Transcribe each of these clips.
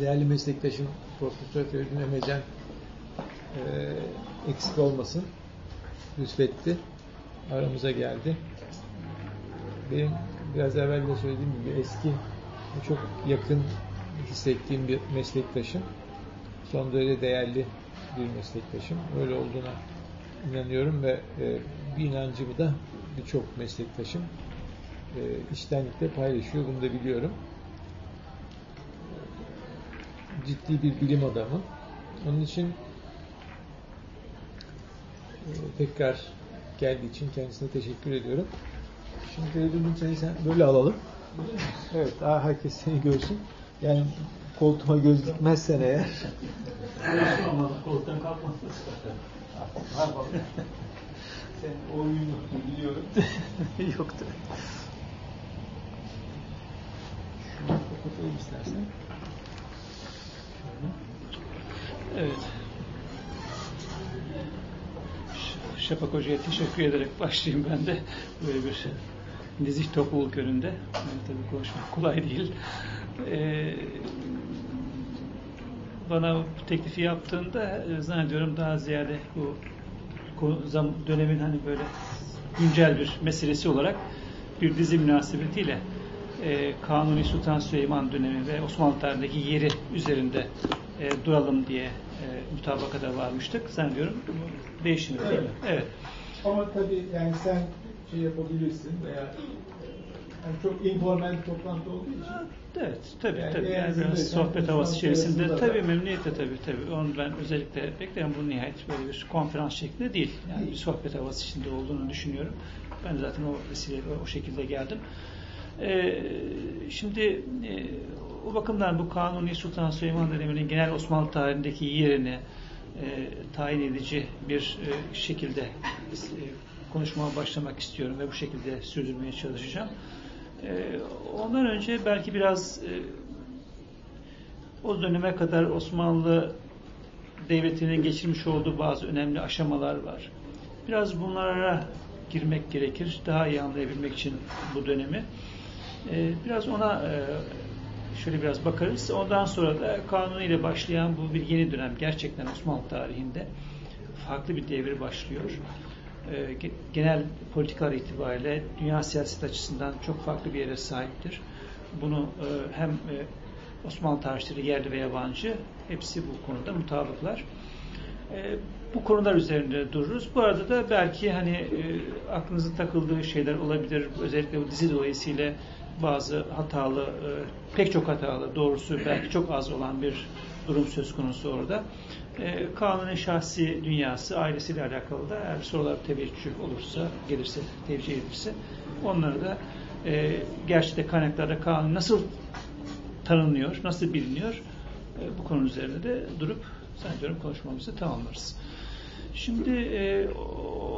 değerli meslektaşım Profesör Feridun Emecen e, eksik olmasın rüşvetti. Aramıza geldi. Benim biraz evvel de söylediğim gibi eski çok yakın hissettiğim bir meslektaşım. Son derece değerli bir meslektaşım. Öyle olduğuna inanıyorum ve e, bir inancımı da birçok meslektaşım e, içtenlikle paylaşıyor. Bunu da biliyorum. Ciddi bir bilim adamı. Onun için e, tekrar geldiği için kendisine teşekkür ediyorum. Şimdi Feridun'un seni sen böyle alalım. Evet, daha herkes seni görsün. Yani koltuğuma göz dikmezsen eğer. Koltuktan kalkmasın. Sen oyunu biliyorum. Yoktu. Şunu kapatalım istersen. Evet. Şafak Hoca'ya teşekkür ederek başlayayım ben de. Böyle bir nezih topluluk önünde. Yani tabii konuşmak kolay değil. Ee, bana bu teklifi yaptığında e, zannediyorum daha ziyade bu dönemin hani böyle güncel bir meselesi olarak bir dizi münasebetiyle e, Kanuni Sultan Süleyman dönemi ve Osmanlı tarihindeki yeri üzerinde e, duralım diye e, mutabakata varmıştık. Zannediyorum bu değişmiyor değil mi? Evet. Ama tabii yani sen şey yapabilirsin veya yani çok informal bir toplantı olduğu için Evet, tabii Yani tabii. Yani biraz sohbet havası içerisinde tabii memnuniyetle tabii tabii. Onu ben özellikle beklerim. Bu nihayet böyle bir konferans şeklinde değil. Yani bir sohbet havası içinde olduğunu düşünüyorum. Ben zaten o vesileyle o şekilde geldim. Ee, şimdi e, o bakımdan bu Kanuni Sultan Süleyman döneminin genel Osmanlı tarihindeki yerini e, tayin edici bir e, şekilde e, konuşmaya başlamak istiyorum ve bu şekilde sürdürmeye çalışacağım. E, ondan önce belki biraz e, o döneme kadar Osmanlı devletinin geçirmiş olduğu bazı önemli aşamalar var. Biraz bunlara girmek gerekir. Daha iyi anlayabilmek için bu dönemi. E, biraz ona e, şöyle biraz bakarız. Ondan sonra da Kanuni ile başlayan bu bir yeni dönem gerçekten Osmanlı tarihinde farklı bir devir başlıyor. E, ge- genel politikalar itibariyle dünya siyaset açısından çok farklı bir yere sahiptir. Bunu e, hem e, Osmanlı tarihçileri yerli ve yabancı hepsi bu konuda mutabıklar. E, bu konular üzerinde dururuz. Bu arada da belki hani e, aklınızın takıldığı şeyler olabilir. Özellikle bu dizi dolayısıyla bazı hatalı, e, pek çok hatalı, doğrusu belki çok az olan bir durum söz konusu orada. E, Kanun'un şahsi dünyası, ailesiyle alakalı da eğer sorular teveccüh olursa, gelirse, tevcih edilirse onları da e, gerçekte kaynaklarda Kanun nasıl tanınıyor, nasıl biliniyor e, bu konu üzerinde de durup zannediyorum konuşmamızı tamamlarız. Şimdi e,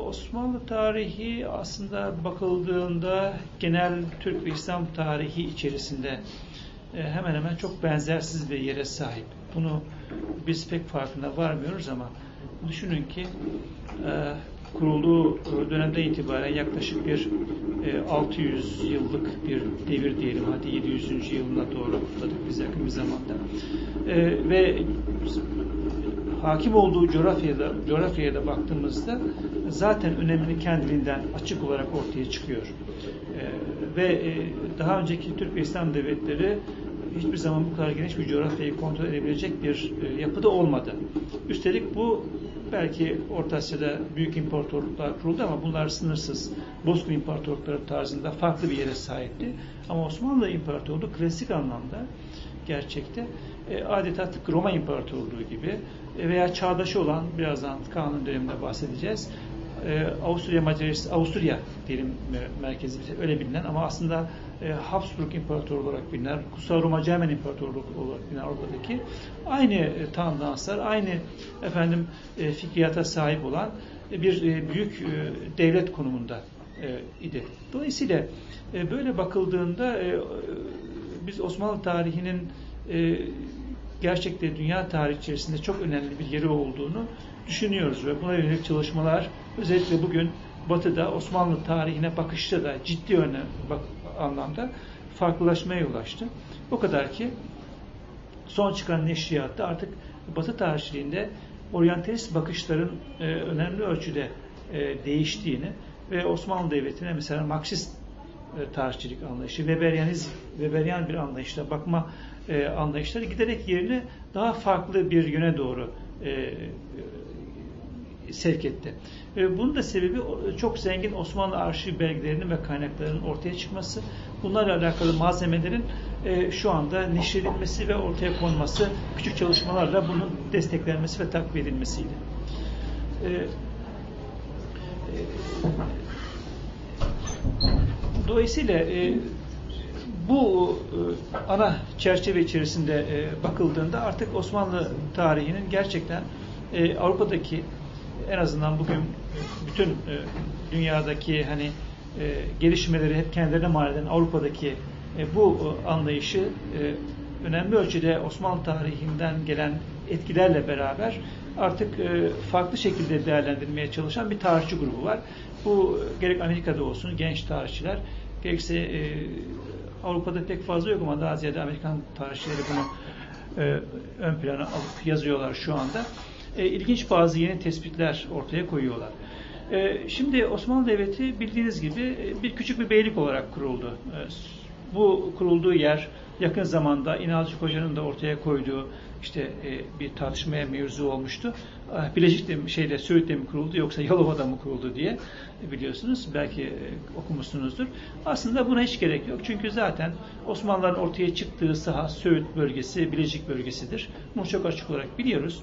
Osmanlı tarihi aslında bakıldığında genel Türk ve İslam tarihi içerisinde e, hemen hemen çok benzersiz bir yere sahip. Bunu biz pek farkında varmıyoruz ama düşünün ki e, kurulduğu dönemden itibaren yaklaşık bir e, 600 yıllık bir devir diyelim hadi 700. yılına doğru atladık biz yakın bir zamanda e, ve hakim olduğu coğrafyada coğrafyaya da baktığımızda zaten önemini kendiliğinden açık olarak ortaya çıkıyor. E, ve e, daha önceki Türk ve İslam devletleri hiçbir zaman bu kadar geniş bir coğrafyayı kontrol edebilecek bir e, yapıda olmadı. Üstelik bu belki Orta Asya'da büyük imparatorluklar kuruldu ama bunlar sınırsız Bozkır imparatorlukları tarzında farklı bir yere sahipti. Ama Osmanlı İmparatorluğu klasik anlamda gerçekte e, adeta tıpkı Roma İmparatorluğu gibi e, veya çağdaşı olan birazdan kanun döneminde bahsedeceğiz. E, Avusturya Macaristan, Avusturya diyelim e, merkezi öyle bilinen ama aslında e, Habsburg İmparatorluğu olarak bilinen, Kutsal Roma Cermen İmparatorluğu olarak bilinen oradaki aynı e, tandanslar, aynı efendim e, fikriyata sahip olan e, bir e, büyük devlet konumunda idi. Dolayısıyla böyle bakıldığında biz Osmanlı tarihinin e, gerçekte dünya tarihi içerisinde çok önemli bir yeri olduğunu düşünüyoruz ve buna yönelik çalışmalar özellikle bugün Batı'da Osmanlı tarihine bakışta da ciddi önem bak, anlamda farklılaşmaya ulaştı. O kadar ki son çıkan neşriyatta artık Batı tarihçiliğinde oryantalist bakışların e, önemli ölçüde e, değiştiğini ve Osmanlı Devleti'ne mesela Marksist e, tarihçilik anlayışı, Weberianizm, Weberian bir anlayışla bakma e, anlayışları giderek yerini daha farklı bir yöne doğru e, e, sevk etti. E, bunun da sebebi çok zengin Osmanlı arşiv belgelerinin ve kaynaklarının ortaya çıkması, bunlarla alakalı malzemelerin e, şu anda neşredilmesi ve ortaya konması, küçük çalışmalarla bunun desteklenmesi ve takviye edilmesiydi. E, e, dolayısıyla bu e, ana çerçeve içerisinde e, bakıldığında artık Osmanlı tarihinin gerçekten e, Avrupa'daki en azından bugün bütün dünyadaki hani gelişmeleri hep kendilerine mal eden Avrupa'daki bu anlayışı önemli ölçüde Osmanlı tarihinden gelen etkilerle beraber artık farklı şekilde değerlendirmeye çalışan bir tarihçi grubu var. Bu gerek Amerika'da olsun genç tarihçiler, gerekse Avrupa'da pek fazla yok ama ziyade Amerikan tarihçileri bunu e, ön plana alıp yazıyorlar şu anda. E, ilginç bazı yeni tespitler ortaya koyuyorlar. E, şimdi Osmanlı Devleti bildiğiniz gibi e, bir küçük bir beylik olarak kuruldu. E, bu kurulduğu yer yakın zamanda İnalcı Hoca'nın da ortaya koyduğu işte e, bir tartışmaya mevzu olmuştu. Ah, Bilecik'te mi, şeyde Söğüt'te mi kuruldu yoksa Yalova'da mı kuruldu diye biliyorsunuz. Belki e, okumuşsunuzdur. Aslında buna hiç gerek yok. Çünkü zaten Osmanlıların ortaya çıktığı saha Söğüt bölgesi, Bilecik bölgesidir. Bunu çok açık olarak biliyoruz.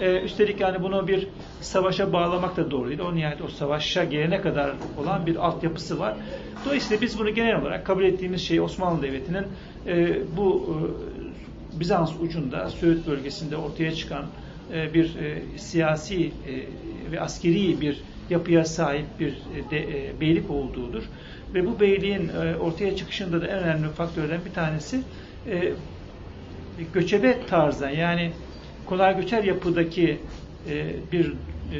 Ee, üstelik yani bunu bir savaşa bağlamak da doğru değil. O nihayet o savaşa gelene kadar olan bir altyapısı var. Dolayısıyla biz bunu genel olarak kabul ettiğimiz şey Osmanlı Devleti'nin e, bu e, Bizans ucunda Söğüt bölgesinde ortaya çıkan e, bir e, siyasi e, ve askeri bir yapıya sahip bir e, de, e, beylik olduğudur. Ve bu beyliğin e, ortaya çıkışında da en önemli faktörlerden bir tanesi e, göçebe tarzda yani kolay göçer yapıdaki e, bir e,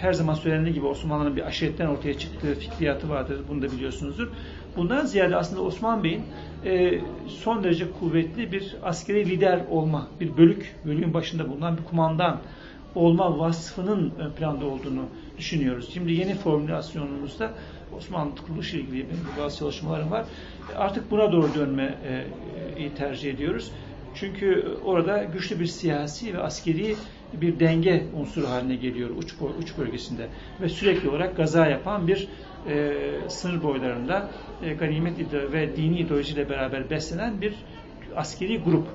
her zaman söylendiği gibi Osmanlı'nın bir aşiretten ortaya çıktığı fikriyatı vardır. Bunu da biliyorsunuzdur. Bundan ziyade aslında Osman Bey'in e, son derece kuvvetli bir askeri lider olma, bir bölük, bölüğün başında bulunan bir kumandan olma vasfının ön planda olduğunu düşünüyoruz. Şimdi yeni formülasyonumuzda Osmanlı kuruluşu ilgili benim bazı çalışmalarım var. Artık buna doğru dönmeyi e, tercih ediyoruz. Çünkü orada güçlü bir siyasi ve askeri bir denge unsuru haline geliyor uç, uç bölgesinde ve sürekli olarak gaza yapan bir e, sınır boylarında e, ganimet ve dini ideolojiyle beraber beslenen bir askeri grup.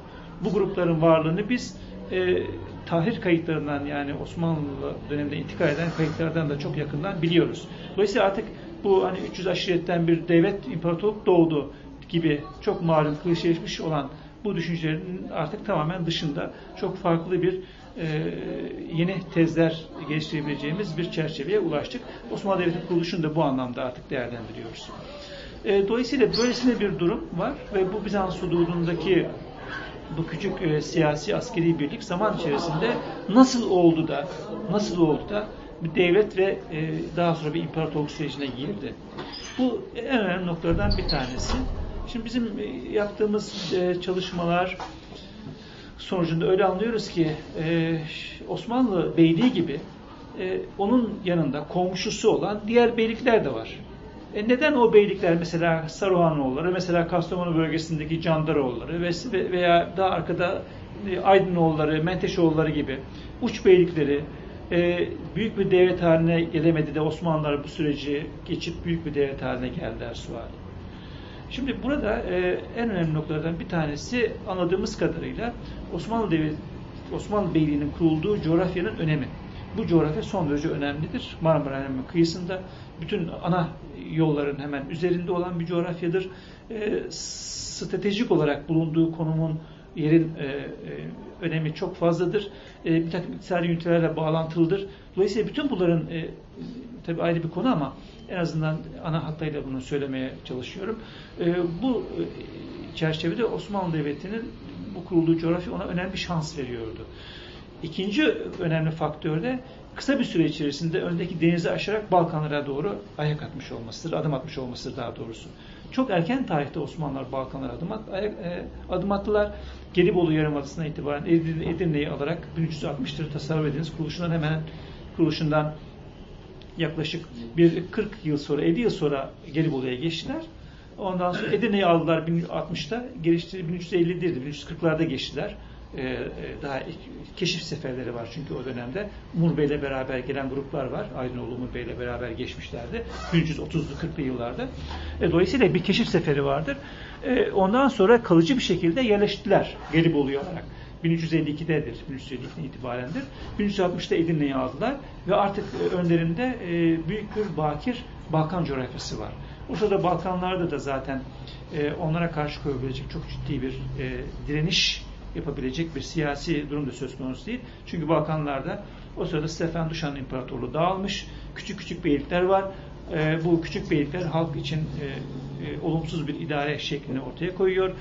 Bu grupların varlığını biz e, tahrir kayıtlarından yani Osmanlı döneminde intikal eden kayıtlardan da çok yakından biliyoruz. Dolayısıyla artık bu hani 300 aşiretten bir devlet imparatorluk doğdu gibi çok malum klişeleşmiş olan bu düşüncelerin artık tamamen dışında çok farklı bir e, yeni tezler geliştirebileceğimiz bir çerçeveye ulaştık. Osmanlı Devleti kuruluşunu da bu anlamda artık değerlendiriyoruz. E, dolayısıyla böylesine bir durum var ve bu Bizans hududundaki bu küçük e, siyasi askeri birlik zaman içerisinde nasıl oldu da nasıl oldu da bir devlet ve e, daha sonra bir imparatorluk sürecine girdi. Bu en önemli noktalardan bir tanesi. Şimdi bizim e, yaptığımız e, çalışmalar sonucunda öyle anlıyoruz ki e, Osmanlı Beyliği gibi onun yanında komşusu olan diğer beylikler de var. E neden o beylikler mesela Saruhanoğulları, mesela Kastamonu bölgesindeki Candaroğulları veya daha arkada Aydınoğulları, Menteşoğulları gibi uç beylikleri büyük bir devlet haline gelemedi de Osmanlılar bu süreci geçip büyük bir devlet haline geldiler suali. Şimdi burada e, en önemli noktalardan bir tanesi anladığımız kadarıyla Osmanlı Devleti, Osmanlı Beyliği'nin kurulduğu coğrafyanın önemi. Bu coğrafya son derece önemlidir. Marmara Nehri'nin kıyısında bütün ana yolların hemen üzerinde olan bir coğrafyadır. E, stratejik olarak bulunduğu konumun yerin e, e, önemi çok fazladır. E, bir takım iktisadi ünitelerle bağlantılıdır. Dolayısıyla bütün bunların e, tabi ayrı bir konu ama en azından ana hattıyla bunu söylemeye çalışıyorum. E, bu e, çerçevede Osmanlı Devleti'nin bu kurulduğu coğrafya ona önemli bir şans veriyordu. İkinci önemli faktör de kısa bir süre içerisinde öndeki denizi aşarak Balkanlara doğru ayak atmış olmasıdır, adım atmış olmasıdır daha doğrusu. çok erken tarihte Osmanlılar Balkanlara adım, at, e, adım attılar. Gelibolu Yarımadası'na itibaren Edirne'yi alarak 1360'ları tasarruf ediniz. Kuruluşundan hemen kuruluşundan yaklaşık bir 40 yıl sonra, 50 yıl sonra Gelibolu'ya geçtiler. Ondan sonra Edirne'yi aldılar 1060'ta, gelişti 1350'deydi, 1340'larda geçtiler. Ee, daha keşif seferleri var çünkü o dönemde. Umur Bey'le beraber gelen gruplar var. Aydınoğlu Umur Bey'le beraber geçmişlerdi. 1330'lu 40'lı yıllarda. E, dolayısıyla bir keşif seferi vardır. E, ondan sonra kalıcı bir şekilde yerleştiler Gelibolu olarak. 1352'dedir, 1352'den itibarendir. 1360'da Edirne'yi aldılar ve artık e, önlerinde büyük bir bakir Balkan coğrafyası var. O sırada Balkanlarda da zaten onlara karşı koyabilecek çok ciddi bir direniş yapabilecek bir siyasi durum da söz konusu değil. Çünkü Balkanlarda o sırada Stefan Duşan İmparatorluğu dağılmış. Küçük küçük beylikler var. E, bu küçük beylikler halk için e, e, olumsuz bir idare şeklini ortaya koyuyor.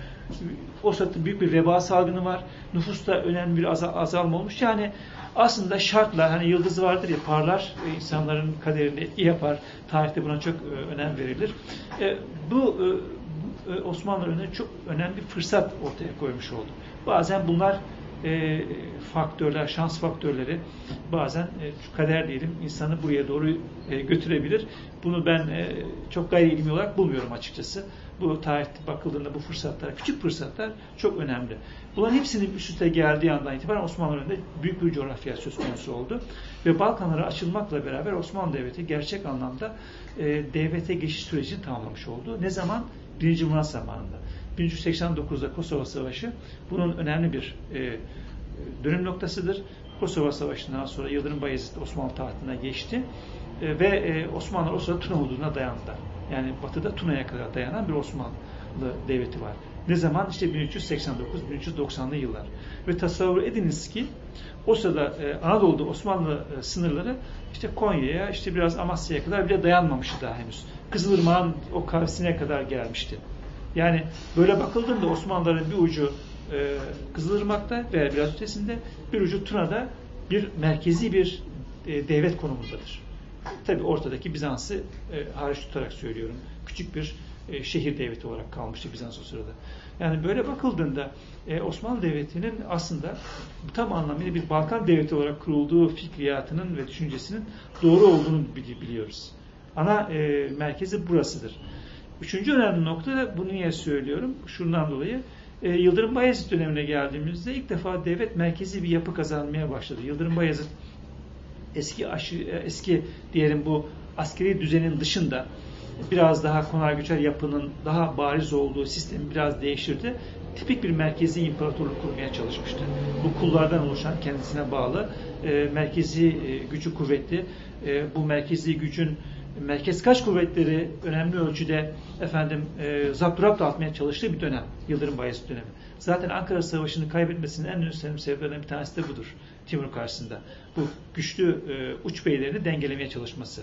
O sırada büyük bir veba salgını var. Nüfusta önemli bir azal, azalma olmuş. Yani aslında şartlar hani yıldız vardır ya parlar e, insanların kaderinde etki yapar. Tarihte buna çok e, önem verilir. E, bu e Osmanlı önüne çok önemli fırsat ortaya koymuş oldu. Bazen bunlar e, faktörler, şans faktörleri bazen e, kader diyelim insanı buraya doğru e, götürebilir. Bunu ben e, çok gayri ilmi olarak bulmuyorum açıkçası. Bu tarihte bakıldığında bu fırsatlar, küçük fırsatlar çok önemli. Bunların hepsinin üst üste geldiği andan itibaren Osmanlı önünde büyük bir coğrafya söz konusu oldu. Ve Balkanlara açılmakla beraber Osmanlı Devleti gerçek anlamda e, devlete geçiş sürecini tamamlamış oldu. Ne zaman? Birinci Murat zamanında. 1389'da Kosova Savaşı bunun önemli bir e, dönüm noktasıdır. Kosova Savaşı'ndan sonra Yıldırım Bayezid Osmanlı tahtına geçti e, ve e, Osmanlı o sırada Tuna hududuna dayandılar. Yani batıda Tuna'ya kadar dayanan bir Osmanlı devleti var. Ne zaman? İşte 1389-1390'lı yıllar. Ve tasavvur ediniz ki o sırada e, Anadolu'da Osmanlı e, sınırları işte Konya'ya, işte biraz Amasya'ya kadar bile dayanmamıştı daha henüz. Kızılırmak'ın o kavsine kadar gelmişti. Yani böyle bakıldığında Osmanlıların bir ucu e, Kızılırmak'ta veya biraz ötesinde bir ucu Tuna'da bir merkezi bir e, devlet konumundadır. Tabi ortadaki Bizans'ı e, hariç tutarak söylüyorum. Küçük bir e, şehir devleti olarak kalmıştı Bizans o sırada. Yani böyle bakıldığında e, Osmanlı Devleti'nin aslında tam anlamıyla bir Balkan devleti olarak kurulduğu fikriyatının ve düşüncesinin doğru olduğunu biliyoruz. Ana e, merkezi burasıdır. Üçüncü önemli nokta da bunu niye söylüyorum? Şundan dolayı e, Yıldırım Bayezid dönemine geldiğimizde ilk defa devlet merkezi bir yapı kazanmaya başladı. Yıldırım Bayezid eski aşı, e, eski diyelim bu askeri düzenin dışında biraz daha konar göçer yapının daha bariz olduğu sistemi biraz değiştirdi. Tipik bir merkezi imparatorluk kurmaya çalışmıştı. Bu kullardan oluşan kendisine bağlı e, merkezi e, gücü kuvvetli. E, bu merkezi gücün merkez kaç kuvvetleri önemli ölçüde efendim e, zapturapt atmaya çalıştığı bir dönem. Yıldırım Bayezid dönemi. Zaten Ankara Savaşı'nı kaybetmesinin en önemli sebeplerinden bir tanesi de budur. Timur karşısında. Bu güçlü e, uç beylerini dengelemeye çalışması.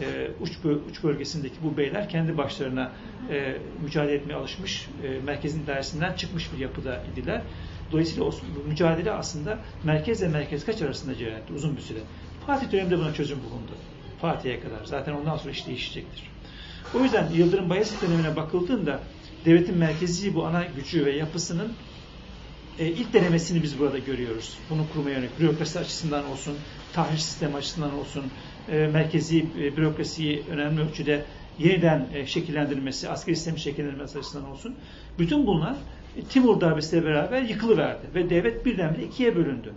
E, uç, uç bölgesindeki bu beyler kendi başlarına e, mücadele etmeye alışmış, e, merkezin dairesinden çıkmış bir yapıda idiler. Dolayısıyla o bu mücadele aslında merkezle merkez kaç arasında cereyan uzun bir süre. Fatih döneminde buna çözüm bulundu. Fatih'e kadar. Zaten ondan sonra iş değişecektir. O yüzden Yıldırım Bayezid dönemine bakıldığında devletin merkezi bu ana gücü ve yapısının e, ilk denemesini biz burada görüyoruz. Bunu kurmaya yönelik bürokrasi açısından olsun, tahrir sistemi açısından olsun, e, merkezi e, bürokrasiyi önemli ölçüde yeniden e, şekillendirmesi, askeri sistemi şekillendirmesi açısından olsun. Bütün bunlar e, Timur darbesiyle beraber yıkılıverdi ve devlet birdenbire ikiye bölündü.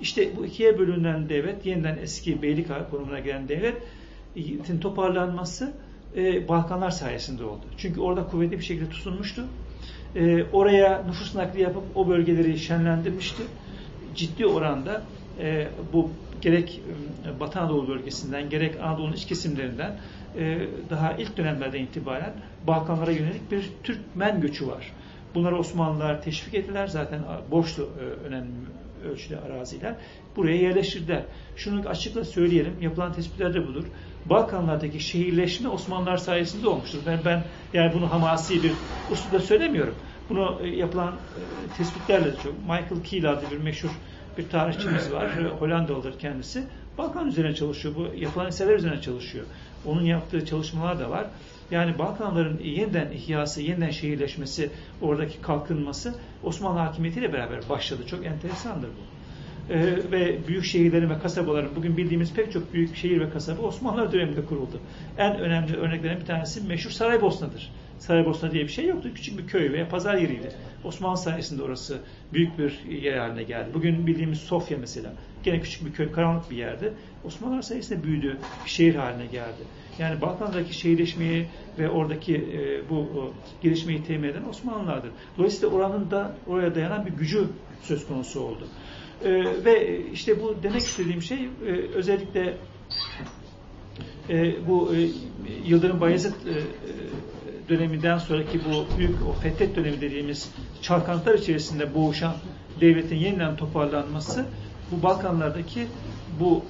İşte bu ikiye bölünen devlet, yeniden eski beylik konumuna gelen devletin toparlanması e, Balkanlar sayesinde oldu. Çünkü orada kuvvetli bir şekilde tutunmuştu. E, oraya nüfus nakli yapıp o bölgeleri şenlendirmişti. Ciddi oranda e, bu gerek e, Batı Anadolu bölgesinden gerek Anadolu'nun iç kesimlerinden e, daha ilk dönemlerden itibaren Balkanlara yönelik bir Türkmen göçü var. Bunları Osmanlılar teşvik ettiler. Zaten borçlu e, önemli ölçüde araziler buraya yerleştirdiler. Şunu açıkla söyleyelim, yapılan tespitler de budur. Balkanlardaki şehirleşme Osmanlılar sayesinde olmuştur. Ben, ben yani bunu hamasi bir usulda söylemiyorum. Bunu e, yapılan e, tespitlerle de çok. Michael Kiel adlı bir meşhur bir tarihçimiz var. Hollandalıdır kendisi. Balkan üzerine çalışıyor. Bu yapılan eserler üzerine çalışıyor. Onun yaptığı çalışmalar da var. Yani Balkanların yeniden ihyası, yeniden şehirleşmesi, oradaki kalkınması Osmanlı hakimiyetiyle beraber başladı. Çok enteresandır bu. Ee, ve büyük şehirlerin ve kasabaların bugün bildiğimiz pek çok büyük şehir ve kasaba Osmanlılar döneminde kuruldu. En önemli örneklerin bir tanesi meşhur Saraybosna'dır. Saraybosna diye bir şey yoktu. Küçük bir köy veya pazar yeriydi. Osmanlı sayesinde orası büyük bir yer haline geldi. Bugün bildiğimiz Sofya mesela. Gene küçük bir köy, karanlık bir yerde. Osmanlılar sayesinde büyüdü, bir şehir haline geldi. Yani Balkan'daki şehirleşmeyi ve oradaki e, bu o, gelişmeyi temin eden Osmanlılardır. Dolayısıyla oranın da oraya dayanan bir gücü söz konusu oldu. E, ve işte bu demek istediğim şey e, özellikle e, bu e, Yıldırım Bayezid e, döneminden sonraki bu büyük o fethet dönemi dediğimiz çalkantılar içerisinde boğuşan devletin yeniden toparlanması bu Balkanlardaki bu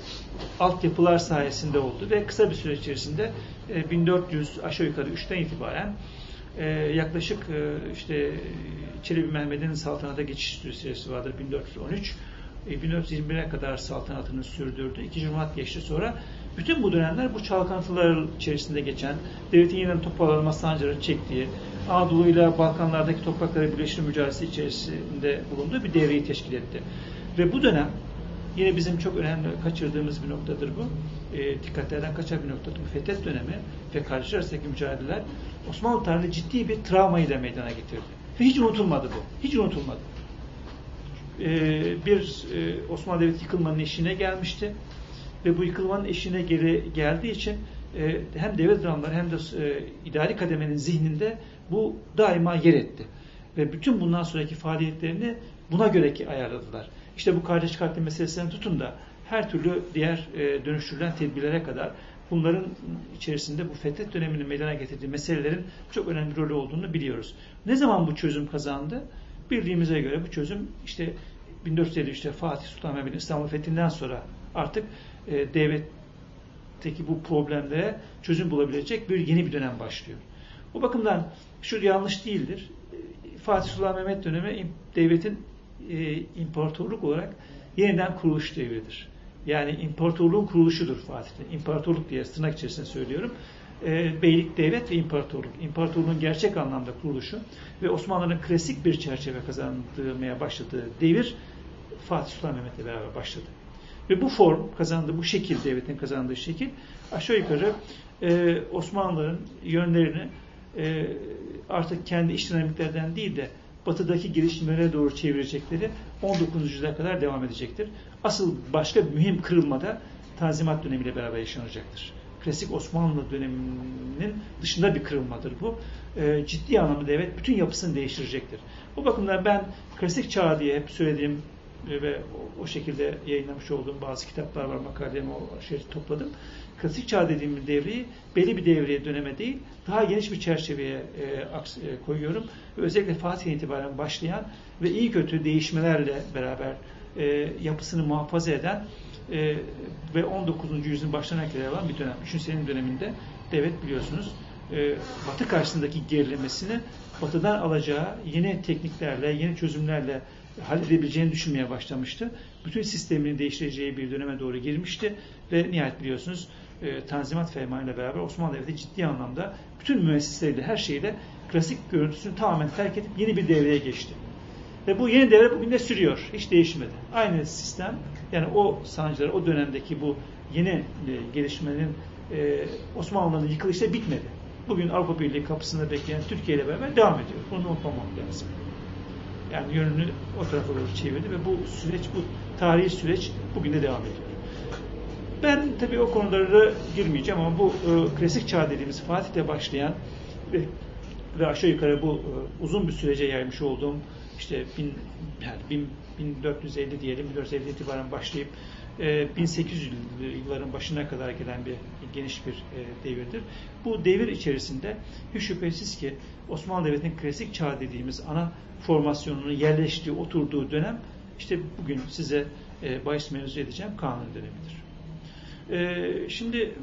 altyapılar sayesinde oldu ve kısa bir süre içerisinde 1400 aşağı yukarı 3'ten itibaren yaklaşık işte Çelebi Mehmet'in saltanata geçiş süresi vardır 1413 1421'e kadar saltanatını sürdürdü. İki Cumhuriyet geçti sonra. Bütün bu dönemler bu çalkantılar içerisinde geçen, devletin yeniden toparlanma sancıları çektiği, Anadolu ile Balkanlardaki toprakları birleştirme mücadelesi içerisinde bulunduğu bir devreyi teşkil etti. Ve bu dönem yine bizim çok önemli kaçırdığımız bir noktadır bu. E, dikkatlerden kaçan bir noktadır. Bu fethet dönemi ve karşı arasındaki mücadeleler Osmanlı tarihinde ciddi bir travmayı da meydana getirdi. Ve hiç unutulmadı bu. Hiç unutulmadı. E, bir e, Osmanlı Devleti yıkılmanın eşiğine gelmişti. Ve bu yıkılmanın eşiğine geri geldiği için e, hem devlet adamları hem de idari kademenin zihninde bu daima yer etti. Ve bütün bundan sonraki faaliyetlerini buna göre ki ayarladılar. İşte bu kardeş katli meselesinden tutun da her türlü diğer dönüştürülen tedbirlere kadar bunların içerisinde bu fethet döneminin meydana getirdiği meselelerin çok önemli rolü olduğunu biliyoruz. Ne zaman bu çözüm kazandı? Bildiğimize göre bu çözüm işte 1453'te Fatih Sultan Mehmet'in İstanbul fethinden sonra artık e, devletteki bu problemlere çözüm bulabilecek bir yeni bir dönem başlıyor. Bu bakımdan şu yanlış değildir. Fatih Sultan Mehmet dönemi devletin e, imparatorluk olarak yeniden kuruluş devridir. Yani imparatorluğun kuruluşudur Fatih'te. İmparatorluk diye tırnak içerisinde söylüyorum e, beylik devlet ve imparatorluk. İmparatorluğun gerçek anlamda kuruluşu ve Osmanlı'nın klasik bir çerçeve kazandırmaya başladığı devir Fatih Sultan Mehmet'le beraber başladı. Ve bu form kazandığı, bu şekil devletin kazandığı şekil aşağı yukarı e, Osmanlıların yönlerini e, artık kendi iç dinamiklerden değil de batıdaki gelişmelere doğru çevirecekleri 19. yüzyıla kadar devam edecektir. Asıl başka mühim kırılmada Tanzimat dönemiyle beraber yaşanacaktır klasik Osmanlı döneminin dışında bir kırılmadır bu. E, ciddi anlamda devlet bütün yapısını değiştirecektir. Bu bakımdan ben klasik çağ diye hep söylediğim ve o, şekilde yayınlamış olduğum bazı kitaplar var, makalemi o şey topladım. Klasik çağ dediğim devreyi belli bir devreye döneme değil, daha geniş bir çerçeveye e, aks, e, koyuyorum. Ve özellikle Fatih'e itibaren başlayan ve iyi kötü değişmelerle beraber e, yapısını muhafaza eden e, ve 19. yüzyılın başlarına kadar olan bir dönem. 3. senin döneminde devlet biliyorsunuz e, Batı karşısındaki gerilemesini Batı'dan alacağı yeni tekniklerle, yeni çözümlerle halledebileceğini düşünmeye başlamıştı. Bütün sistemini değiştireceği bir döneme doğru girmişti ve nihayet biliyorsunuz e, Tanzimat Fermanı beraber Osmanlı Devleti ciddi anlamda bütün müesseseleriyle, her şeyle klasik görüntüsünü tamamen terk edip yeni bir devreye geçti. Ve bu yeni devre bugün de sürüyor. Hiç değişmedi. Aynı sistem yani o sancılar, o dönemdeki bu yeni e, gelişmenin e, Osmanlı'nın yıkılışı bitmedi. Bugün Avrupa Birliği kapısında bekleyen Türkiye ile beraber devam ediyor. Bunu unutmamak lazım. Yani yönünü o tarafa doğru çevirdi ve bu süreç, bu tarihi süreç bugün de devam ediyor. Ben tabii o konulara girmeyeceğim ama bu e, klasik çağ dediğimiz Fatih'te başlayan ve, ve aşağı yukarı bu e, uzun bir sürece yaymış olduğum işte bin, yani bin, 1450 diyelim 1450 itibaren başlayıp e, 1800 yılların başına kadar gelen bir geniş bir e, devirdir. Bu devir içerisinde hiç şüphesiz ki Osmanlı Devleti'nin klasik çağ dediğimiz ana formasyonunun yerleştiği, oturduğu dönem işte bugün size e, bahis mevzu edeceğim kanun dönemidir. E, şimdi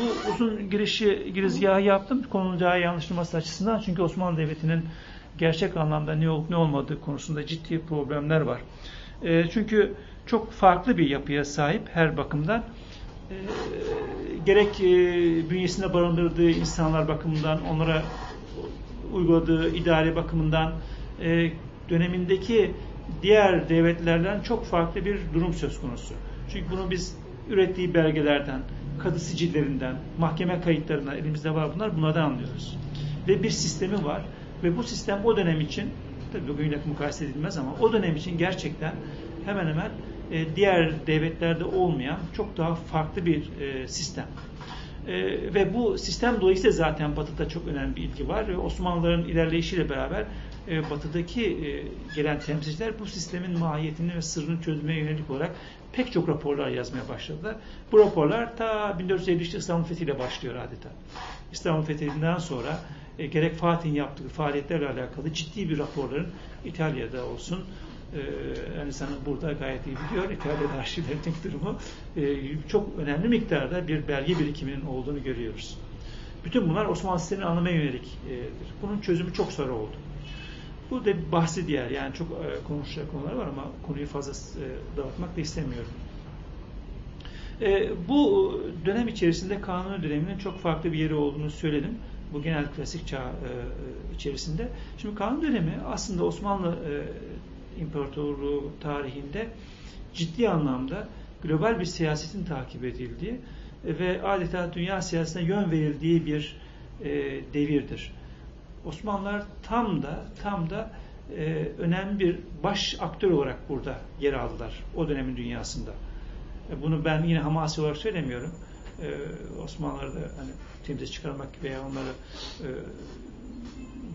bu uzun girişi girizgahı yaptım konunun daha iyi anlaşılması açısından çünkü Osmanlı Devleti'nin gerçek anlamda ne olup ne olmadığı konusunda ciddi problemler var. E, çünkü çok farklı bir yapıya sahip her bakımdan. e, gerek e, bünyesinde barındırdığı insanlar bakımından, onlara uyguladığı idare bakımından e, dönemindeki diğer devletlerden çok farklı bir durum söz konusu. Çünkü bunu biz ürettiği belgelerden, kadı sicillerinden, mahkeme kayıtlarından elimizde var bunlar bunlardan anlıyoruz. Ve bir sistemi var ve bu sistem o dönem için tabii bugünle mukayese edilmez ama o dönem için gerçekten hemen hemen e, diğer devletlerde olmayan çok daha farklı bir e, sistem. E, ve bu sistem dolayısıyla zaten Batı'da çok önemli bir ilgi var ve Osmanlıların ilerleyişiyle beraber e, Batı'daki e, gelen temsilciler bu sistemin mahiyetini ve sırrını çözmeye yönelik olarak pek çok raporlar yazmaya başladılar. Bu raporlar ta 1453'te İstanbul fethiyle başlıyor adeta. İstanbul fethinden sonra e, gerek Fatih'in yaptığı faaliyetlerle alakalı ciddi bir raporların İtalya'da olsun, e, yani sana burada gayet iyi biliyor. İtalya'da arşivlerin durumu e, çok önemli miktarda bir belge birikiminin olduğunu görüyoruz. Bütün bunlar Osmanlı sistemini anlamaya yöneliktir. Bunun çözümü çok sonra oldu. Bu da bir bahsi diğer. Yani çok e, konuşacak konular var ama konuyu fazla e, dağıtmak da istemiyorum. E, bu dönem içerisinde kanun döneminin çok farklı bir yeri olduğunu söyledim. Bu genel klasik çağ e, içerisinde. Şimdi kanun dönemi aslında Osmanlı e, İmparatorluğu tarihinde ciddi anlamda global bir siyasetin takip edildiği ve adeta dünya siyasetine yön verildiği bir e, devirdir. Osmanlılar tam da tam da e, önemli bir baş aktör olarak burada yer aldılar o dönemin dünyasında. E, bunu ben yine hamasi olarak söylemiyorum. E, Osmanlıları da hani temize çıkarmak veya onları e,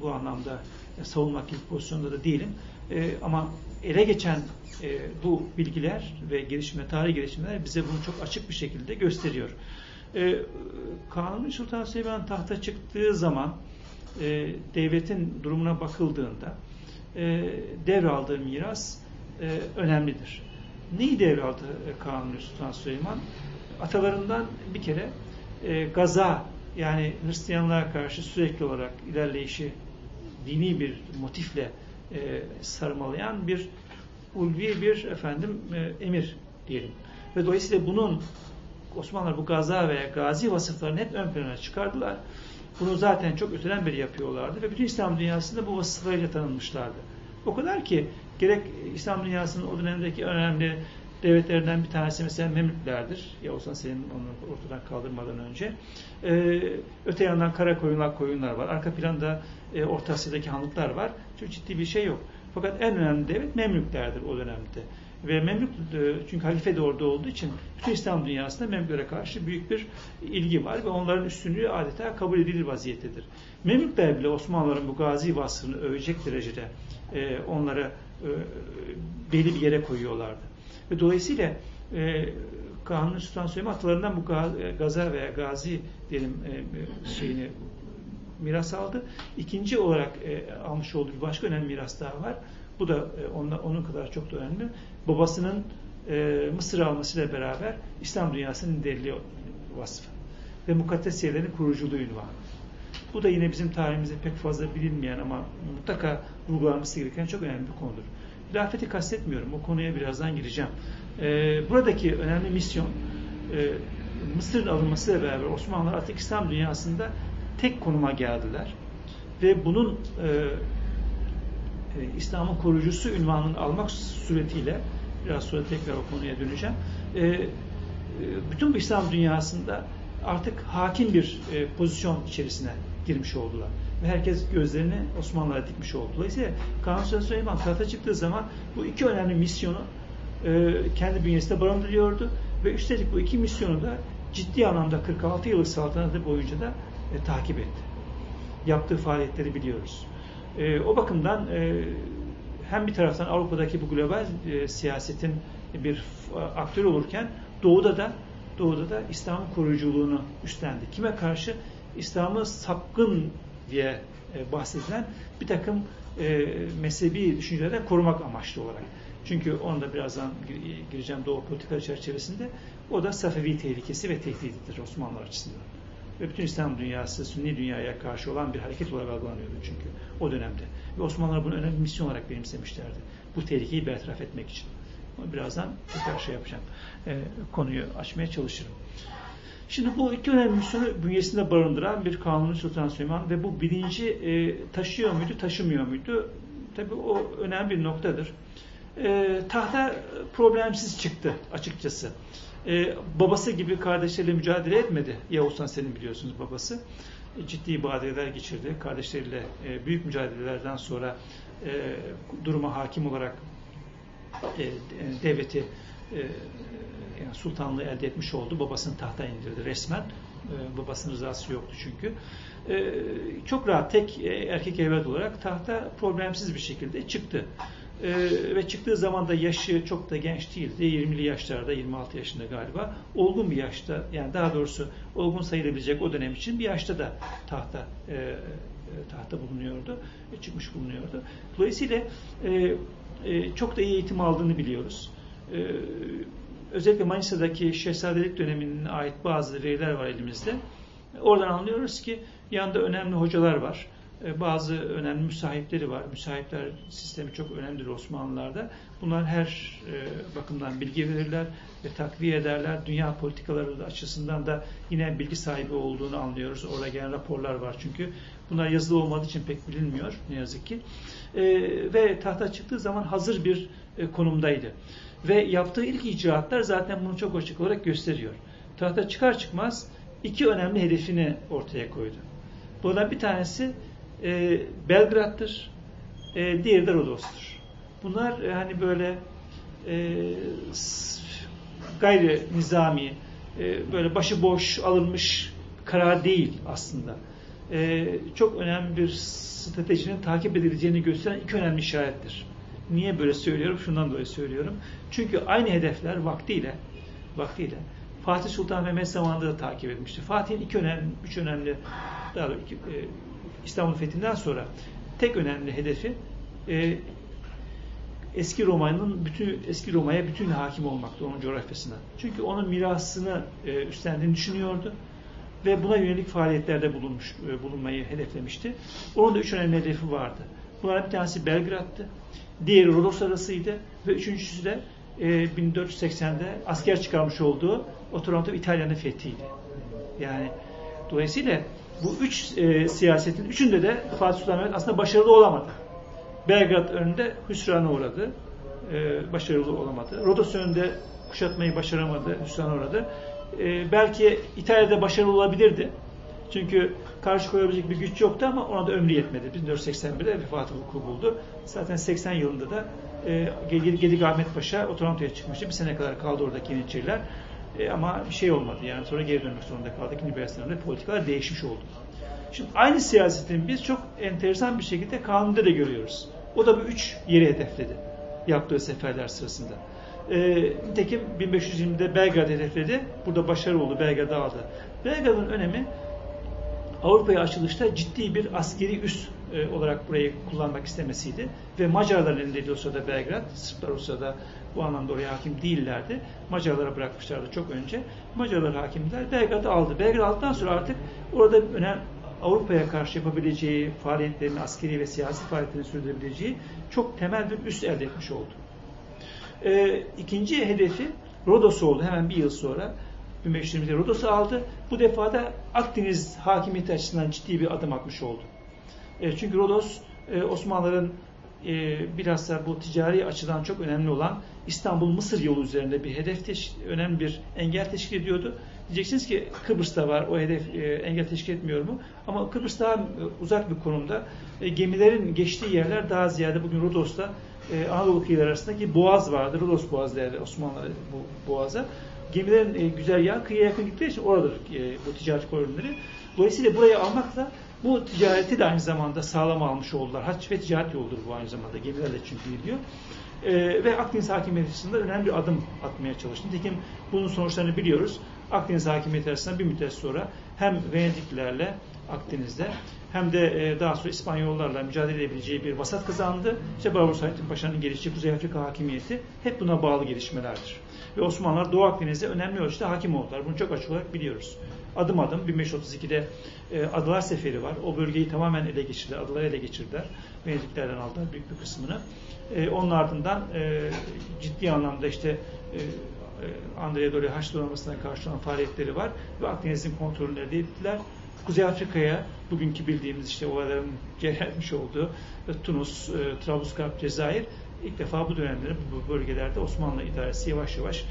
bu anlamda savunmak gibi pozisyonda da değilim. E, ama ele geçen e, bu bilgiler ve gelişme, tarih gelişmeler bize bunu çok açık bir şekilde gösteriyor. E, Kanuni Sultan Süleyman tahta çıktığı zaman e, devletin durumuna bakıldığında e, devraldığı miras e, önemlidir. Neyi devraldı e, Kanuni Sultan Süleyman? Atalarından bir kere e, gaza yani Hristiyanlığa karşı sürekli olarak ilerleyişi dini bir motifle e, sarmalayan bir ulvi bir efendim e, emir diyelim. Ve dolayısıyla bunun Osmanlılar bu gaza veya gazi vasıflarını hep ön plana çıkardılar. Bunu zaten çok öteden beri yapıyorlardı ve bütün İslam dünyasında bu vasıflarıyla tanınmışlardı. O kadar ki gerek İslam dünyasının o dönemdeki önemli devletlerinden bir tanesi mesela Memlüklerdir. Ya olsan senin onu ortadan kaldırmadan önce. Ee, öte yandan kara koyunlar koyunlar var. Arka planda e, Orta Asya'daki hanlıklar var. Çok ciddi bir şey yok. Fakat en önemli devlet Memlüklerdir o dönemde. Ve Memlük e, çünkü halife de orada olduğu için bütün İslam dünyasında Memlüklere karşı büyük bir ilgi var ve onların üstünlüğü adeta kabul edilir vaziyettedir. Memlükler bile Osmanlıların bu gazi vasfını övecek derecede e, onlara e, belli bir yere koyuyorlardı. Ve dolayısıyla e, Kanuni Sultan Süleyman atalarından bu gaza veya gazi diyelim e, şeyini miras aldı. İkinci olarak e, almış olduğu bir başka önemli miras daha var. Bu da e, onunla, onun kadar çok da önemli. Babasının e, Mısır almasıyla beraber İslam dünyasının liderliği vasfı ve mukaddes yerlerin kuruculuğu ünvanı. Bu da yine bizim tarihimizde pek fazla bilinmeyen ama mutlaka vurgulanması gereken çok önemli bir konudur. Hilafeti kastetmiyorum. O konuya birazdan gireceğim. E, buradaki önemli misyon e, Mısır'ın alınmasıyla beraber Osmanlılar artık İslam dünyasında tek konuma geldiler. Ve bunun e, e, İslam'ın koruyucusu ünvanını almak suretiyle biraz sonra tekrar o konuya döneceğim. E, e, bütün bu İslam dünyasında artık hakim bir e, pozisyon içerisine girmiş oldular. Ve herkes gözlerini Osmanlılara dikmiş oldu. Dolayısıyla Kanuni Süleyman tahta çıktığı zaman bu iki önemli misyonu e, kendi bünyesinde barındırıyordu. Ve üstelik bu iki misyonu da ciddi anlamda 46 yıllık saltanatı boyunca da e, takip etti. Yaptığı faaliyetleri biliyoruz. E, o bakımdan e, hem bir taraftan Avrupa'daki bu global e, siyasetin bir aktör olurken Doğu'da da Doğu'da da İslam'ın koruyuculuğunu üstlendi. Kime karşı? İslam'ı sapkın diye e, bahsedilen bir takım e, mezhebi düşüncelerden korumak amaçlı olarak. Çünkü onu da birazdan gireceğim Doğu politika çerçevesinde. O da Safevi tehlikesi ve tehdididir Osmanlı açısından ve bütün İslam dünyası Sünni dünyaya karşı olan bir hareket olarak algılanıyordu çünkü o dönemde. Ve Osmanlılar bunu önemli misyon olarak benimsemişlerdi. Bu tehlikeyi bertaraf etmek için. Birazdan tekrar şey yapacağım. E, konuyu açmaya çalışırım. Şimdi bu iki önemli misyonu bünyesinde barındıran bir Kanuni Sultan Süleyman ve bu bilinci e, taşıyor muydu, taşımıyor muydu? Tabii o önemli bir noktadır. E, tahta problemsiz çıktı açıkçası. E, babası gibi kardeşleriyle mücadele etmedi. Yavuz Han senin biliyorsunuz babası. E, ciddi badireler geçirdi. Kardeşleriyle e, büyük mücadelelerden sonra e, duruma hakim olarak e, devleti e, yani sultanlığı elde etmiş oldu. Babasını tahta indirdi resmen. E, babasının rızası yoktu çünkü. E, çok rahat tek e, erkek evlat olarak tahta problemsiz bir şekilde çıktı. E, ve çıktığı zaman da yaşı çok da genç değildi. 20'li yaşlarda, 26 yaşında galiba. Olgun bir yaşta, yani daha doğrusu olgun sayılabilecek o dönem için bir yaşta da tahta e, e tahta bulunuyordu, e, çıkmış bulunuyordu. Dolayısıyla e, e, çok da iyi eğitim aldığını biliyoruz. E, özellikle Manisa'daki şehzadelik dönemine ait bazı veriler var elimizde. Oradan anlıyoruz ki yanında önemli hocalar var. E, bazı önemli müsahipleri var. Müsahipler sistemi çok önemlidir Osmanlılar'da. Bunlar her e, bakımdan bilgi verirler ve takviye ederler. Dünya politikaları açısından da yine bilgi sahibi olduğunu anlıyoruz. Orada gelen raporlar var çünkü. Bunlar yazılı olmadığı için pek bilinmiyor ne yazık ki. E, ve tahta çıktığı zaman hazır bir konumdaydı. Ve yaptığı ilk icraatlar zaten bunu çok açık olarak gösteriyor. Tahta çıkar çıkmaz iki önemli hedefini ortaya koydu. Bunlardan bir tanesi e, Belgrad'dır, e, diğeri de Rodos'tur. Bunlar e, hani böyle e, gayri nizami, e, böyle başıboş alınmış karar değil aslında. E, çok önemli bir stratejinin takip edileceğini gösteren iki önemli işarettir. Niye böyle söylüyorum? Şundan dolayı söylüyorum. Çünkü aynı hedefler vaktiyle vaktiyle Fatih Sultan Mehmet zamanında da takip etmişti. Fatih'in iki önemli, üç önemli daha doğrusu, e, İstanbul Fethi'nden sonra tek önemli hedefi e, eski Roma'nın bütün eski Roma'ya bütün hakim olmaktı onun coğrafyasına. Çünkü onun mirasını e, üstlendiğini düşünüyordu ve buna yönelik faaliyetlerde bulunmuş e, bulunmayı hedeflemişti. Onun da üç önemli hedefi vardı. Bunlardan bir tanesi Belgrad'tı, diğeri Rodos arasıydı ve üçüncüsü de e, 1480'de asker çıkarmış olduğu Otranto İtalya'nın fethiydi. Yani dolayısıyla bu üç e, siyasetin üçünde de Fatih Sultan Mehmet aslında başarılı olamadı. Belgrad önünde hüsrana uğradı. E, başarılı olamadı. Rodos önünde kuşatmayı başaramadı, hüsrana uğradı. E, belki İtalya'da başarılı olabilirdi. Çünkü karşı koyabilecek bir güç yoktu ama ona da ömrü yetmedi. 1481'de vefatı vuku buldu. Zaten 80 yılında da e, Gedik Ahmet Paşa Otranto'ya çıkmıştı. Bir sene kadar kaldı oradaki Yeniçeriler. E, ama bir şey olmadı yani sonra geri dönmek zorunda kaldı. İkinci Beyaz dönemde politikalar değişmiş oldu. Şimdi aynı siyasetin biz çok enteresan bir şekilde kanunda da görüyoruz. O da bu üç yeri hedefledi yaptığı seferler sırasında. E, nitekim 1520'de Belgrad hedefledi. Burada başarılı oldu. Belgrad'ı aldı. Belgrad'ın önemi Avrupa'ya açılışta ciddi bir askeri üs e, olarak burayı kullanmak istemesiydi. Ve Macarların elindeydi o sırada Belgrad. Sırplar sırada bu anlamda oraya hakim değillerdi. Macarlara bırakmışlardı çok önce. Macarlar hakimler Belgrad'ı aldı. Belgrad aldıktan sonra artık orada önemli Avrupa'ya karşı yapabileceği faaliyetlerini, askeri ve siyasi faaliyetlerini sürdürebileceği çok temel bir üst elde etmiş oldu. Ee, ikinci hedefi Rodos oldu hemen bir yıl sonra. 1520'de Rodos'u aldı. Bu defa da Akdeniz hakimiyeti açısından ciddi bir adım atmış oldu. E, çünkü Rodos e, Osmanlıların e, bilhassa bu ticari açıdan çok önemli olan İstanbul-Mısır yolu üzerinde bir hedef önemli bir engel teşkil ediyordu. Diyeceksiniz ki Kıbrıs'ta var o hedef e, engel teşkil etmiyor mu? Ama Kıbrıs daha e, uzak bir konumda. E, gemilerin geçtiği yerler daha ziyade bugün Rodos'ta e, Anadolu kıyıları arasındaki boğaz vardı. Rodos boğaz derdi Osmanlı bu boğaza. Gemilerin e, güzergahı kıyıya yakın gittiği için oradır e, bu ticaret koridorları. Dolayısıyla burayı almakla bu ticareti de aynı zamanda sağlam almış oldular. Haç ve ticaret yoludur bu aynı zamanda. Gemilerle çünkü gidiyor. Ee, ve Akdeniz hakimiyeti açısından önemli bir adım atmaya çalıştı. Nitekim bunun sonuçlarını biliyoruz. Akdeniz hakimiyeti arasında bir müddet sonra hem Venediklilerle Akdeniz'de hem de e, daha sonra İspanyollarla mücadele edebileceği bir vasat kazandı. İşte Barbaros Hayrettin Paşa'nın gelişi Kuzey Afrika hakimiyeti hep buna bağlı gelişmelerdir. Ve Osmanlılar Doğu Akdeniz'de önemli ölçüde hakim oldular. Bunu çok açık olarak biliyoruz. Adım adım 1532'de e, Adalar Seferi var. O bölgeyi tamamen ele geçirdiler. Adaları ele geçirdiler. Venediklerden aldılar büyük bir kısmını. E, onun ardından e, ciddi anlamda işte e, e Andrea Dole Haçlı donanmasına karşı olan faaliyetleri var ve Akdeniz'in kontrolünü elde ettiler. Kuzey Afrika'ya bugünkü bildiğimiz işte olayların cereyan olduğu e, Tunus, e, Trablusgarp, Cezayir ilk defa bu dönemde bu bölgelerde Osmanlı idaresi yavaş yavaş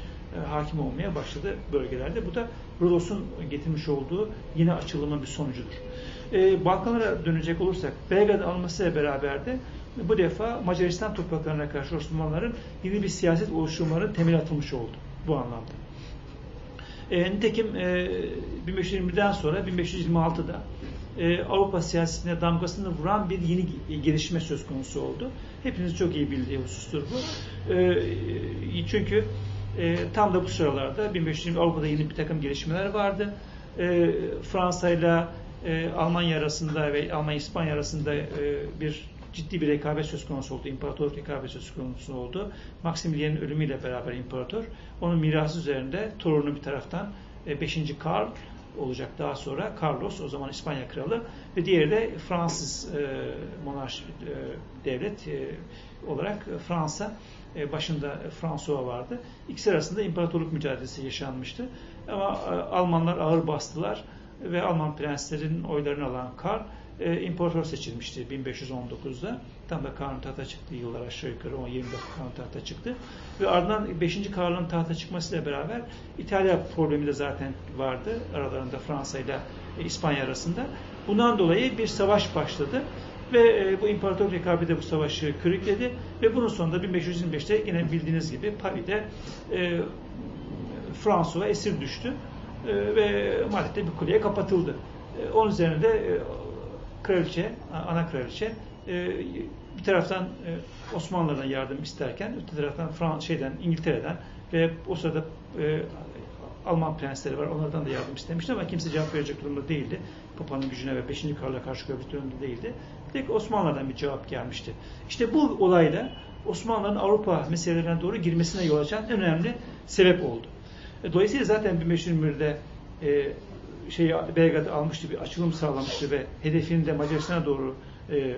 hakim olmaya başladı bölgelerde. Bu da Rodos'un getirmiş olduğu yine açılımın bir sonucudur. E, Balkanlara dönecek olursak Belgrad almasıyla beraber de bu defa Macaristan topraklarına karşı Osmanlıların yeni bir siyaset oluşturmaları temel atılmış oldu bu anlamda. E, nitekim e, 1520'den sonra 1526'da e, Avrupa siyasetine damgasını vuran bir yeni gelişme söz konusu oldu. Hepiniz çok iyi bildiği husustur bu. E, çünkü e, tam da bu sıralarda 1520 Avrupa'da yeni bir takım gelişmeler vardı. E, Fransa ile e, Almanya arasında ve Almanya-İspanya arasında e, bir ciddi bir rekabet söz konusu oldu. İmparatorluk rekabet söz konusu oldu. Maximilian'ın ölümüyle beraber imparator. Onun mirası üzerinde torunu bir taraftan 5. E, Karl olacak daha sonra. Carlos o zaman İspanya kralı ve diğeri de Fransız e, monarş e, devlet e, olarak Fransa başında François vardı. İkisi arasında imparatorluk mücadelesi yaşanmıştı. Ama e, Almanlar ağır bastılar ve Alman prenslerin oylarını alan Karl e, imparator seçilmişti 1519'da. Tam da Karl'ın tahta çıktığı yıllar aşağı yukarı 10-20 Karl'ın tahta çıktı. Ve ardından 5. Karl'ın tahta çıkmasıyla beraber İtalya problemi de zaten vardı aralarında Fransa ile İspanya arasında. Bundan dolayı bir savaş başladı. Ve e, bu imparator rekabeti bu savaşı körükledi ve bunun sonunda 1525'te yine bildiğiniz gibi Paris'te e, esir düştü e, ve Madrid'de bir kuleye kapatıldı. E, onun üzerinde e, kraliçe, ana kraliçe bir taraftan Osmanlılardan yardım isterken öte taraftan Frans şeyden İngiltere'den ve o sırada Alman prensleri var. Onlardan da yardım istemişti ama kimse cevap verecek durumda değildi. Papa'nın gücüne ve 5. Karl'a karşı görebilmek durumda değildi. Tek Osmanlılardan bir cevap gelmişti. İşte bu olayla Osmanlıların Avrupa meselelerine doğru girmesine yol açan en önemli sebep oldu. E, dolayısıyla zaten 1521'de e, şeyi Belgrad'ı almıştı, bir açılım sağlamıştı ve hedefini de Macaristan'a doğru e, e,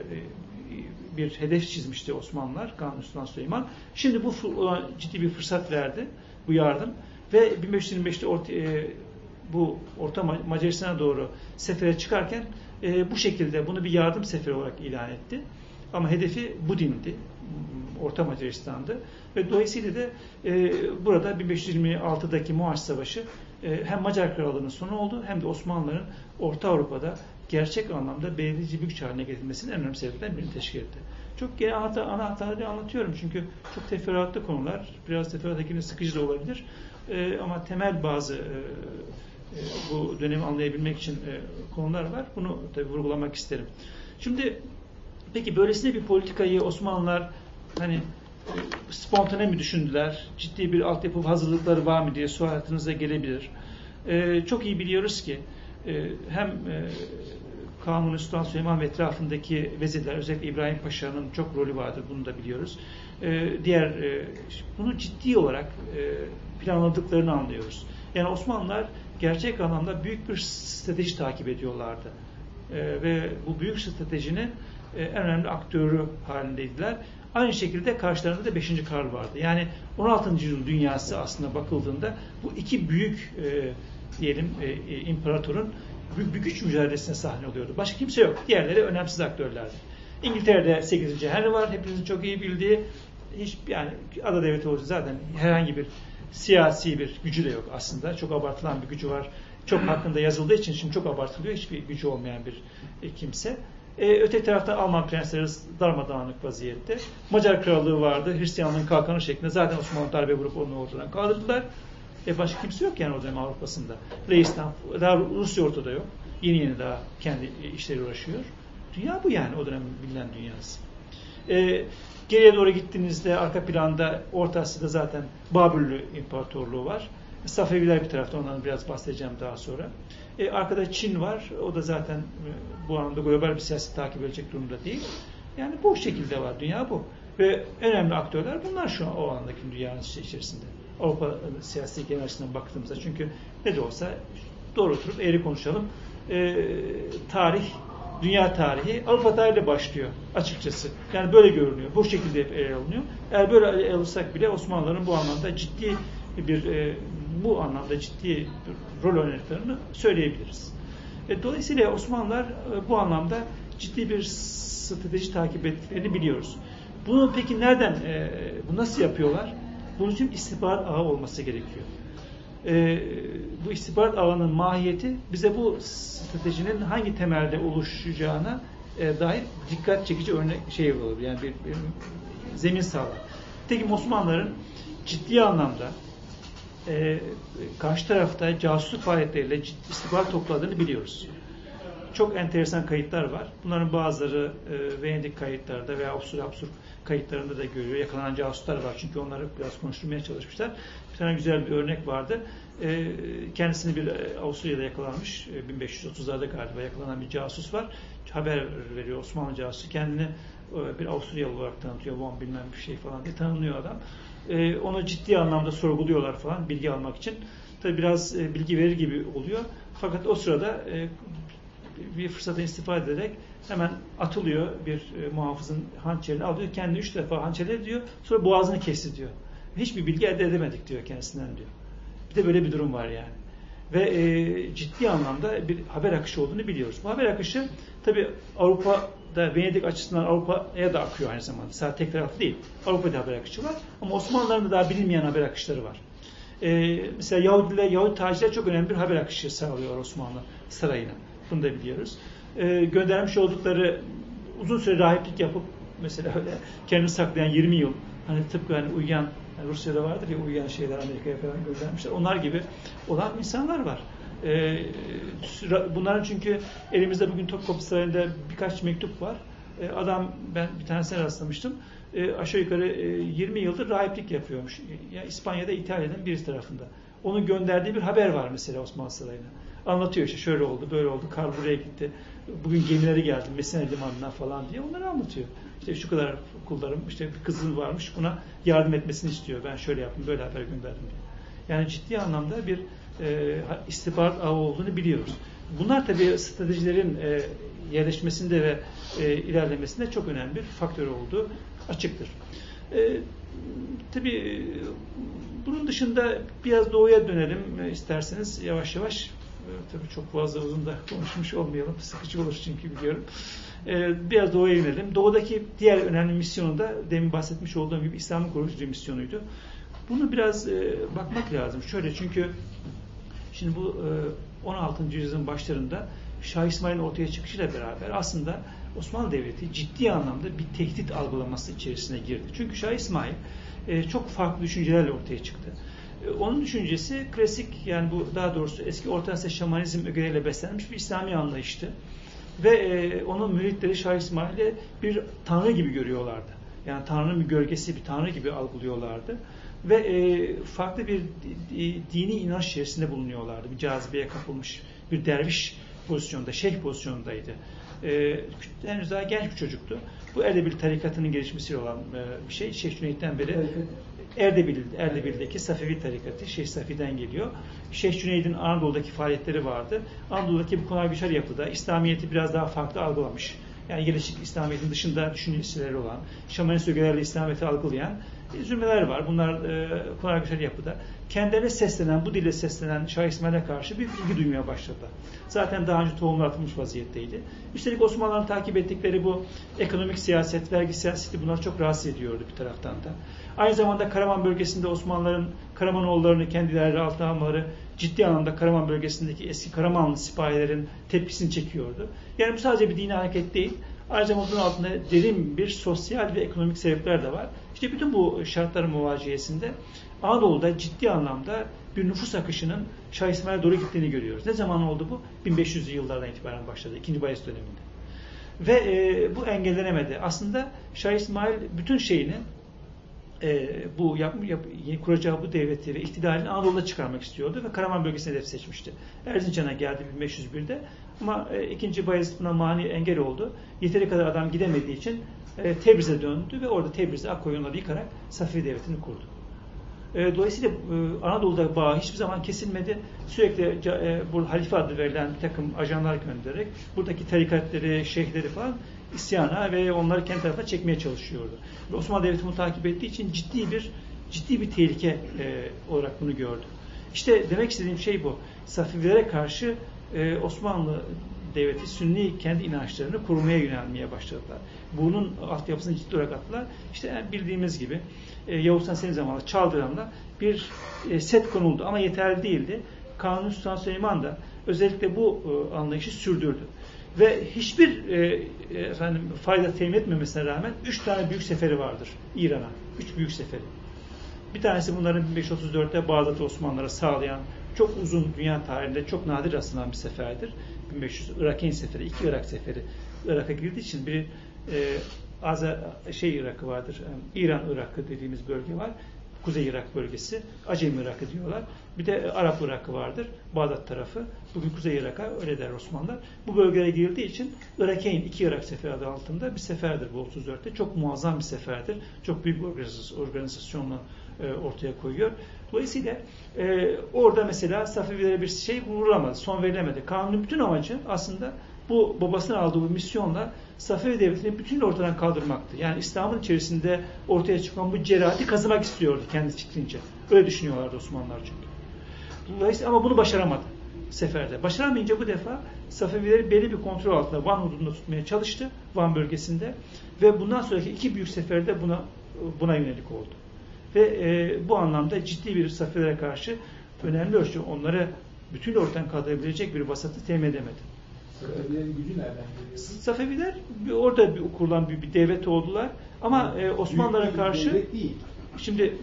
bir hedef çizmişti Osmanlılar, Kanuni Sultan Süleyman. Şimdi bu ciddi bir fırsat verdi bu yardım ve 1525'te orta, e, bu Orta Macaristan'a doğru sefere çıkarken e, bu şekilde bunu bir yardım seferi olarak ilan etti. Ama hedefi Budin'di. Orta Macaristan'dı. Ve dolayısıyla da e, burada 1526'daki Muaş Savaşı e, hem Macar Krallığı'nın sonu oldu hem de Osmanlıların Orta Avrupa'da gerçek anlamda belirleyici bir güç haline getirilmesinin en önemli sebeplerinden birini teşkil etti. Çok gene ana, ana hatları anlatıyorum çünkü çok teferruatlı konular. Biraz teferruata girme sıkıcı da olabilir. E, ama temel bazı e, bu dönemi anlayabilmek için e, konular var. Bunu tabii vurgulamak isterim. Şimdi peki böylesine bir politikayı Osmanlılar hani e, spontane mi düşündüler? Ciddi bir altyapı hazırlıkları var mı diye sual gelebilir. E, çok iyi biliyoruz ki hem e, Kanuni Sultan Süleyman ve etrafındaki vezirler, özellikle İbrahim Paşa'nın çok rolü vardır, bunu da biliyoruz. E, diğer, e, bunu ciddi olarak e, planladıklarını anlıyoruz. Yani Osmanlılar gerçek anlamda büyük bir strateji takip ediyorlardı. E, ve bu büyük stratejinin e, en önemli aktörü halindeydiler. Aynı şekilde karşılarında da 5. Karl vardı. Yani 16. yüzyıl dünyası aslında bakıldığında bu iki büyük e, diyelim e, e, imparatorun büyük bir güç mücadelesine sahne oluyordu. Başka kimse yok. Diğerleri önemsiz aktörlerdi. İngiltere'de 8. Henry var. Hepinizin çok iyi bildiği. Hiç yani ada devleti olacak zaten herhangi bir siyasi bir gücü de yok aslında. Çok abartılan bir gücü var. Çok hakkında yazıldığı için şimdi çok abartılıyor. Hiçbir gücü olmayan bir e, kimse. E, öteki tarafta Alman prensleri darmadağınık vaziyette. Macar krallığı vardı. Hristiyanlığın kalkanı şeklinde. Zaten Osmanlı darbe vurup onu ortadan kaldırdılar. E başka kimse yok yani o dönem Avrupa'sında. Leistan, daha Rusya ortada yok. Yeni yeni daha kendi işleri uğraşıyor. Dünya bu yani o dönem bilinen dünyası. E, Geriye doğru gittiğinizde arka planda Orta Asya'da zaten Babüllü İmparatorluğu var. Safeviler bir tarafta ondan biraz bahsedeceğim daha sonra. E, arkada Çin var. O da zaten e, bu anlamda global bir siyaset takip edecek durumda değil. Yani bu şekilde var. Dünya bu. Ve önemli aktörler bunlar şu an o andaki dünyanın içerisinde. Avrupa siyasi genel açısından baktığımızda. Çünkü ne de olsa doğru oturup eğri konuşalım. E, tarih, dünya tarihi Avrupa tarihiyle başlıyor açıkçası. Yani böyle görünüyor. Bu şekilde ele alınıyor. Eğer böyle ele alırsak bile Osmanlıların bu anlamda ciddi bir e, bu anlamda ciddi rol oynadıklarını söyleyebiliriz. E, dolayısıyla Osmanlılar e, bu anlamda ciddi bir strateji takip ettiklerini biliyoruz. Bunu peki nereden, e, bu nasıl yapıyorlar? Bunun için istihbarat ağı olması gerekiyor. E, bu istihbarat ağının mahiyeti bize bu stratejinin hangi temelde oluşacağına e, dair dikkat çekici örnek şey olur. Yani bir, bir zemin sağlar. Tekim Osmanlıların ciddi anlamda e, karşı tarafta casusluk faaliyetleriyle istihbarat topladığını biliyoruz. Çok enteresan kayıtlar var. Bunların bazıları e, Venedik kayıtlarda veya Avusturya Habsburg kayıtlarında da görüyor. Yakalanan casuslar var. Çünkü onları biraz konuşturmaya çalışmışlar. Tane güzel bir örnek vardı. E, kendisini bir e, Avusturya'da yakalanmış. E, 1530'larda galiba yakalanan bir casus var. Haber veriyor Osmanlı casusu. Kendini e, bir Avusturyalı olarak tanıtıyor. Von bilmem bir şey falan diye tanınıyor adam. E, onu ciddi anlamda sorguluyorlar falan bilgi almak için. Tabi biraz e, bilgi verir gibi oluyor. Fakat o sırada e, bir fırsatı istifade ederek hemen atılıyor bir e, muhafızın hançerini alıyor. Kendi üç defa hançerle diyor. Sonra boğazını kesti diyor. Hiçbir bilgi elde edemedik diyor kendisinden diyor. Bir de böyle bir durum var yani. Ve e, ciddi anlamda bir haber akışı olduğunu biliyoruz. Bu haber akışı tabi Avrupa'da Venedik açısından Avrupa'ya da akıyor aynı zamanda. Sadece tek taraflı değil. Avrupa'da haber akışı var. Ama Osmanlıların da daha bilinmeyen haber akışları var. E, mesela Yahudiler, Yahudi tacirler çok önemli bir haber akışı sağlıyor Osmanlı sarayına. Bunu da biliyoruz. E, göndermiş oldukları uzun süre rahiplik yapıp mesela öyle kendini saklayan 20 yıl hani tıpkı hani uyuyan yani Rusya'da vardır ya uyuyan şeyler Amerika'ya falan göndermişler. Onlar gibi olan insanlar var. E, bunların çünkü elimizde bugün Topkapı Sarayı'nda birkaç mektup var. E, adam ben bir tanesine rastlamıştım. E, aşağı yukarı e, 20 yıldır rahiplik yapıyormuş. Ya İspanya'da İtalya'dan birisi tarafında. Onun gönderdiği bir haber var mesela Osmanlı Sarayı'na. Anlatıyor işte şöyle oldu, böyle oldu, kar buraya gitti. Bugün gemileri geldi Mesene limanına falan diye onları anlatıyor. İşte şu kadar kullarım, işte bir kızın varmış buna yardım etmesini istiyor. Ben şöyle yaptım, böyle haber gönderdim. Yani ciddi anlamda bir e, istihbarat ağı olduğunu biliyoruz. Bunlar tabii stratejilerin e, yerleşmesinde ve e, ilerlemesinde çok önemli bir faktör olduğu açıktır. E, tabii bunun dışında biraz doğuya dönelim e, isterseniz yavaş yavaş. E, tabii çok fazla uzun da konuşmuş olmayalım. Sıkıcı olur çünkü biliyorum. E, biraz doğuya yönelim. Doğudaki diğer önemli misyonu da demin bahsetmiş olduğum gibi İslam'ın koruyucu misyonuydu. Bunu biraz e, bakmak lazım. Şöyle çünkü şimdi bu e, 16. yüzyılın başlarında Şah İsmail'in ortaya çıkışıyla beraber aslında Osmanlı Devleti ciddi anlamda bir tehdit algılaması içerisine girdi. Çünkü Şah İsmail e, çok farklı düşüncelerle ortaya çıktı. E, onun düşüncesi klasik yani bu daha doğrusu eski Orta Asya şamanizm ögeleriyle beslenmiş bir İslami anlayıştı. Ve e, onun müritleri Şah İsmail'i bir tanrı gibi görüyorlardı. Yani tanrının bir gölgesi, bir tanrı gibi algılıyorlardı. Ve e, farklı bir dini inanç içerisinde bulunuyorlardı. Bir cazibeye kapılmış bir derviş pozisyonda, şeyh pozisyondaydı. E, henüz daha genç bir çocuktu. Bu Erdebil tarikatının gelişmesiyle olan e, bir şey. Şeyh Cüneyt'ten beri Erdebil, Erdebil'deki Safevi tarikatı Şeyh Safi'den geliyor. Şeyh Cüneyd'in Anadolu'daki faaliyetleri vardı. Anadolu'daki bu konar güçer yapıda İslamiyet'i biraz daha farklı algılamış. Yani gelişik İslamiyet'in dışında düşünceleri olan, şamanist ögelerle İslamiyet'i algılayan zümreler var. Bunlar e, güçer yapıda. Kendilerine seslenen, bu dille seslenen Şah İsmail'e karşı bir ilgi duymaya başladı. Zaten daha önce tohumlar atılmış vaziyetteydi. Üstelik Osmanlıların takip ettikleri bu ekonomik siyaset, vergi siyaseti bunları çok rahatsız ediyordu bir taraftan da. Aynı zamanda Karaman bölgesinde Osmanlıların Karamanoğullarını kendileri altına almaları ciddi anlamda Karaman bölgesindeki eski Karamanlı sipahilerin tepkisini çekiyordu. Yani bu sadece bir dini hareket değil. Ayrıca bunun altında derin bir sosyal ve ekonomik sebepler de var. İşte bütün bu şartların muvaciyesinde Anadolu'da ciddi anlamda bir nüfus akışının Şah İsmail'e doğru gittiğini görüyoruz. Ne zaman oldu bu? 1500'lü yıllardan itibaren başladı. İkinci Bayezid döneminde. Ve e, bu engellenemedi. Aslında Şah İsmail bütün şeyini e, bu yap, yap, yeni kuracağı bu devleti ve iktidarını Anadolu'da çıkarmak istiyordu ve Karaman bölgesini hedef seçmişti. Erzincan'a geldi 1501'de ama e, ikinci Bayezid buna mani engel oldu. Yeteri kadar adam gidemediği için e, Tebriz'e döndü ve orada Tebriz'de Akkoyunları yıkarak Safiye Devleti'ni kurdu. E, dolayısıyla e, Anadolu'da bağ hiçbir zaman kesilmedi. Sürekli e, bu halife adı verilen bir takım ajanlar göndererek buradaki tarikatları, şeyhleri falan isyana ve onları kendi tarafına çekmeye çalışıyordu. Ve Osmanlı Devleti bunu takip ettiği için ciddi bir ciddi bir tehlike olarak bunu gördü. İşte demek istediğim şey bu. Safilere karşı Osmanlı Devleti Sünni kendi inançlarını korumaya yönelmeye başladılar. Bunun altyapısını ciddi olarak attılar. İşte bildiğimiz gibi e, Yavuz Han Selim zamanında Çaldıran'da bir e, set konuldu ama yeterli değildi. Kanuni Sultan Süleyman da özellikle bu e, anlayışı sürdürdü. Ve hiçbir e, efendim fayda temin etmemesine rağmen üç tane büyük seferi vardır İran'a. Üç büyük seferi. Bir tanesi bunların 1534'te Bağdat'ı Osmanlılara sağlayan çok uzun dünya tarihinde çok nadir rastlanan bir seferdir. 1500 Irak'ın seferi, iki Irak seferi. Irak'a girdiği için bir e, Azer, şey Irak'ı vardır. E, İran Irak'ı dediğimiz bölge var. Kuzey Irak bölgesi. Acem Irak'ı diyorlar. Bir de Arap Irak'ı vardır. Bağdat tarafı. Bugün Kuzey Irak'a öyle der Osmanlılar. Bu bölgeye girdiği için Irak'ın iki Irak seferi adı altında bir seferdir bu 34'te. Çok muazzam bir seferdir. Çok büyük bir organizasyonla e, ortaya koyuyor. Dolayısıyla e, orada mesela Safevilere bir şey vurulamadı, son verilemedi. Kanunun bütün amacı aslında bu babasının aldığı bu misyonla Safevi Devleti'ni bütün ortadan kaldırmaktı. Yani İslam'ın içerisinde ortaya çıkan bu cerahati kazımak istiyordu kendi fikrince. Öyle düşünüyorlardı Osmanlılar çünkü. Dolayısıyla ama bunu başaramadı seferde. Başaramayınca bu defa Safevileri belli bir kontrol altında Van hududunda tutmaya çalıştı. Van bölgesinde. Ve bundan sonraki iki büyük seferde buna buna yönelik oldu. Ve e, bu anlamda ciddi bir Safevilere karşı önemli ölçüde onları bütün ortadan kaldırabilecek bir vasatı temin edemedi. Safevilerin gücü nereden geliyor? Safeviler orada bir, kurulan bir, bir devlet oldular. Ama e, Osmanlılara karşı değil. şimdi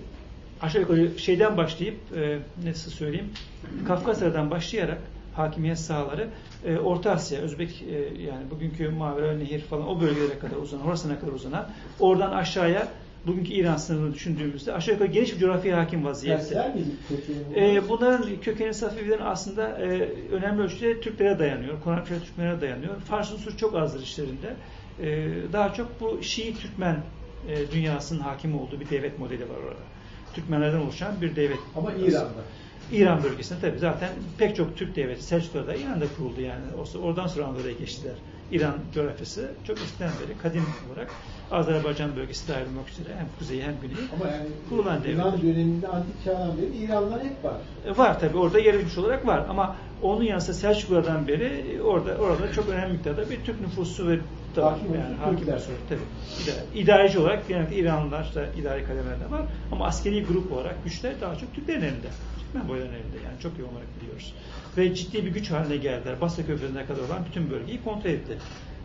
aşağı yukarı şeyden başlayıp e, nasıl söyleyeyim Kafkasya'dan başlayarak hakimiyet sahaları e, Orta Asya, Özbek e, yani bugünkü Mavera Nehir falan o bölgelere kadar uzanan, orasına kadar uzanan oradan aşağıya bugünkü İran sınırını düşündüğümüzde aşağı yukarı geniş bir coğrafya hakim vaziyette. E, bunların kökeni Safevilerin aslında e, önemli ölçüde Türklere dayanıyor. Konakçı Türkmenlere dayanıyor. Fars unsur çok azdır işlerinde. E, daha çok bu Şii Türkmen e, dünyasının hakim olduğu bir devlet modeli var orada. Türkmenlerden oluşan bir devlet. Ama İran'da. İran bölgesinde tabii zaten pek çok Türk devleti Selçuklular da İran'da kuruldu yani. Oradan sonra Anadolu'ya geçtiler. İran coğrafyası çok eskiden beri kadim olarak Azerbaycan bölgesi dahil olmak üzere hem kuzeyi hem güneyi Ama yani kurulan devlet. Yunan döneminde antik çağdan beri İranlar hep var. E, var tabii orada yerleşmiş olarak var ama onun yanında Selçuklulardan beri orada orada çok önemli miktarda bir Türk nüfusu ve hakim yani hakim unsur tabii. İdare, idareci olarak genellikle İranlılar da idari kademelerde var ama askeri grup olarak güçler daha çok Türklerin elinde. Türkmen boyların elinde yani çok iyi olarak biliyoruz. Ve ciddi bir güç haline geldiler. Basra Köprüsü'ne kadar olan bütün bölgeyi kontrol etti.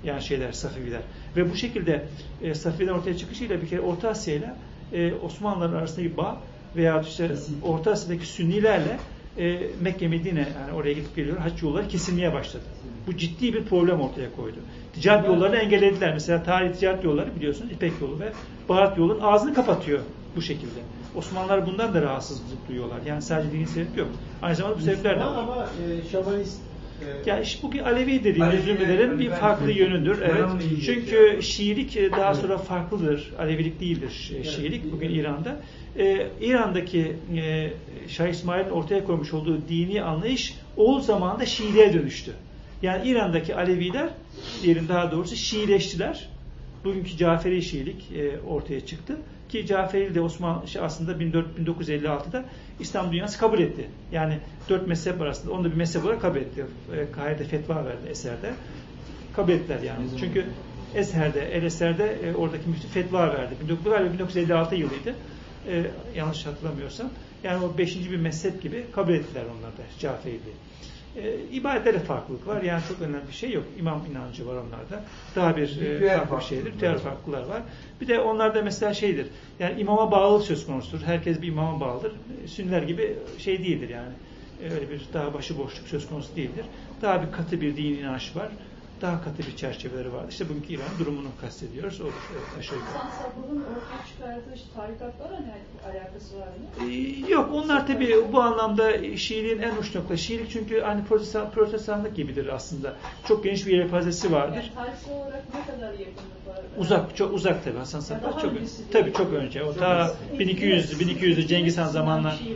Yani şeyler, Safeviler. Ve bu şekilde e, Safeviler ortaya çıkışıyla bir kere Orta Asya ile e, Osmanlıların arasındaki bağ veya işte Orta Asya'daki Sünnilerle e, Mekke, Medine yani oraya gidip geliyor hac yolları kesilmeye başladı. Bu ciddi bir problem ortaya koydu. Ticaret yollarını engellediler. Mesela tarih ticaret yolları biliyorsunuz İpek yolu ve Bahat yolun ağzını kapatıyor bu şekilde. Osmanlılar bundan da rahatsızlık duyuyorlar. Yani sadece dini sebep yok. Aynı zamanda bu sebepler de var. Ama e, şamanist e, ya işte bugün Alevi dediğimiz zümrelerin bir farklı yönüdür. Evet. Çünkü Şiilik e, daha sonra farklıdır. Alevilik değildir Şiilik bugün İran'da. Ee, İran'daki e, Şah İsmail'in ortaya koymuş olduğu dini anlayış o zamanında Şiiliğe dönüştü. Yani İran'daki Aleviler, diyelim daha doğrusu Şiileştiler. Bugünkü Caferi Şiilik e, ortaya çıktı. Ki Caferi de Osman aslında 1956'da İslam dünyası kabul etti. Yani dört mezhep arasında onu da bir mezhep olarak kabul etti. E, Kahire'de fetva verdi eserde. Kabul ettiler yani. Çünkü Eser'de, El Eser'de e, oradaki müftü fetva verdi. 1956 yılıydı. E, yanlış hatırlamıyorsam. Yani o beşinci bir mezhep gibi kabul ettiler onlar da Caferiliği. E, ibadette de farklılık var. Yani çok önemli bir şey yok. İmam inancı var onlarda. Daha bir e, farklı bir şeydir. Diğer farklılar var. Bir de onlarda mesela şeydir. Yani imama bağlılık söz konusudur. Herkes bir imama bağlıdır. E, Sünniler gibi şey değildir yani. Öyle bir daha başıboşluk söz konusu değildir. Daha bir katı bir din inanç var. Daha katı bir çerçeveleri vardı. İşte bugünkü İran durumunu kastediyoruz. O evet, aşağı yukarı. Sabırın ortaya çıkardığı işte tarikatlarla ne alakası var mı? Ee, Yok onlar tabii bu anlamda Şiiliğin en uç nokta. Şiilik çünkü hani protestan, protestanlık gibidir aslında. Çok geniş bir yelpazesi vardır. Yani tarihsel olarak ne kadar yakınlık var? Uzak, çok uzak tabii Hasan Ya Sabbah daha çok değil. çok önce. O ta 1200 1200'lü Cengiz Han zamanlar. Şey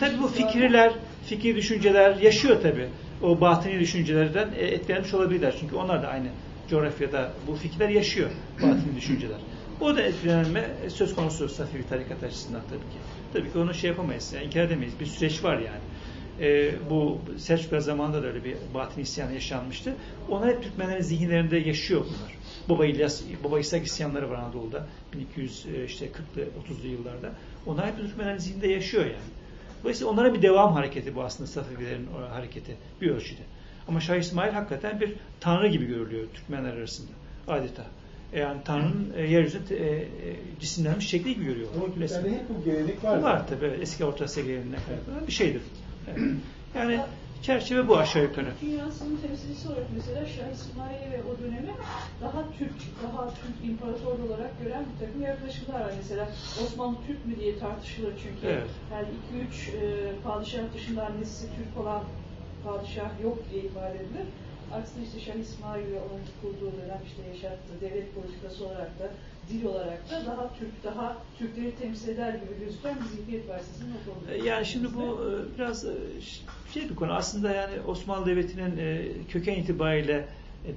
Tabii bu mı? fikirler, fikir düşünceler yaşıyor tabii. O batini düşüncelerden e, etkilenmiş olabilirler. Çünkü onlar da aynı coğrafyada bu fikirler yaşıyor. Batini düşünceler. O da etkilenme e, söz konusu Safevi tarikat açısından tabii ki. Tabii ki onu şey yapamayız, yani inkar edemeyiz. Bir süreç var yani. E, bu Selçuklar zamanında da öyle bir batini isyan yaşanmıştı. Onlar hep Türkmenlerin zihinlerinde yaşıyor bunlar. Baba İlyas, Baba İshak isyanları var Anadolu'da 1200 e, işte 40'lı 30'lu yıllarda. Onlar hep Türkmenlerin zihninde yaşıyor yani. Dolayısıyla onlara bir devam hareketi bu aslında Safevilerin o hareketi bir ölçüde. Ama Şah İsmail hakikaten bir tanrı gibi görülüyor Türkmenler arasında adeta. E, Yani Tanrı'nın e, yeryüzünde e, e, cisimlenmiş şekli gibi görüyor. Ama Türklerde hep bu gelenek var. Var tabii. evet. Eski Orta Asya geleneğine kaynaklanan bir şeydir. Yani çerçeve bu aşağı yukarı. Dünyasının temsilcisi olarak mesela Şah İsmail'i ve o dönemi daha Türk, daha Türk imparator olarak gören bir takım yaklaşımlar var. Mesela Osmanlı Türk mü diye tartışılır çünkü. Evet. Yani 2-3 e, padişah dışında annesi Türk olan padişah yok diye ifade edilir. Aksine işte Şah İsmail ve onun kurduğu dönem işte yaşattığı devlet politikası olarak da dil olarak da daha Türk, daha Türkleri temsil eder gibi gözüken bir zihniyet var sizin o konuda. Yani şimdi bu e, biraz e, şey bir konu. Aslında yani Osmanlı Devleti'nin e, köken itibariyle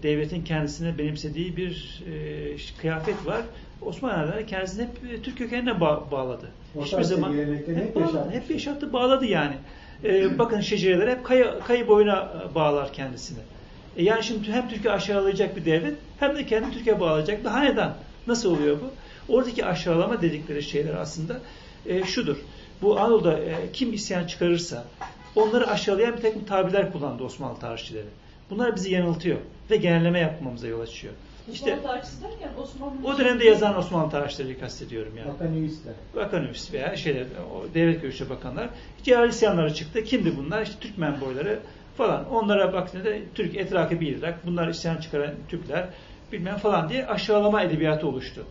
devletin kendisine benimsediği bir e, kıyafet var. Osmanlı kendisini hep Türk kökenine ba- bağladı. Orta Asya geleneklerini hep bağladı, yaşatmış. hep yaşattı, bağladı yani. E, bakın şecereler hep kayı, kayı boyuna bağlar kendisini. E, yani şimdi hem Türkiye aşağılayacak bir devlet hem de kendi Türkiye bağlayacak bir hanedan. Nasıl oluyor bu? Oradaki aşağılama dedikleri şeyler aslında e, şudur. Bu Anadolu'da e, kim isyan çıkarırsa onları aşağılayan bir takım tabirler kullandı Osmanlı tarihçileri. Bunlar bizi yanıltıyor ve genelleme yapmamıza yol açıyor. İşte Osmanlı derken Osmanlı o dönemde yazan Osmanlı tarihçileri kastediyorum yani. Bakanüvisler. Bakan üst veya şeyler, o devlet görüşü bakanlar. Cihal isyanları çıktı. Kimdi bunlar? İşte Türkmen boyları falan. Onlara baktığında Türk etrafı bir Irak. Bunlar isyan çıkaran Türkler bilmem falan diye aşağılama edebiyatı oluştu.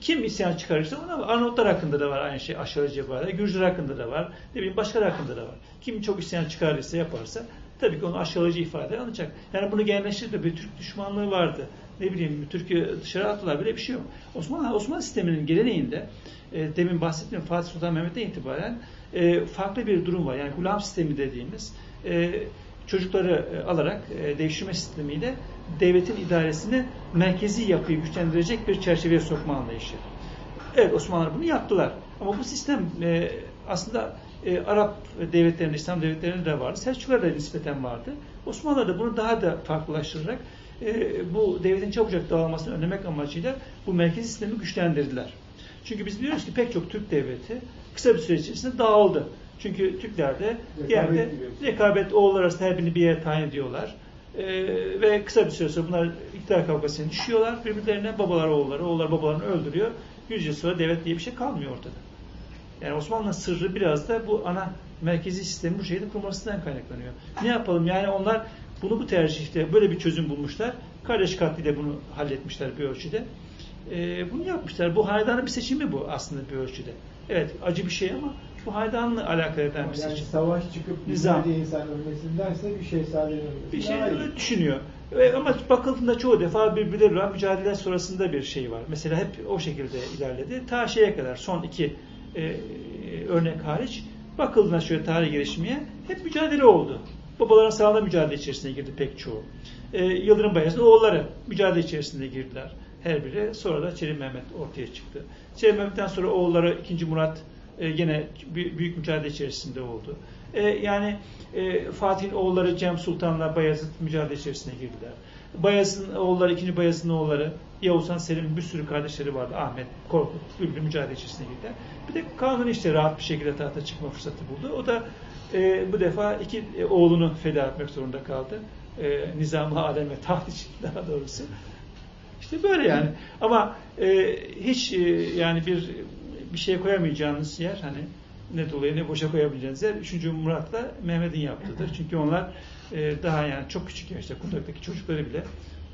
Kim isyan çıkarırsa ona Arnavutlar hakkında da var aynı şey aşağılayıcı ibadet. Gürcüler hakkında da var. Ne bileyim başkaları hakkında da var. Kim çok isyan çıkarırsa yaparsa tabii ki onu aşağılayıcı ifade alınacak. Yani bunu genelleştirdi. Bir Türk düşmanlığı vardı. Ne bileyim Türkiye dışarı attılar böyle bir şey yok. Osmanlı Osmanlı sisteminin geleneğinde e, demin bahsettiğim Fatih Sultan Mehmet'ten itibaren e, farklı bir durum var. Yani gulam sistemi dediğimiz e, çocukları e, alarak e, devşirme sistemiyle devletin idaresini merkezi yapıyı güçlendirecek bir çerçeveye sokma anlayışı. Evet Osmanlılar bunu yaptılar. Ama bu sistem e, aslında e, Arap devletlerinde, İslam devletlerinde de vardı. Selçuklularda da nispeten vardı. Osmanlılar da bunu daha da farklılaştırarak e, bu devletin çabucak dağılmasını önlemek amacıyla bu merkezi sistemi güçlendirdiler. Çünkü biz biliyoruz ki pek çok Türk devleti kısa bir süre içerisinde dağıldı. Çünkü Türkler de Rekabet gibi. rekabet oğullar arasında her birini bir yere tayin ediyorlar. Ee, ve kısa bir süre sonra bunlar iktidar kavgasına düşüyorlar birbirlerine. Babalar oğulları, oğullar babalarını öldürüyor. Yüz yıl sonra devlet diye bir şey kalmıyor ortada. Yani Osmanlı'nın sırrı biraz da bu ana merkezi sistemi bu şekilde kurmasından kaynaklanıyor. Ne yapalım yani onlar bunu bu tercihte böyle bir çözüm bulmuşlar. Kardeş katliyle bunu halletmişler bir ölçüde. Ee, bunu yapmışlar. Bu hanedanın bir seçimi bu aslında bir ölçüde. Evet acı bir şey ama bu hanedanla alakalı eden bir Yani seçim. savaş çıkıp Nizam. binlerce insan ölmesindense bir şehzadenin ölmesi Bir şey öyle düşünüyor. Ama bakıldığında çoğu defa birbirleriyle mücadele sonrasında bir şey var. Mesela hep o şekilde ilerledi. Ta şeye kadar son iki e, örnek hariç bakıldığında şöyle tarih gelişmeye hep mücadele oldu. Babaların sağında mücadele içerisine girdi pek çoğu. E, Yıldırım Bayezid'in oğulları mücadele içerisinde girdiler. Her biri. Sonra da Çelim Mehmet ortaya çıktı. Çelim Mehmet'ten sonra oğulları 2. Murat e, gene büyük, mücadele içerisinde oldu. E, yani e, Fatih'in oğulları Cem Sultan'la Bayezid mücadele içerisine girdiler. Bayezid'in oğulları, ikinci Bayezid'in oğulları Yavuz Han Selim'in bir sürü kardeşleri vardı. Ahmet, Korkut, Bülbül mücadele içerisine girdiler. Bir de Kanuni işte rahat bir şekilde tahta çıkma fırsatı buldu. O da e, bu defa iki e, oğlunu feda etmek zorunda kaldı. E, Nizam-ı Alem ve taht için daha doğrusu. İşte böyle yani. Ama e, hiç e, yani bir bir şeye koyamayacağınız yer hani ne dolayı ne boşa koyabileceğiniz yer 3. Murat'la Mehmet'in yaptığıdır. Çünkü onlar e, daha yani çok küçük yaşta kundaktaki çocukları bile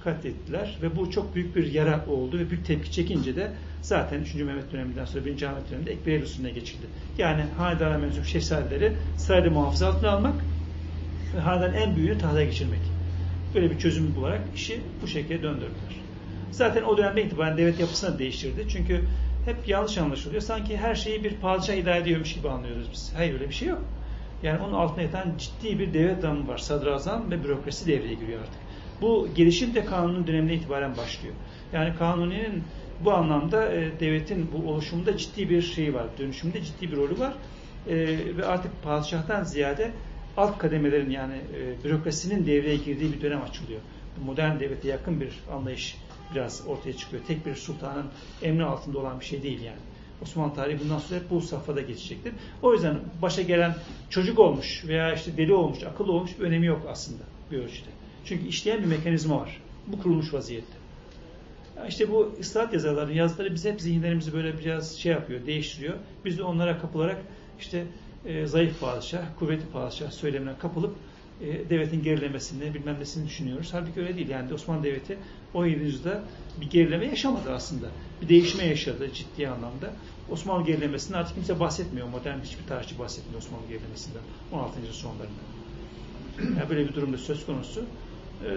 katlettiler ve bu çok büyük bir yara oldu ve büyük tepki çekince de zaten 3. Mehmet döneminden sonra 1. Ahmet döneminde Ekber usulüne geçildi. Yani hanedana mensup şehzadeleri sarayda muhafaza altına almak ve hanedanın en büyüğünü tahta geçirmek. Böyle bir çözüm bularak işi bu şekilde döndürdüler. Zaten o dönemde itibaren devlet yapısını değiştirdi. Çünkü hep yanlış anlaşılıyor. Sanki her şeyi bir padişah idare ediyormuş gibi anlıyoruz biz. Hayır öyle bir şey yok. Yani onun altına yatan ciddi bir devlet damı var. Sadrazam ve bürokrasi devreye giriyor artık. Bu gelişim de kanunun dönemine itibaren başlıyor. Yani kanuninin bu anlamda e, devletin bu oluşumunda ciddi bir şeyi var. Dönüşümde ciddi bir rolü var. E, ve artık padişahtan ziyade alt kademelerin yani e, bürokrasinin devreye girdiği bir dönem açılıyor. Modern devlete yakın bir anlayış biraz ortaya çıkıyor. Tek bir sultanın emri altında olan bir şey değil yani. Osmanlı tarihi bundan sonra hep bu safhada geçecektir. O yüzden başa gelen çocuk olmuş veya işte deli olmuş, akıllı olmuş bir önemi yok aslında bir ölçüde. Çünkü işleyen bir mekanizma var. Bu kurulmuş vaziyette. İşte bu ıslahat yazarların yazıları biz hep zihinlerimizi böyle biraz şey yapıyor, değiştiriyor. Biz de onlara kapılarak işte e, zayıf padişah, kuvvetli padişah söylemine kapılıp e, devletin gerilemesini, bilmem nesini düşünüyoruz. Halbuki öyle değil. Yani Osmanlı Devleti 17. yüzyılda bir gerileme yaşamadı aslında. Bir değişme yaşadı ciddi anlamda. Osmanlı gerilemesinden artık kimse bahsetmiyor. Modern hiçbir tarihçi bahsetmiyor Osmanlı gerilemesinden 16. yüzyıl sonlarında. Yani böyle bir durumda söz konusu. Ee,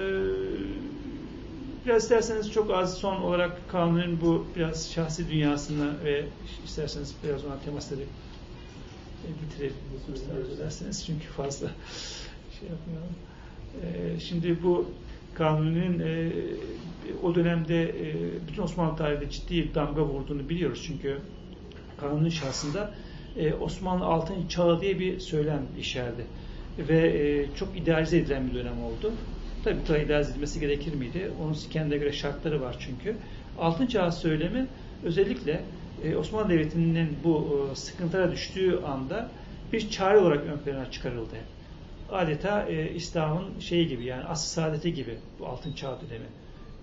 biraz isterseniz çok az son olarak kanunun bu biraz şahsi dünyasını ve isterseniz biraz ona temas edip e, bitirelim isterseniz çünkü fazla şey yapmayalım. Ee, şimdi bu kanunun e, o dönemde e, bütün Osmanlı tarihinde ciddi damga vurduğunu biliyoruz çünkü kanunun şahsında e, Osmanlı altın çağı diye bir söylem işerdi ve e, çok idealize edilen bir dönem oldu. Tabii bu kadar idealize edilmesi gerekir miydi? Onun kendine göre şartları var çünkü. Altın çağı söylemi özellikle e, Osmanlı Devleti'nin bu e, sıkıntılara düştüğü anda bir çare olarak ön plana çıkarıldı. Adeta e, İslam'ın şeyi gibi yani asr saadeti gibi bu altın çağ dönemi.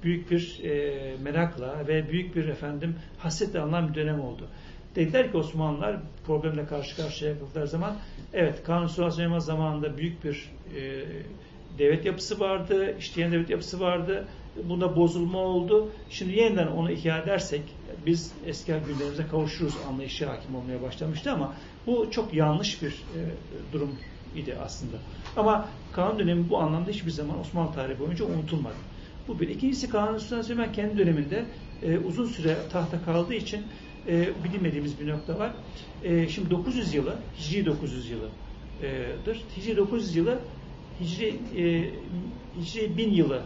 Büyük bir e, merakla ve büyük bir efendim hasretle alınan bir dönem oldu. Dediler ki Osmanlılar problemle karşı karşıya kaldıkları zaman evet Kanuni Sultan zamanında büyük bir e, devlet yapısı vardı, işleyen devlet yapısı vardı. Bunda bozulma oldu. Şimdi yeniden onu ihya edersek biz eski günlerimize kavuşuruz anlayışı hakim olmaya başlamıştı ama bu çok yanlış bir e, durum idi aslında. Ama kanun dönemi bu anlamda hiçbir zaman Osmanlı tarihi boyunca unutulmadı. Bu bir. İkincisi Kanuni Sultan Süleyman kendi döneminde e, uzun süre tahta kaldığı için e, bilinmediğimiz bir nokta var. E, şimdi 900 yılı, Hicri 900 yılıdır. Hicri 900 yılı Hicri, e, Hicri 1000 yılı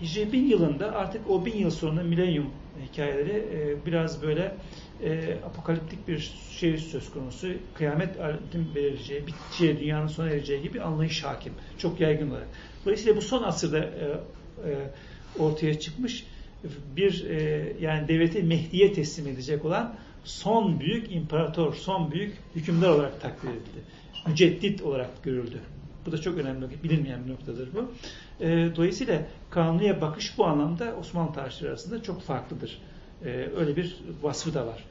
Hicri 1000 yılında artık o 1000 yıl sonra milenyum hikayeleri e, biraz böyle e, apokaliptik bir şey söz konusu. Kıyamet aletin belirleyeceği, biteceği, dünyanın sona ereceği gibi anlayış hakim. Çok yaygın olarak. Dolayısıyla bu son asırda e, e, ortaya çıkmış bir e, yani devleti Mehdi'ye teslim edecek olan son büyük imparator, son büyük hükümdar olarak takdir edildi. Müceddit olarak görüldü. Bu da çok önemli, bilinmeyen bir noktadır bu. E, dolayısıyla kanuniye bakış bu anlamda Osmanlı tarihçileri arasında çok farklıdır. E, öyle bir vasfı da var.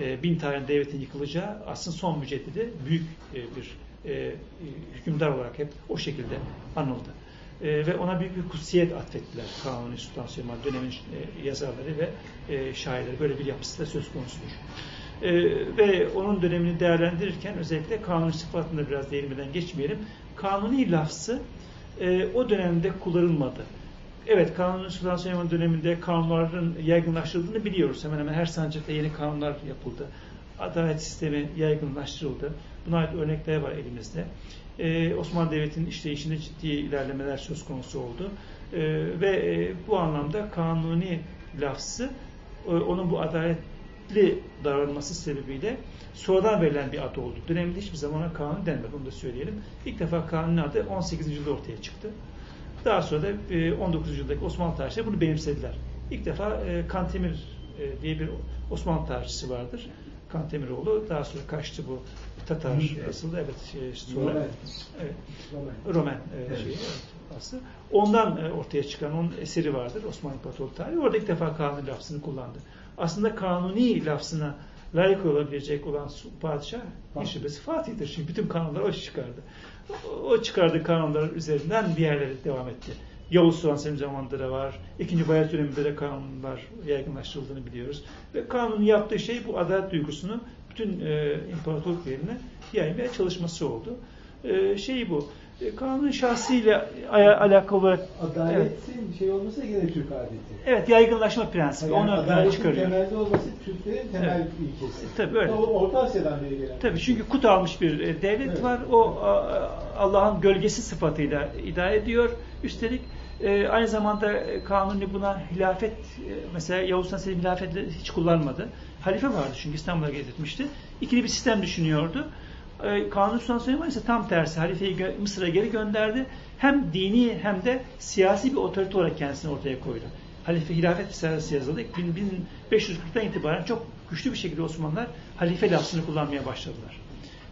E, bin tane devletin yıkılacağı aslında son müceddidi büyük e, bir e, hükümdar olarak hep o şekilde anıldı. E, ve ona büyük bir kutsiyet atfettiler Kanuni Sultan Süleyman dönemin e, yazarları ve e, şairleri. Böyle bir yapısı da söz konusudur. E, ve onun dönemini değerlendirirken özellikle kanuni sıfatında biraz değinmeden geçmeyelim. Kanuni lafzı e, o dönemde kullanılmadı. Evet Kanuni Sultan Süleyman döneminde kanunların yaygınlaştırıldığını biliyoruz. Hemen hemen her sancakta yeni kanunlar yapıldı. Adalet sistemi yaygınlaştırıldı. Buna ait örnekler var elimizde. Ee, Osmanlı Devleti'nin işleyişinde ciddi ilerlemeler söz konusu oldu. Ee, ve e, bu anlamda kanuni lafzı e, onun bu adaletli davranması sebebiyle sonradan verilen bir ad oldu. Döneminde hiçbir zaman kanun denmedi. Onu da söyleyelim. İlk defa kanun adı 18. yüzyılda ortaya çıktı. Daha sonra da 19. E, yüzyıldaki Osmanlı tarihçileri bunu benimsediler. İlk defa e, Kantemir e, diye bir Osmanlı tarihçisi vardır. Kantemiroğlu daha sonra kaçtı bu Tatar asıldı evet şey, sonra Roman evet, Roman evet. şeyi evet, aslı. Ondan ortaya çıkan onun eseri vardır Osmanlı İmparatorluğu tarihi. Orada ilk defa kanuni lafzını kullandı. Aslında kanuni lafzına layık olabilecek olan padişah hiç şüphesiz Fatih'tir. Çünkü bütün kanunları o çıkardı. O çıkardığı kanunların üzerinden diğerleri devam etti. Yavuz Sultan Selim zamanında da var. İkinci Bayat döneminde de kanunlar yaygınlaştırıldığını biliyoruz. Ve kanunun yaptığı şey bu adalet duygusunu bütün e, imparatorluk yerine yaymaya çalışması oldu. E, şeyi bu. E, kanun şahsıyla alakalı olarak Adaletin evet. şey olması yine Türk adeti. Evet, yaygınlaşma prensibi. Yani Onu öne çıkarıyor. temelde olması Türklerin temel Evet. ilkesi. Tabii öyle. O, Orta Asya'dan beri gelen. Tabii çünkü kut almış bir e, devlet Evet. var. O Allah'ın gölgesi sıfatıyla idare ediyor. Üstelik e, aynı zamanda e, kanuni buna hilafet, e, mesela Yavuz Sultan Selim hilafeti hiç kullanmadı. Halife vardı çünkü İstanbul'a getirtmişti. İkili bir sistem düşünüyordu. E, Kanuni Sultan Süleyman ise tam tersi. Halifeyi Mısır'a geri gönderdi. Hem dini hem de siyasi bir otorite olarak kendisini ortaya koydu. Halife hilafet risalesi yazıldı. 1540'tan itibaren çok güçlü bir şekilde Osmanlılar halife lafzını kullanmaya başladılar.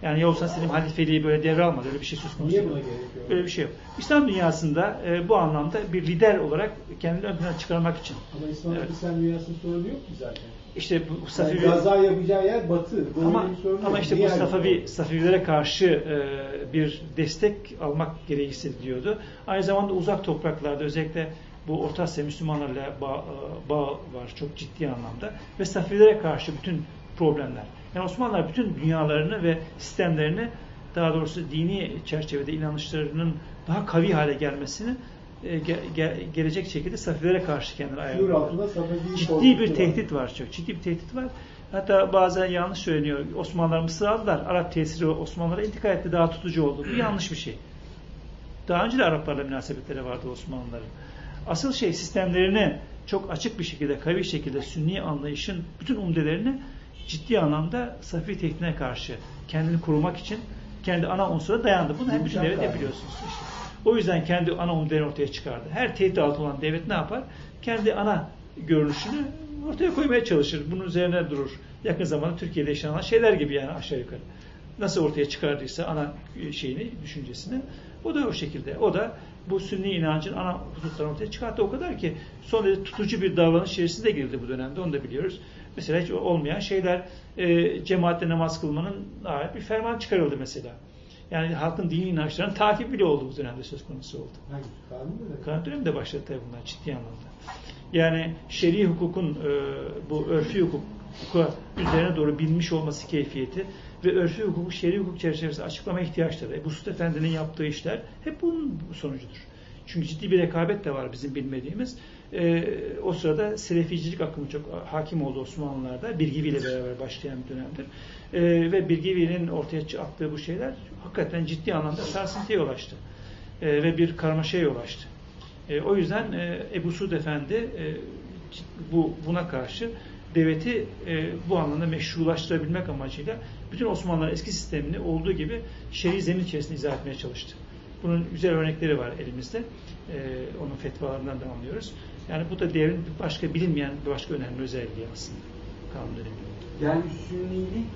Yani Yavuz Sultan Selim halifeliği böyle devralmadı. Öyle bir şey söz konusu. Niye buna gerek yok? Böyle bir şey yok. İslam dünyasında e, bu anlamda bir lider olarak kendini ön plana çıkarmak için. Ama İslam Evet. Dünyasının sorunu yok ki zaten. İşte bu Yani Safevi gaza yapacağı yer batı. Ama, ama işte bu sorun? Safavilere karşı e, bir destek almak gereği hissediliyordu. Aynı zamanda uzak topraklarda özellikle bu Orta Asya Müslümanlarla bağ, e, bağ var çok ciddi anlamda ve Safavilere karşı bütün problemler. Yani Osmanlılar bütün dünyalarını ve sistemlerini daha doğrusu dini çerçevede inanışlarının daha kavi hale gelmesini e, ge- ge- gelecek şekilde Safavilere karşı kendini Safavi ciddi bir tehdit var çok. Ciddi bir tehdit var. Hatta bazen yanlış söyleniyor. Osmanlılar Mısır aldılar. Arap tesiri Osmanlılara intikal etti. Daha tutucu oldu. Bu yanlış bir şey. Daha önce de Araplarla münasebetleri vardı Osmanlıların. Asıl şey sistemlerini çok açık bir şekilde, kavi şekilde sünni anlayışın bütün umdelerini ciddi anlamda Safi tehditine karşı kendini korumak için kendi ana unsura dayandı. Bunu hep bütün devlet biliyorsunuz. işte. O yüzden kendi ana umdelerini ortaya çıkardı. Her tehdit altı olan devlet ne yapar? Kendi ana görünüşünü ortaya koymaya çalışır. Bunun üzerine durur. Yakın zamanda Türkiye'de yaşanan şeyler gibi yani aşağı yukarı. Nasıl ortaya çıkardıysa ana şeyini, düşüncesini o da o şekilde. O da bu sünni inancın ana hususlarını ortaya çıkarttı. O kadar ki son derece tutucu bir davranış içerisinde girdi bu dönemde. Onu da biliyoruz. Mesela hiç olmayan şeyler e, cemaatle namaz kılmanın bir ferman çıkarıldı mesela. Yani halkın dini inançlarının takip bile oldu bu dönemde söz konusu oldu. Hangi kanun mu? Kanun döneminde başladı tabii bunlar ciddi anlamda. Yani şer'i hukukun e, bu örfi hukuka üzerine doğru binmiş olması keyfiyeti ve örfi hukuku şer'i hukuk çerçevesinde açıklama ihtiyaçları. Ebu Suud Efendi'nin yaptığı işler hep bunun sonucudur. Çünkü ciddi bir rekabet de var bizim bilmediğimiz. E, o sırada Seleficilik akımı çok hakim oldu Osmanlılar'da. Birgivi ile beraber başlayan bir dönemdir. E, ve Birgivi'nin ortaya attığı bu şeyler hakikaten ciddi anlamda sarsıntıya yol açtı. E, ve bir karmaşaya yol açtı. E, o yüzden e, Ebu Suud Efendi e, bu buna karşı devleti e, bu anlamda meşrulaştırabilmek amacıyla bütün Osmanlıların eski sistemini olduğu gibi şer'i zemin içerisinde izah etmeye çalıştı. Bunun güzel örnekleri var elimizde. E, onun fetvalarından da anlıyoruz. Yani bu da devrin başka bilinmeyen bir başka önemli özelliği aslında kanun döneminde. Yani sünnilik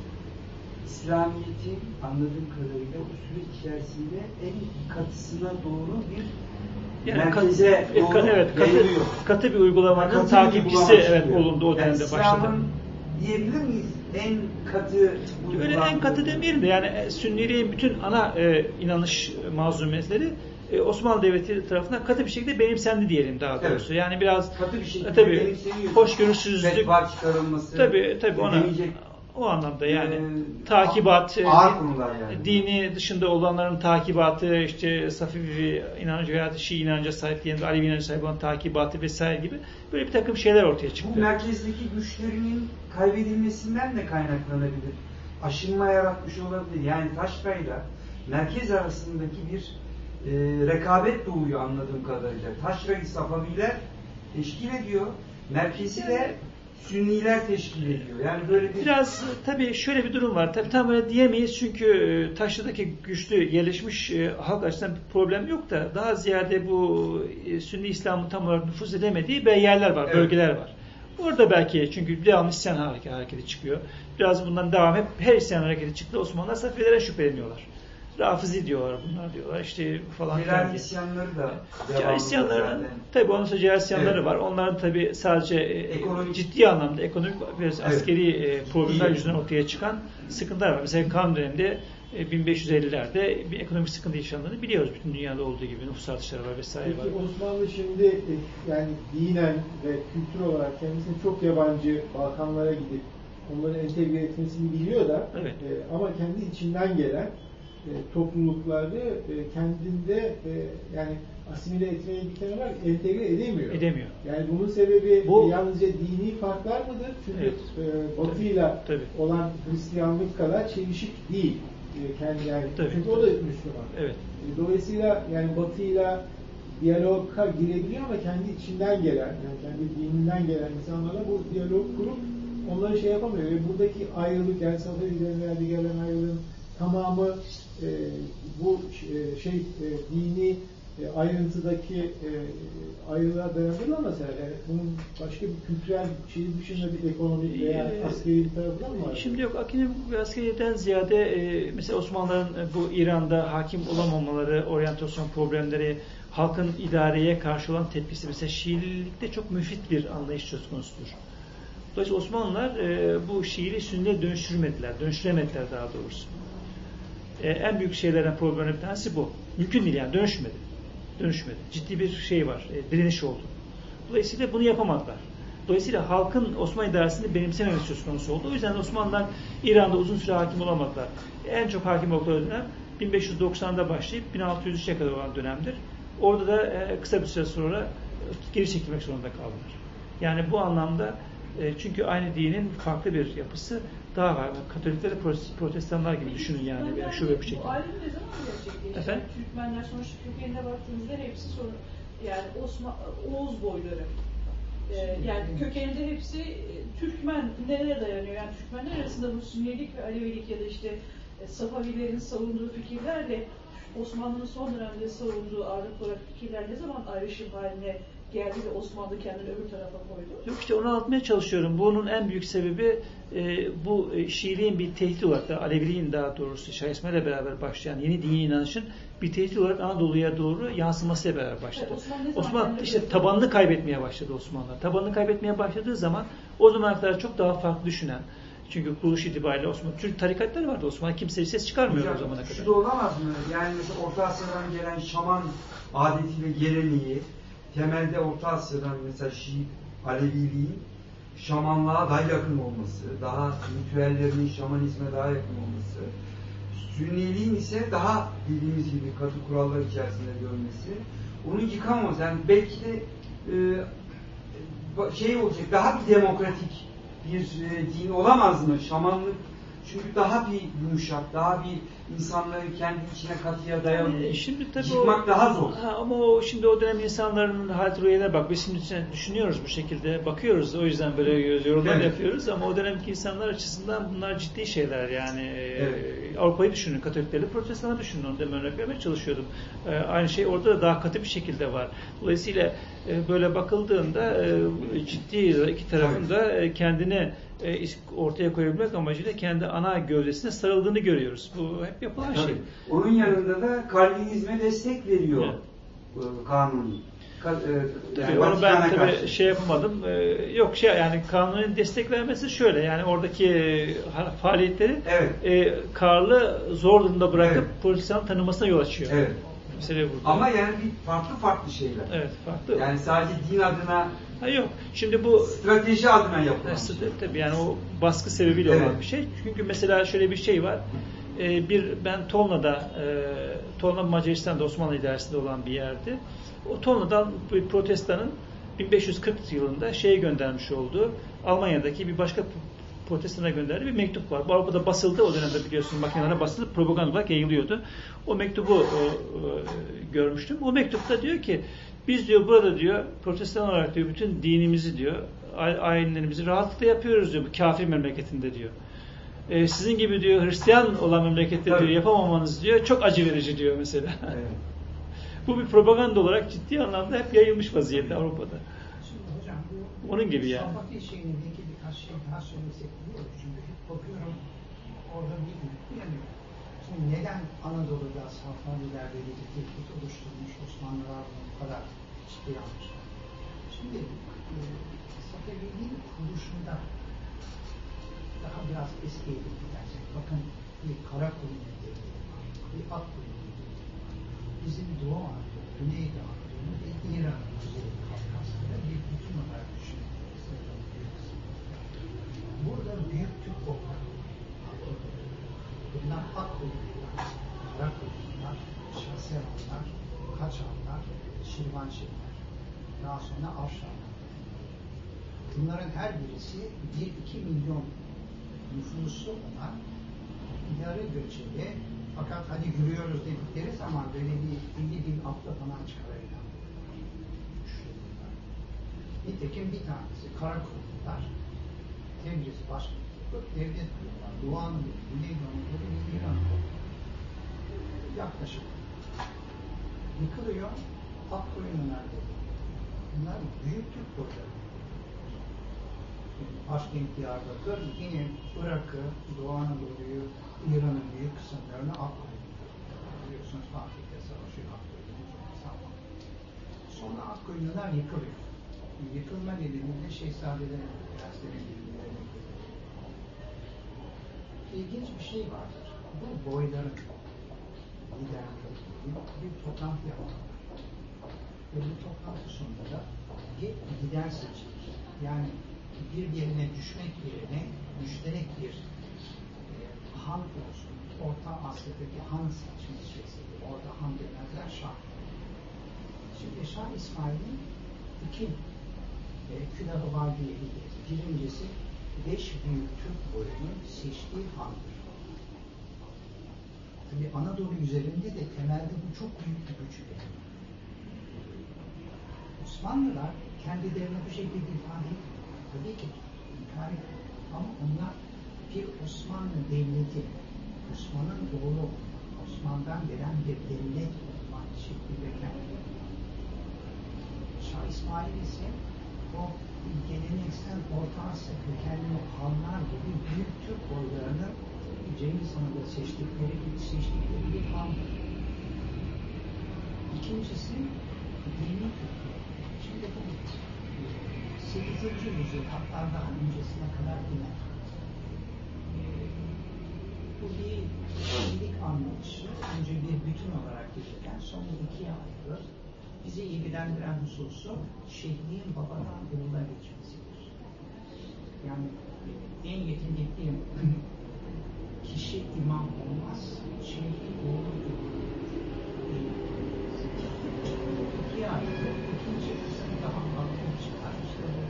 İslamiyet'in anladığım kadarıyla bu süreç içerisinde en katısına doğru bir Yani merkeze katı, doğru evet, katı, yayılıyor. katı bir uygulamanın Katı takipçisi evet olundu o Yani dönemde başladı. İslam'ın diyebilir miyiz en katı Öyle en katı demeyelim de yani e, Sünniliğin bütün ana e, inanış malzumeleri e, Osmanlı Devleti tarafından katı bir şekilde benimsendi diyelim daha Evet. doğrusu. Yani biraz katı bir şekilde e, tabii benimseniyor. hoşgörüsüzlük Fetva çıkarılması. tabii tabii ona o anlamda yani e, takibat e, ağır konular yani. dini dışında olanların takibatı işte Safivi inancı veya Şii inanca sahip diyelim Alevi inancı sahip olan takibatı vesaire gibi böyle bir takım şeyler ortaya Bu çıktı. merkezdeki güçlerinin kaybedilmesinden de kaynaklanabilir. Aşınma yaratmış olabilir. Yani Taşra'yla merkez arasındaki bir e, rekabet doğuyor anladığım kadarıyla. Taşra'yı Safaviler teşkil ediyor. Merkezi de Sünniler teşkil ediyor. Yani böyle bir Biraz tabii şöyle bir durum var. Tabii tam öyle diyemeyiz çünkü e, Taşlı'daki güçlü yerleşmiş e, halk açısından bir problem yok da daha ziyade bu e, Sünni İslam'ın tam olarak nüfuz edemediği yerler var, Evet. bölgeler var. Orada belki çünkü devamlı isyan hareketi, hareketi çıkıyor. Biraz bundan devam hep her isyan hareketi çıktı. Osmanlılar Safilere şüpheleniyorlar. Rafizi diyorlar bunlar diyorlar işte falan. Filan. isyanları da devamlı isyanları, tabii onun sonra isyanları Evet. var. Onların tabii sadece e, Ekonomik- ciddi anlamda ekonomik ve askeri e, problemler İyi. yüzünden ortaya çıkan sıkıntılar var. Mesela Kanun döneminde e, 1550'lerde bir ekonomik sıkıntı yaşandığını biliyoruz. Bütün dünyada olduğu gibi nüfus artışları var vesaire var. Peki Osmanlı şimdi e, yani dinen ve kültür olarak kendisini çok yabancı Balkanlara gidip onları entegre etmesini biliyor da Evet. e, ama kendi içinden gelen e, toplulukları e, kendinde e, yani asimile etmeyi bir kenara entegre edemiyor. Edemiyor. Yani bunun sebebi Bu- yalnızca dini farklar mıdır? Çünkü Evet. e, Batı'yla Tabii. olan Hristiyanlık kadar çelişik değil. E, kendi yani. Tabii. Çünkü o da Müslüman. Evet. E, Dolayısıyla yani Batı'yla diyaloga girebiliyor ama kendi içinden gelen, yani kendi dininden gelen insanlarla bu diyalog kurup onları şey yapamıyor. Ve buradaki ayrılık, yani Safari'den veya diğerlerin ayrılığın tamamı e, bu e, şey e, dini e, ayrıntıdaki e, ayrılığa dayandırılamaz herhalde. Yani bunun başka bir kültürel şey dışında bir ekonomik veya Ee, askeri bir tarafı mı var? Şimdi yok akademik ve askeriyeden ziyade e, mesela Osmanlıların e, bu İran'da hakim olamamaları, oryantasyon problemleri, halkın idareye karşı olan tepkisi mesela Şiililikte çok müfit bir anlayış söz konusudur. Dolayısıyla Osmanlılar e, bu Şiili Sünni'ye dönüştürmediler, dönüştüremediler daha doğrusu. E, en büyük şeylerden problemlerden bir tanesi bu. Mümkün değil yani dönüşmedi. Dönüşmedi. Ciddi bir şey var, e, direniş oldu. Dolayısıyla bunu yapamadılar. Dolayısıyla halkın Osmanlı idaresini benimsememesi söz konusu oldu. O yüzden Osmanlılar İran'da uzun süre hakim olamadılar. En çok hakim oldukları dönem 1590'da başlayıp 1603'e kadar olan dönemdir. Orada da e, kısa bir süre sonra geri çekilmek zorunda kaldılar. Yani bu anlamda e, çünkü aynı dinin farklı bir yapısı daha var. Katolikler de Protest- protestanlar gibi düşünün yani. yani şu ve bu şekilde. Bu ayrım ne zaman gerçekleşti? Efendim? Türkmenler sonuçta kökenine baktığımızda hepsi sorun. Yani Osman, Oğuz boyları. Ee, yani kökeninde hepsi e, Türkmenlere dayanıyor. Yani Türkmenler arasında bu Sünnilik ve Alevilik ya da işte e, Safavilerin savunduğu fikirlerle Osmanlı'nın son dönemde savunduğu ağırlık olarak fikirler ne zaman ayrışım haline geldi ve Osmanlı kendini öbür tarafa koydu? Yok işte onu anlatmaya çalışıyorum. Bunun en büyük sebebi e, bu e, Şiiliğin bir tehdit olarak da Aleviliğin daha doğrusu Şah İsmail'le beraber başlayan yeni dini inanışın bir tehdit olarak Anadolu'ya doğru yansımasıyla beraber başladı. Evet, Osmanlı kendini işte tabanını kaybetmeye başladı Osmanlı. Tabanını kaybetmeye başladığı zaman o zamana kadar çok daha farklı düşünen çünkü kuruluş itibariyle Osmanlı Türk tarikatları vardı Osmanlı kimse ses çıkarmıyor Hocam, o zamana kadar. Şu da olamaz mı? Yani mesela Orta Asya'dan gelen şaman adeti ve geleneği temelde Orta Asya'dan mesela Şii Aleviliğin şamanlığa daha yakın olması, daha ritüellerinin şamanizme daha yakın olması, Sünniliğin ise daha bildiğimiz gibi katı kurallar içerisinde görmesi, onu yıkamaz. Yani belki de e, şey olacak, daha bir demokratik bir e, din olamaz mı? Şamanlık çünkü daha bir yumuşak, daha bir insanları kendi içine katıya dayanıyor. E, Şimdi tabii Yıkmak o, daha zor. Ha, ama o şimdi o dönem insanların hayat rüyalarına bak. Biz şimdi düşünüyoruz bu şekilde. Bakıyoruz. O yüzden böyle yorumlar Evet. yapıyoruz. Ama o dönemki insanlar açısından bunlar ciddi şeyler. Yani e, Evet. Avrupa'yı düşünün. Katolikleri, protestanı düşünün. Onu demin örnek vermeye çalışıyordum. E, aynı şey orada da daha katı bir şekilde var. Dolayısıyla e, böyle bakıldığında e, ciddi iki tarafın da kendini e, ortaya koyabilmek amacıyla kendi ana gövdesine sarıldığını görüyoruz. Bu hep yapılan şey. Tabii. Onun yanında da Kalvinizme destek veriyor Evet. e, kanuni. Ka- e, yani onu ben tabii karşı. şey yapamadım. Ee, yok şey yani kanunun destek vermesi şöyle yani oradaki e, faaliyetleri Evet. e, Karl'ı zor durumda bırakıp Evet. Protestan'ın tanımasına yol açıyor. Evet. Mesele burada. Ama yani bir farklı farklı şeyler. evet farklı. Yani sadece din adına, ha, yok. Şimdi bu strateji adına yapılan. Aslında tabii yani o baskı sebebiyle Evet. olan bir şey. Çünkü mesela şöyle bir şey var. Ee, bir ben Tolna'da e, Tolna Macaristan'da Osmanlı idaresinde olan bir yerdi. O Tolna'dan bir protestanın 1540 yılında şeye göndermiş olduğu Almanya'daki bir başka protestana gönderdiği bir mektup var. Bu Avrupa'da basıldı o dönemde biliyorsun makinelere basılıp propaganda olarak yayılıyordu. O mektubu e, e, görmüştüm. O mektupta diyor ki biz diyor burada diyor protestan olarak diyor bütün dinimizi diyor ay- ayinlerimizi rahatlıkla yapıyoruz diyor bu kafir memleketinde diyor. E, sizin gibi diyor Hristiyan olan memlekette diyor Tabii. yapamamanız diyor çok acı verici diyor mesela. Evet. bu bir propaganda olarak ciddi anlamda hep yayılmış vaziyette Avrupa'da. Şimdi hocam bu Onun gibi yani. Şafak şeyine birkaç şey daha söylesek olur. Çünkü hep bakıyorum orada bir bilemiyorum. Şimdi neden Anadolu'da Safaniler bir tehdit oluşturmuş Osmanlılar bunu bu kadar ciddiye almışlar? Şimdi e, Safevi'nin kuruluşunda daha biraz eskiye gidersek, bakın bir kara devleti var, bir ak devleti var. Bizim Doğu Anadolu, Güneydoğu Anadolu ve İran Kafkasları bir bütün olarak düşünüyoruz. Burada büyük Türk okları, bunlar ak kuyunlar, kara kuyunlar, Şahsevanlar, Kaçanlar, Şirvanşehirler, daha sonra Afşanlar. Bunların her birisi 1-2 milyon nüfusu olan yarı göçebe. Fakat hadi yürüyoruz dedikleri zaman böyle bir 50 bin atla falan çıkarayla düşünüyorlar. Nitekim bir tanesi Karakurtlular Tebriz başkenti devlet kuruyorlar. Doğu Güneydoğu Anadolu ve İran yaklaşık yıkılıyor. Akkoyunlar Bunlar büyük Türk boyları başkent Diyarbakır, yine Irak'ı, Doğu Anadolu'yu, İran'ın büyük kısımlarını Akkoyun. Biliyorsunuz Afrika Savaşı Akkoyun'un Sonra Akkoyunlar yıkılıyor. Yıkılma nedeniyle şehzadelerin prenslerin İlginç bir şey vardır. Bu boyların liderleri bir toplantı yaparlar. Ve bu toplantı sonunda bir lider seçilir. Yani birbirine düşmek yerine müşterek bir e, han olsun. Orta Asya'daki han seçmesi şekli. Orada han demezler Şah. Şimdi Şah İsmail'in iki e, külahı var diyebiliriz. Birincisi beş büyük Türk boyunun seçtiği handır. Tabi Anadolu üzerinde de temelde bu çok büyük bir güç verir. Osmanlılar kendilerini bu şekilde ifade etmiyor. Tabii ki inkar ediyor. Ama onlar bir Osmanlı devleti, Osman'ın oğlu, Osman'dan gelen bir devlet olmak şekliyle kendileri. Şah İsmail ise o geleneksel Orta Asya kökenli hanlar gibi büyük Türk boylarını Cengiz Han'da seçtikleri, seçtikleri bir handır. İkincisi dini kültür. Şimdi bu 8. yüzyıl hatta daha öncesine kadar iner. Bu bir iyilik anlayışı önce bir bütün olarak geçirken sonra ikiye ayrılır. Bizi ilgilendiren hususu şehrin babadan oğula geçmesidir. Yani en yetenekli kişi imam olmaz, şehrin oğlu İkiye ayrılır. İkinci kısım daha altın çıkar. İşte bu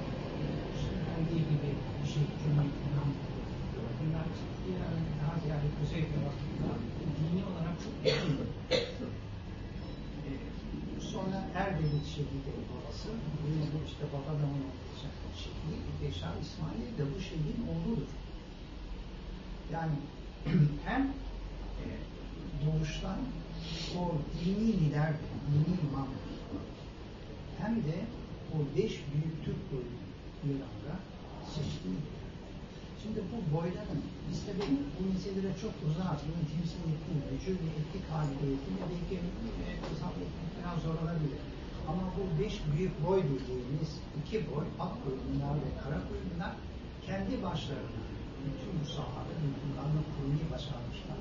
söylediği gibi şey cümle imam Bunlar İran'ın daha ziyade kuzey tarafında dini olarak çok yakın. Sonra Erdebil şehidi babası, bu işte babadan olacak şehidi, ve Şah İsmail de bu şehidin oğludur. Yani hem e, doğuştan o dini lider, dini imam hem de o beş büyük Türk boyu İran'da Şimdi bu boyların, tabii bu meselelere çok uzak, bunun temsil ettiği gücü ve etki kabiliyetini belki e, hesap etmek biraz zor olabilir. Ama bu beş büyük boy dediğimiz iki boy, ak koyunlar ve kara koyunlar kendi başlarına bütün bu sahada hükümdarını kurmayı başarmışlar.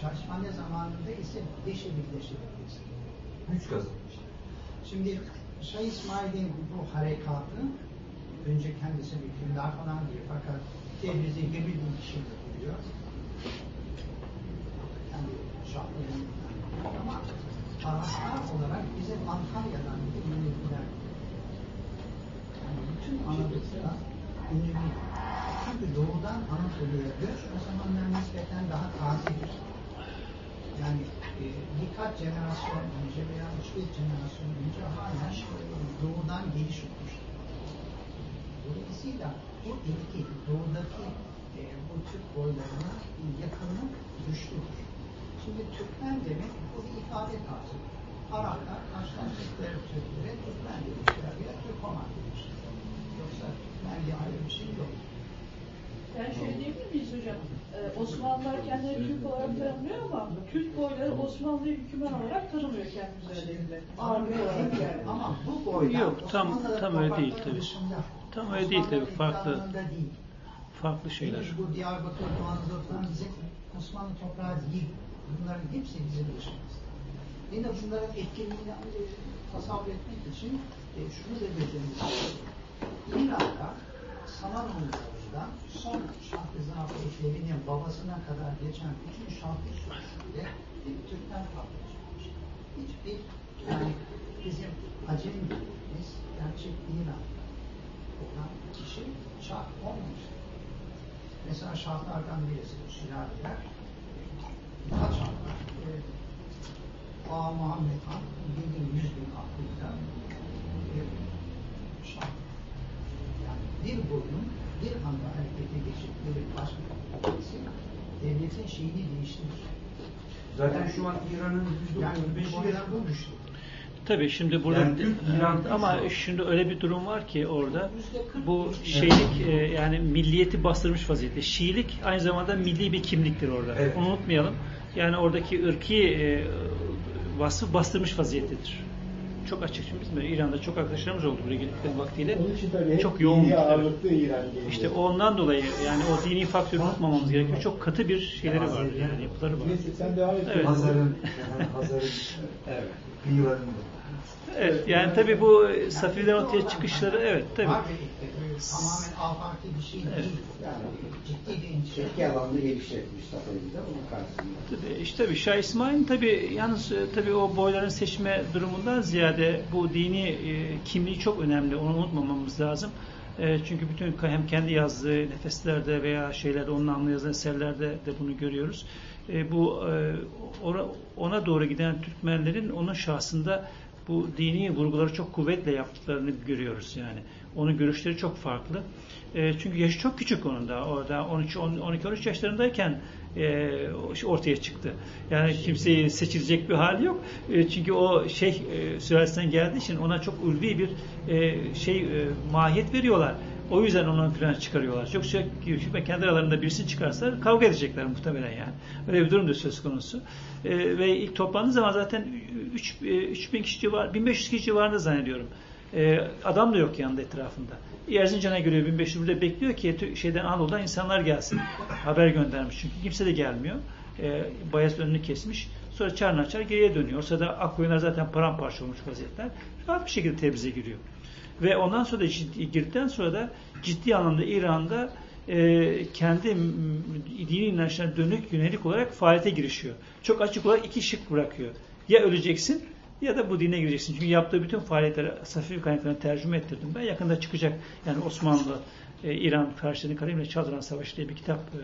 Şarjmane zamanında ise beşe birleşebiliriz. Güç kazanmış. Şimdi Şah İsmail'in bu harekatı önce kendisi hükümdar falan diyor fakat Tebriz'e 20 bin kişi gidiyor. Kendi şahlığından. Ama taraftar olarak bizim Antalya'dan ünlüler yani bütün Anadolu'da ünlü Çünkü doğudan Anadolu'ya göç o zamanlar nispeten daha tazedir. Yani e, birkaç jenerasyon önce veya üç beş jenerasyon önce hala doğudan geliş olmuştur. Dolayısıyla bu ilki doğudaki e, bu Türk boylarına yakınlık güçlüdür. Şimdi Türkmen demek bu bir ifade tarzı. Araplar karşılaştıkları Türklere Türkmen demişler ya Türkoman demişler. Yoksa Türkmen diye ayrı bir şey yok. Yani şöyle diyebilir miyiz hocam? Ee, Osmanlılar kendilerini Türk olarak tanımlıyor ama Türk boyları Osmanlı'yı hükümen olarak tanımıyor kendi üzerlerinde. Ağırlık olarak yani. Ama bu boydan Yok, tam- tam öyle değil tabii. Tam öyle değil tabii, farklı. değil. Farklı şeyler. Henüz bu Diyarbakır, Anadolu falan bizim Osmanlı toprağı değil. Bunların hepsi bizim dışımızda. Yine bunların etkinliğini e, tasavvur etmek için e, şunu da istiyorum. İran'da Samanoğulları'ndan son Şah-ı Ekleri'nin babasına kadar geçen bütün şahlık süresinde bir Türkmen farklı çıkmış. Hiçbir yani bizim Acem dediğimiz gerçek İran'da olan kişi şah olmamıştır. Mesela şahlardan birisi bu sülaleler kaç anlar? E, Ağa Muhammed Han bildiğin yüz bin aklıyla bir şah. Yani bir boyun bir anda harekete geçip bir başka birisi devletin şeyini değiştirir. Zaten şu an İran'ın Yani %35'i bu yüzden bu güçlü. Tabii şimdi burada Yani Türk, İran, ama şimdi öyle bir durum var ki orada bu şeylik e, yani milliyeti bastırmış vaziyette. Şiilik aynı zamanda milli bir kimliktir orada. Evet. Onu unutmayalım. Yani oradaki ırki e, vasfı bastırmış vaziyettedir. Çok açık. Şimdi İran'da çok arkadaşlarımız oldu buraya geldikleri vaktiyle. Onun için tabii çok yoğun. geliyor. İşte ondan dolayı yani o dini faktörü unutmamamız gerekiyor. Çok katı bir şeyleri var. Yani yapıları var. Neyse sen devam et. Evet. Hazar'ın Hazar'ın evet. kıyılarında. Evet yani tabii bu Safiye'den ortaya çıkışları evet e, tamamen afaki bir şey Evet. değil. Yani ciddi bir endişe. Türkiye alanını genişletmiş Safari'de onun karşısında. Tabii, işte tabii Şah İsmail'in tabii yalnız e, tabii o boyların seçme durumundan ziyade bu dini e, kimliği çok önemli. Onu unutmamamız lazım. E, çünkü bütün hem kendi yazdığı nefeslerde veya şeylerde onun anlı yazılan eserlerde de bunu görüyoruz. E, bu e, ona doğru giden Türkmenlerin onun şahsında bu dini vurguları çok kuvvetle yaptıklarını görüyoruz yani. Onun görüşleri çok farklı. E, çünkü yaşı çok küçük onun da. Orada 12-13 yaşlarındayken e, ortaya çıktı. Yani kimseyi seçilecek bir hali yok. E, çünkü o şey e, sülalesinden geldiği için ona çok ulvi bir e, şey e, mahiyet veriyorlar. O yüzden onu ön plana çıkarıyorlar. Yoksa ve kendi aralarında birisini çıkarsa kavga edecekler muhtemelen yani. Öyle bir durum da söz konusu. E, ve ilk toplandığı zaman zaten 3, e, 3000 kişi civar, 1500 kişi civarında zannediyorum. E, adam da yok yanında etrafında. Erzincan'a geliyor 1500 burada bekliyor ki şeyden Anadolu'dan insanlar gelsin. Haber göndermiş çünkü kimse de gelmiyor. E, Bayez önünü kesmiş. Sonra çarını açar geriye dönüyor. O sırada Akkoyunlar zaten paramparça olmuş vaziyetler. Rahat bir şekilde Tebriz'e giriyor. Ve ondan sonra da ciddi, girdikten sonra da ciddi anlamda İran'da e, kendi dini inançlarına dönük yönelik olarak faaliyete girişiyor. Çok açık olarak iki şık bırakıyor. Ya öleceksin ya da bu dine gireceksin. Çünkü yaptığı bütün faaliyetleri Safiye kaynaklarına tercüme ettirdim ben. Yakında çıkacak. Yani Osmanlı, e, İran karşılığını Kalemle Çaldıran Savaşı diye bir kitap e,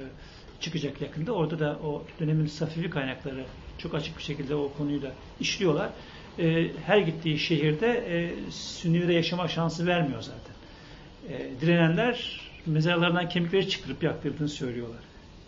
çıkacak yakında. Orada da o dönemin Safiye kaynakları çok açık bir şekilde o konuyu da işliyorlar. E, her gittiği şehirde e, Sünnilere yaşama şansı vermiyor zaten. E, direnenler mezarlarından kemikleri çıkarıp yaktırdığını söylüyorlar.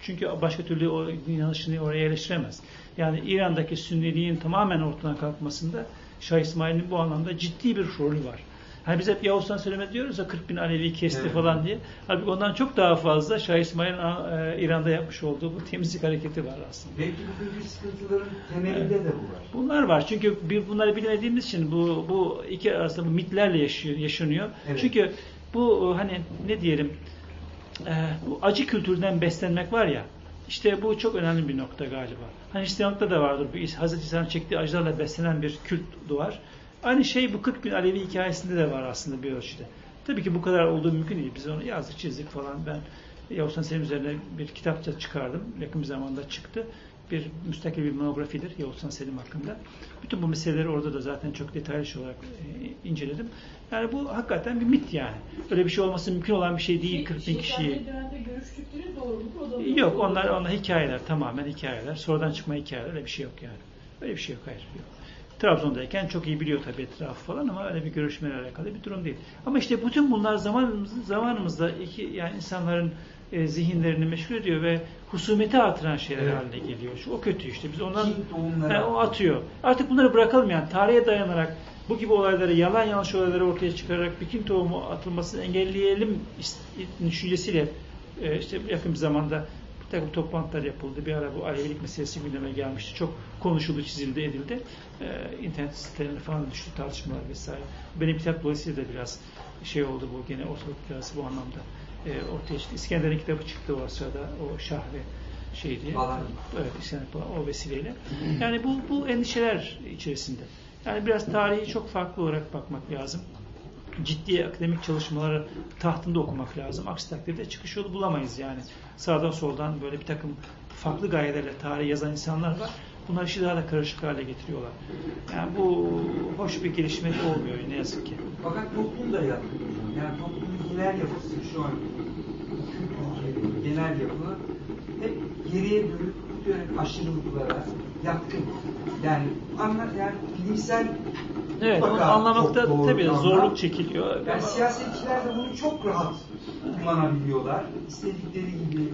Çünkü başka türlü o inanışını oraya yerleştiremez. Yani İran'daki sünniliğin tamamen ortadan kalkmasında Şah İsmail'in bu anlamda ciddi bir rolü var. Hani biz hep Yavuz'dan söyleme diyoruz ya 40 bin Alevi kesti Evet. falan diye. Halbuki ondan çok daha fazla Şah İsmail'in e, İran'da yapmış olduğu bu temizlik hareketi var aslında. Belki bugünkü sıkıntıların temelinde de bu var. Bunlar var. Çünkü bir, bunları bilmediğimiz için bu bu iki arasında bu mitlerle yaşıyor, yaşanıyor. Evet. Çünkü bu hani ne diyelim e, bu acı kültürden beslenmek var ya işte bu çok önemli bir nokta galiba. Hani Hristiyanlıkta da vardır. Bu Hazreti İsa'nın çektiği acılarla beslenen bir kült var. Aynı şey bu 40 bin Alevi hikayesinde de var aslında bir ölçüde. Tabii ki bu kadar olduğu mümkün değil. Biz onu yazdık, çizdik falan. Ben Yavuz Selim üzerine bir kitapça çıkardım. Yakın bir zamanda çıktı. Bir müstakil bir monografidir Yavuz Selim hakkında. Bütün bu meseleleri orada da zaten çok detaylı şey olarak e, inceledim. Yani bu hakikaten bir mit yani. Öyle bir şey olması mümkün olan bir şey değil 40 bin kişiyi. Şeytanlı dönemde görüştükleri doğru mudur? O da Yok onlar onlar hikayeler tamamen hikayeler. Sonradan çıkma hikayeler öyle bir şey yok yani. Öyle bir şey yok hayır yok. Trabzon'dayken çok iyi biliyor tabii etrafı falan ama öyle bir görüşmeyle alakalı bir durum değil. Ama işte bütün bunlar zamanımız, zamanımızda iki yani insanların e, zihinlerini meşgul ediyor ve husumeti artıran şeyler Evet. haline geliyor. Şu o kötü işte. Biz ondan Yani o atıyor. Artık bunları bırakalım yani. Tarihe dayanarak bu gibi olayları, yalan yanlış olayları ortaya çıkararak bir kin tohumu atılmasını engelleyelim düşüncesiyle E, işte yakın bir zamanda bir takım toplantılar yapıldı. Bir ara bu Alevilik meselesi gündeme gelmişti. Çok konuşuldu, çizildi, edildi. E, internet sitelerine falan düştü tartışmalar vesaire. Benim kitap dolayısıyla da biraz şey oldu bu gene ortalık biraz bu anlamda e, ortaya çıktı. İskender'in kitabı çıktı o sırada o şah ve şey diye. Falan. Evet, İskender falan o vesileyle. Yani bu, bu endişeler içerisinde. Yani biraz tarihi çok farklı olarak bakmak lazım. Ciddi akademik çalışmaları tahtında okumak lazım. Aksi takdirde çıkış yolu bulamayız yani. Sağdan soldan böyle bir takım farklı gayelerle tarih yazan insanlar var. Bunlar işi daha da karışık hale getiriyorlar. Yani bu hoş bir gelişme olmuyor ne yazık ki. Fakat toplum da yatkın. Yani toplumun genel yapısı şu an genel yapı hep geriye dönük dönem aşırılıklara yatkın. Yani anla, yani bilimsel Evet, onu anlamakta tabii zorluk çekiliyor. Yani siyasetçiler de bunu çok rahat kullanabiliyorlar. İstedikleri gibi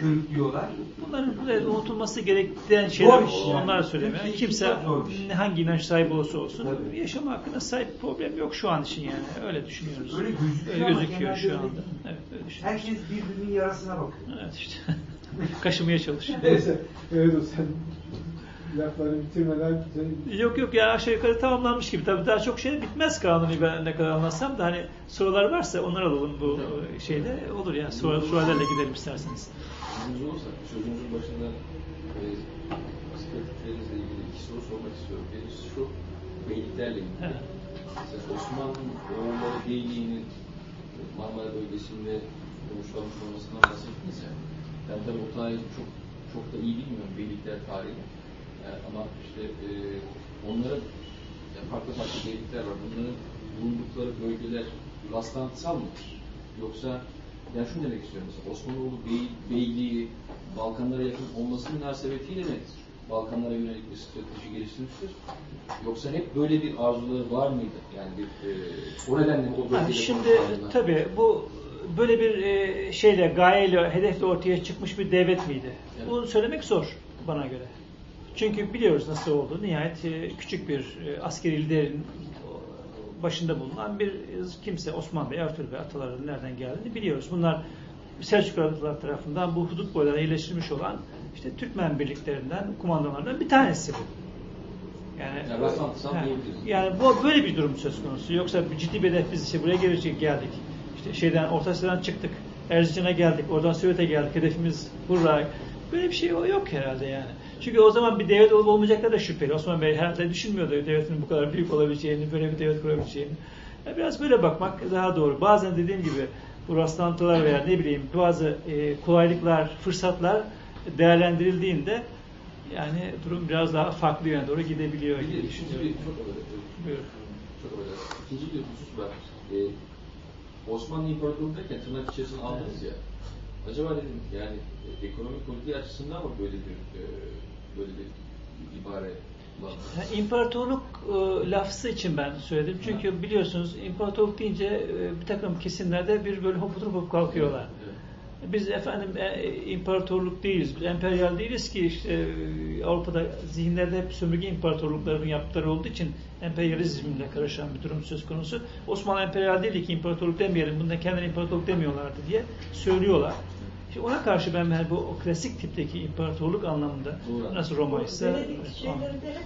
körüklüyorlar. Bunların evet, unutulması gerektiği şeyler iş yani. onlar söylemiyor. Türkiye kimse hangi inanç sahibi olursa olsun Tabii. yaşama hakkında sahip problem yok şu an için yani. Öyle düşünüyoruz. Öyle gözüküyor Öyle gözüküyor şu öyle anda. Evet, öyle düşünüyoruz. Herkes birbirinin yarasına bakıyor. Evet işte. Kaşımaya çalışıyor. Neyse, evet o sen lafları bitirmeden Yok yok ya aşağı yukarı tamamlanmış gibi. Tabii daha çok şey bitmez kanuni ben ne kadar anlatsam da hani sorular varsa onları alalım bu şeyde olur yani soru, sorularla gidelim isterseniz. İzniniz olursa sözünüzün başında e, psikiyatriklerinizle ilgili iki soru sormak istiyorum. Birincisi şu, beyliklerle ilgili. Evet. Mesela Osmanlı oğulları beyliğinin Marmara bölgesinde oluşturmuş olmasından bahsettiniz ya. Ben tabii o tarihi çok çok da iyi bilmiyorum beylikler tarihini. Yani ama işte e, onların yani farklı farklı beylikler var. Bunların bulundukları bölgeler rastlantısal mıdır? Yoksa yani şunu demek istiyorum mesela Osmanoğlu Bey, Beyliği Balkanlara yakın olması münasebetiyle mi Balkanlara yönelik bir strateji geliştirmiştir? Yoksa hep böyle bir arzuları var mıydı? Yani bir e, o nedenle o bölgede Yani şimdi konuşulanlar? tabii bu böyle bir e, şeyle, gayeyle, hedefle ortaya çıkmış bir devlet miydi? Evet. Bunu söylemek zor bana göre. Çünkü biliyoruz nasıl oldu. Nihayet e, küçük bir e, askeri liderin başında bulunan bir kimse Osman Bey, Ertuğrul Bey atalarının nereden geldiğini biliyoruz. Bunlar Selçuklular tarafından bu hudut boylarına iyileştirilmiş olan işte Türkmen birliklerinden, kumandanlarından bir tanesi bu. Yani, Yani Ha, diyebiliriz. Yani bu böyle bir durum söz konusu. Yoksa ciddi bir hedef biz işte buraya gelecek geldik. İşte şeyden Orta Asya'dan çıktık. Erzincan'a geldik. Oradan Söğüt'e geldik. Hedefimiz Burra. Böyle bir şey yok herhalde yani. Çünkü o zaman bir devlet olup olmayacakları da şüpheli. Osman Bey herhalde düşünmüyordu devletin bu kadar büyük olabileceğini, böyle bir devlet kurabileceğini. Yani biraz böyle bakmak daha doğru. Bazen dediğim gibi bu rastlantılar veya ne bileyim bazı e, kolaylıklar, fırsatlar değerlendirildiğinde yani durum biraz daha farklı yöne doğru gidebiliyor Bir de ikinci bir çok affedersin. İkinci bir husus var. Ee, Osmanlı İmparatorluğu derken tırnak içerisine aldınız ya. Acaba dedim yani e, ekonomik politik açısından mı böyle bir e, böyle bir ibare? Yani imparatorluk e, lafzı için ben söyledim. Çünkü biliyorsunuz imparatorluk deyince e, bir takım kesimlerde bir böyle hop hopup kalkıyorlar. Evet. Biz efendim e, imparatorluk değiliz, biz emperyal değiliz ki işte e, Avrupa'da zihinlerde hep sömürge imparatorluklarının yaptıkları olduğu için emperyalizmle karışan bir durum söz konusu. Osmanlı emperyal değil ki imparatorluk demeyelim, bunda kendine imparatorluk demiyorlardı diye söylüyorlar. İşte ona karşı ben yani bu o klasik tipteki imparatorluk anlamında Doğru. nasıl Roma ise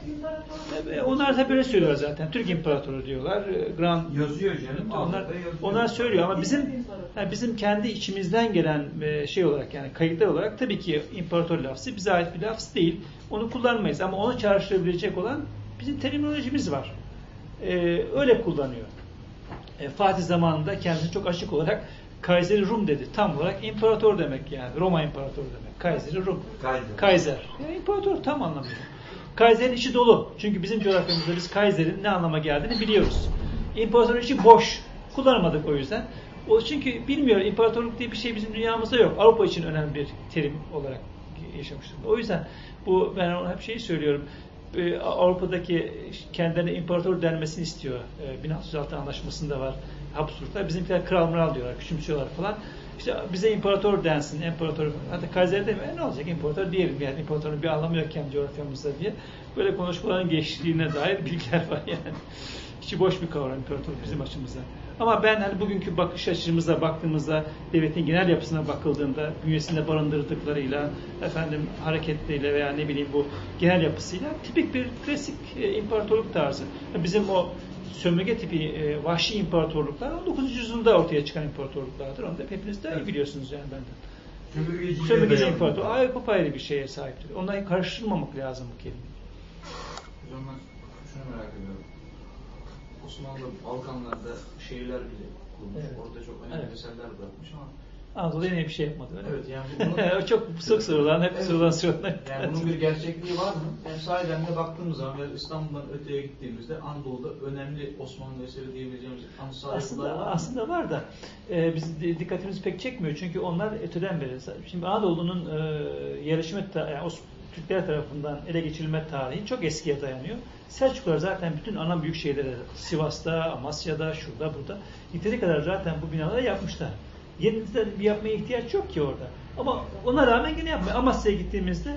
imparatorluk. Tabii, onlar da böyle söylüyor zaten. Türk İmparatoru diyorlar. e, Grand Yazıyor canım. onlar yazıyor. onlar söylüyor ama bizim yani bizim kendi içimizden gelen e, şey olarak yani kayıtlar olarak tabii ki imparator lafzı bize ait bir lafz değil. Onu kullanmayız ama onu çağrıştırabilecek olan bizim terminolojimiz var. E, öyle kullanıyor. E, Fatih zamanında kendisi çok açık olarak Kayseri Rum dedi. Tam olarak imparator demek yani. Roma imparatoru demek. Kayseri Rum. Kaiser. Kaiser. Yani imparator tam anlamıyla. Kaiser'in içi dolu. Çünkü bizim coğrafyamızda biz Kaiser'in ne anlama geldiğini biliyoruz. İmparatorun içi boş. Kullanamadık o yüzden. O çünkü bilmiyor. İmparatorluk diye bir şey bizim dünyamızda yok. Avrupa için önemli bir terim olarak yaşamıştır. O yüzden bu ben ona hep şeyi söylüyorum. Ee, Avrupa'daki kendilerine imparator denmesini istiyor. Ee, 1606 anlaşmasında var. Habsburglar. Bizimkiler kral mıral diyorlar. Küçümsüyorlar falan. İşte bize imparator densin, imparator. Hatta Kaiser demiyor. E ne olacak imparator diyelim yani. İmparatorun bir anlamı yok kendi coğrafyamızda diye. Böyle konuşmaların geçtiğine dair bilgiler var yani. İçi boş bir kavram imparator bizim açımızdan. Ama ben hani bugünkü bakış açımıza baktığımızda devletin genel yapısına bakıldığında bünyesinde barındırdıklarıyla efendim hareketleriyle veya ne bileyim bu genel yapısıyla tipik bir klasik e, imparatorluk tarzı. Bizim o sömürge tipi e, vahşi imparatorluklar 19. yüzyılda ortaya çıkan imparatorluklardır. Onu da hepiniz de iyi biliyorsunuz yani benden. Sömürgeci imparator. Ay apayrı bir şeye sahiptir. Onları karıştırmamak lazım bu kelime. Hocam ben şunu merak ediyorum. Osmanlı Balkanlarda şehirler bile kurmuş. Evet. Orada çok önemli Evet. eserler bırakmış ama Anadolu yine bir şey yapmadı. Öyle Evet, yani bunun- çok sık sorulan, hep Evet. sorulan sorular. yani bunun bir gerçekliği var mı? Yani sahiden de baktığımız zaman ya İstanbul'dan öteye gittiğimizde Anadolu'da önemli Osmanlı eseri diyebileceğimiz yapılar Aslında var mı? aslında var da e, biz dikkatimizi pek çekmiyor çünkü onlar öteden beri. Şimdi Anadolu'nun e, yerleşme ta- yani Türkler tarafından ele geçirilme tarihi çok eskiye dayanıyor. Selçuklular zaten bütün ana büyük şehirleri Sivas'ta, Amasya'da, şurada, burada yeteri kadar zaten bu binaları yapmışlar. Yeniden bir yapmaya ihtiyaç yok ki orada. Ama ona rağmen yine yapmıyor. Amasya'ya gittiğimizde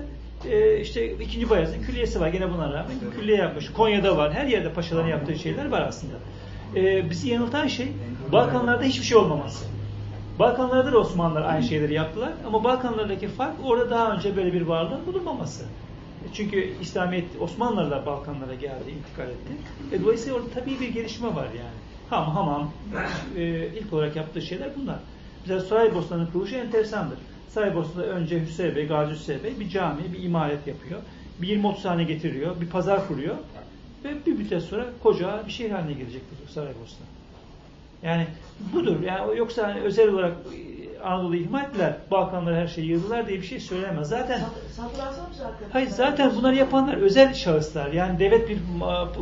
e, işte ikinci Bayezid'in külliyesi var. Gene buna rağmen külliye yapmış. Konya'da var. Her yerde paşaların yaptığı şeyler var aslında. E, bizi yanıltan şey Balkanlarda hiçbir şey olmaması. Balkanlarda da Osmanlılar aynı şeyleri yaptılar ama Balkanlardaki fark orada daha önce böyle bir varlığın bulunmaması. Çünkü İslamiyet Osmanlılar da Balkanlara geldi, intikal etti. E, dolayısıyla orada tabii bir gelişme var yani. Ham, hamam, e, ilk olarak yaptığı şeyler bunlar. Mesela Saraybosna'nın kuruluşu enteresandır. Saraybosna'da önce Hüseyin Bey, Gazi Hüseyin Bey bir cami, bir imaret yapıyor. Bir 20-30 tane getiriyor, bir pazar kuruyor. Ve bir müddet sonra koca bir şehir haline gelecek Saraybosna. Yani budur. Yani yoksa hani özel olarak e, Anadolu'yu ihmal ettiler, Balkanlara her şeyi yığdılar diye bir şey söylemez. Zaten zaten. Hayır zaten bunları yapanlar özel şahıslar. Yani devlet bir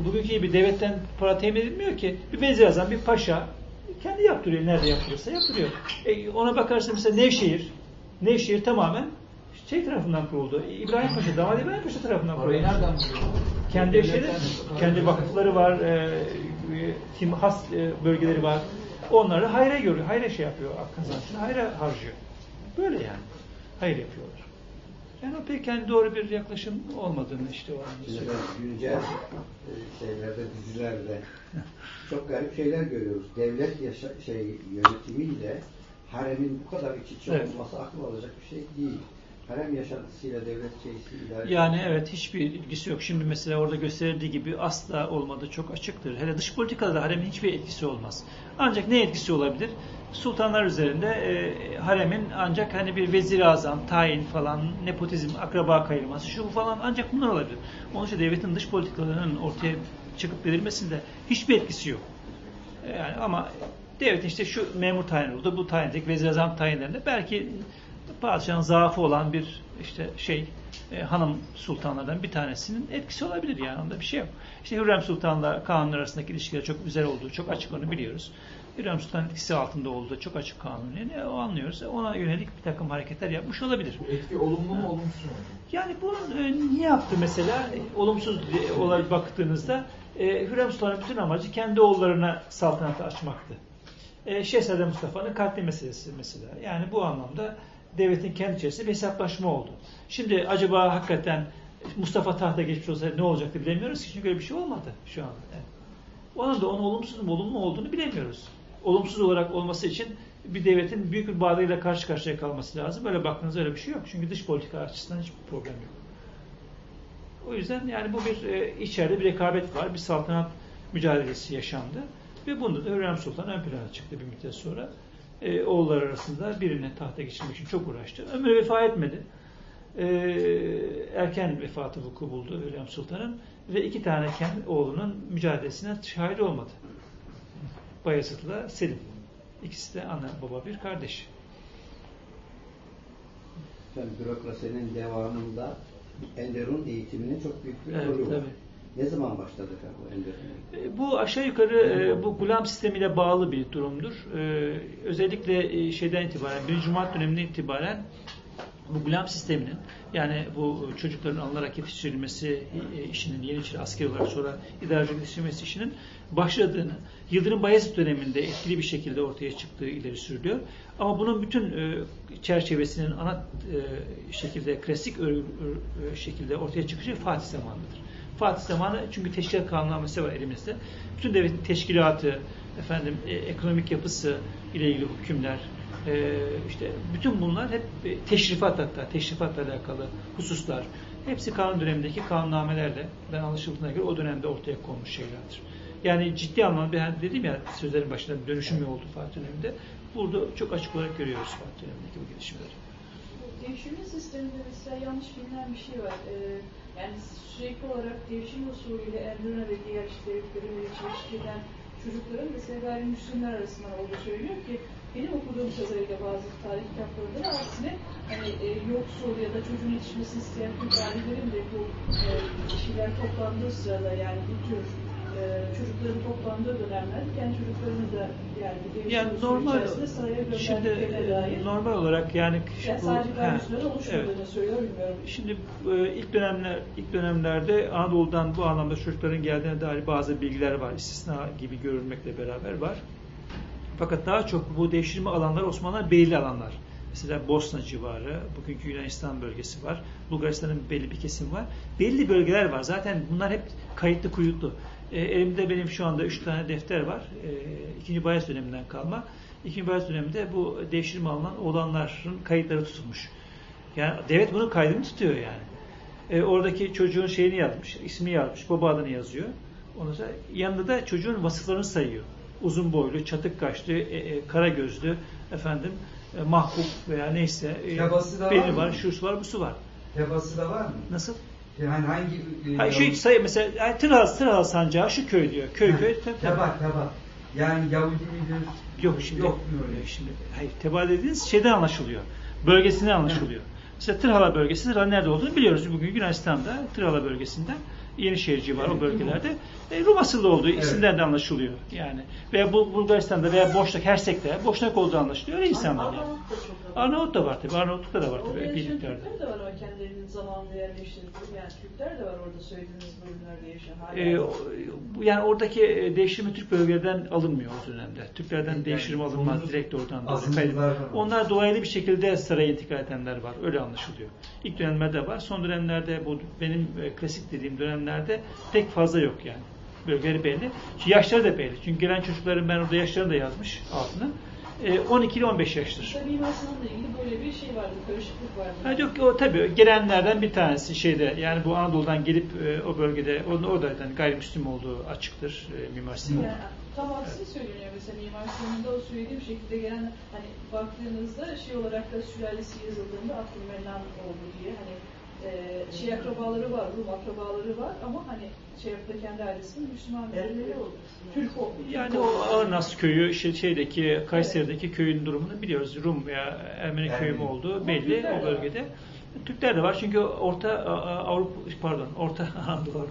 bugünkü gibi devletten para temin edilmiyor ki. Bir vezir azam, bir paşa kendi yaptırıyor. Nerede yaptırıyorsa yaptırıyor. E, ona bakarsan mesela Nevşehir. Nevşehir tamamen şey tarafından kuruldu. İbrahim Paşa, Damat İbrahim Paşa tarafından kuruldu. Parayı nereden? Kendi Devletten- kendi vakıfları var, e, e, tim has e, bölgeleri var. Onları hayra görüyor, hayra şey yapıyor, kazancını hayra harcıyor. Böyle yani. Hayır yapıyorlar. Yani o pek kendi doğru bir yaklaşım olmadığını işte o anda Şimdi söylüyor. ben güncel e, şeylerde, dizilerde çok garip şeyler görüyoruz. Devlet yaşa, şey yönetimiyle haremin bu kadar iç içe Evet. olması akıl alacak bir şey değil. Harem yaşantısıyla devlet şeysi idare Yani evet hiçbir ilgisi yok. Şimdi mesela orada gösterildiği gibi asla olmadı çok açıktır. Hele dış politikada da haremin hiçbir etkisi olmaz. Ancak ne etkisi olabilir? Sultanlar üzerinde e, haremin ancak hani bir vezir azam, tayin falan, nepotizm, akraba kayırması şu falan ancak bunlar olabilir. Onun için devletin dış politikalarının ortaya çıkıp verilmesinde hiçbir etkisi yok. E, Yani ama devlet işte şu memur tayin oldu, bu tayinlik, vezir azam tayinlerinde belki padişahın zaafı olan bir işte şey e, hanım sultanlardan bir tanesinin etkisi olabilir yani onda bir şey yok. İşte Hürrem Sultan'la Kanuni arasındaki ilişkiler çok güzel olduğu çok açık onu biliyoruz. Hürrem Sultan etkisi altında olduğu çok açık kanuni. Yani o anlıyoruz. Ona yönelik bir takım hareketler yapmış olabilir. Bu etki olumlu mu olumsuz mu? Yani bunun e, niye yaptı mesela? E, olumsuz olarak baktığınızda e, Hürrem Sultan'ın bütün amacı kendi oğullarına saltanatı açmaktı. E, Şehzade Mustafa'nın katli meselesi mesela. Yani bu anlamda devletin kendi içerisinde bir hesaplaşma oldu. Şimdi acaba hakikaten Mustafa tahta geçmiş olsaydı ne olacaktı bilemiyoruz ki çünkü öyle bir şey olmadı şu anda. Yani. O anda onun olumsuz mu olumlu olduğunu bilemiyoruz. Olumsuz olarak olması için bir devletin büyük bir bağlıyla karşı karşıya kalması lazım. Böyle baktığınızda öyle bir şey yok. Çünkü dış politika açısından hiçbir problem yok. O yüzden yani bu bir e, içeride bir rekabet var. Bir saltanat mücadelesi yaşandı. Ve bunda da Hürrem Sultan ön plana çıktı bir müddet sonra. E, oğullar arasında birine tahta geçirmek için çok uğraştı. Ömrü vefa etmedi. E, erken vefatı vuku buldu Hürrem Sultan'ın ve iki tane kendi oğlunun mücadelesine şahit olmadı. Bayezid'le Selim. İkisi de ana baba bir kardeş. Yani bürokrasinin devamında Enderun eğitiminin çok büyük bir Evet, rolü var. tabii. Ne zaman başladı bu Enderun? E, Bu aşağı yukarı e, bu gulam sistemiyle bağlı bir durumdur. E, özellikle e, şeyden itibaren, 1. Cumhuriyet döneminden itibaren bu gulam sisteminin yani bu çocukların alınarak yetiştirilmesi e, işinin Yeniçeri asker olarak sonra idarecilik yetiştirilmesi işinin başladığını Yıldırım Bayezid döneminde etkili bir şekilde ortaya çıktığı ileri sürülüyor. Ama bunun bütün e, çerçevesinin ana e, şekilde klasik şekilde ortaya çıkışı Fatih zamanıdır. Fatih zamanı çünkü teşkilat kanunnamesi var elimizde. Bütün devletin teşkilatı, efendim e, ekonomik yapısı ile ilgili hükümler, e, işte bütün bunlar hep e, teşrifat hatta teşrifatla alakalı hususlar. Hepsi kanun dönemindeki kanunnamelerle ben anlaşıldığına göre o dönemde ortaya konmuş şeylerdir. Yani ciddi anlamda ben dedim ya sözlerin başında bir dönüşüm mü oldu Fatih döneminde. Burada çok açık olarak görüyoruz Fatih dönemindeki bu gelişmeleri. Devşirme sisteminde mesela yanlış bilinen bir şey var. Ee, yani sürekli olarak devşirme usulüyle Ermeni ve diğer işte devletlerin ilişki eden çocukların mesela gayrimüslimler arasında olduğu söylüyor ki benim okuduğum kadarıyla bazı tarih kitaplarında da aksine hani e, yoksul ya da çocuğun yetişmesini isteyen Türk ailelerin de bu e, kişiler toplandığı sırada yani bu tür e, çocukların toplandığı dönemler kendi çocuklarını da yani Yani normal şimdi gönderdiklerine dair normal olarak yani yani bu- oluşmadığını evet. söylüyor bilmiyorum. Şimdi e, ilk dönemler ilk dönemlerde Anadolu'dan bu anlamda çocukların geldiğine dair bazı bilgiler var. istisna gibi görülmekle beraber var. Fakat daha çok bu devşirme alanlar Osmanlılar belirli alanlar. Mesela Bosna civarı, bugünkü Yunanistan bölgesi var. Bulgaristan'ın belli bir kesim var. Belli bölgeler var. Zaten bunlar hep kayıtlı kuyutlu. E, elimde benim şu anda üç tane defter var. E, ikinci Bayez döneminden kalma. İkinci Bayez döneminde bu devşirme alınan olanların kayıtları tutulmuş. Yani devlet bunun kaydını tutuyor yani. E, oradaki çocuğun şeyini yazmış, ismini yazmış, baba adını yazıyor. Ondan sonra yanında da çocuğun vasıflarını sayıyor. Uzun boylu, çatık kaşlı, e, e, kara gözlü, efendim, e, mahbub veya neyse. E, da var mı? var, busu var. Tebası da var mı? Nasıl? Yani hangi... e, Hayır, şu sayı mesela yani Tırhal, Tırhal sancağı şu köy diyor. Köy köy. Teba, teba. Yani Yahudi midir? Yok şimdi. Yok mu öyle? Şimdi hayır teba dediğiniz şeyden anlaşılıyor. Bölgesinden anlaşılıyor. Mesela Tırhala bölgesi, Tırhala nerede olduğunu biliyoruz. Bugün Yunanistan'da Tırhala bölgesinden Yenişehir civarı o bölgelerde e, Rum asıllı olduğu isimden de anlaşılıyor. Yani veya bu Bulgaristan'da veya Boşnak, Hersek'te Boşnak olduğu anlaşılıyor. Öyle insanlar yani. Arnavut da çok Arnavut da var tabii. Arnavutluk'ta da var tabii. Birliklerde. Türkler de var ama kendilerinin zamanında yerleştirdiği. Yani Türkler de var orada söylediğiniz bölümlerde yaşayan. Hala. Ee, o- yani oradaki e, değiştirme Türk bölgelerden alınmıyor o dönemde. Türklerden Yani değiştirme alınmaz direkt oradan. Onlar dolaylı bir şekilde saraya intikal edenler var. Öyle anlaşılıyor. İlk dönemlerde var. Son dönemlerde bu benim e, klasik dediğim dönemlerde pek fazla yok yani. Bölgeleri belli. Şu yaşları da belli. Çünkü gelen çocukların ben orada yaşlarını da yazmış altına. E, 12 ile 15 yaştır. İşte Mimar Sinan'la ilgili böyle bir şey vardı, karışıklık vardı. Ha, yok o tabii gelenlerden bir tanesi şeyde yani bu Anadolu'dan gelip e, o bölgede o, o da yani gayrimüslim olduğu açıktır e, Mimar Sinan. Yani, tam aksi söyleniyor mesela Mimar Sinan'ın da o söylediği bir şekilde gelen hani baktığınızda şey olarak da sülalesi yazıldığında Abdülmennan oldu diye hani e, şey akrabaları var, Rum akrabaları var ama hani şey yaptı kendi ailesinin Müslüman birileri oldu. Türk oldu. Yani o Arnas köyü işte şeydeki Kayseri'deki köyün durumunu biliyoruz. Rum veya Ermeni Ermeni. köyü mü olduğu Ama belli o var. bölgede. Türkler de var çünkü Orta Avrupa pardon Orta Anadolu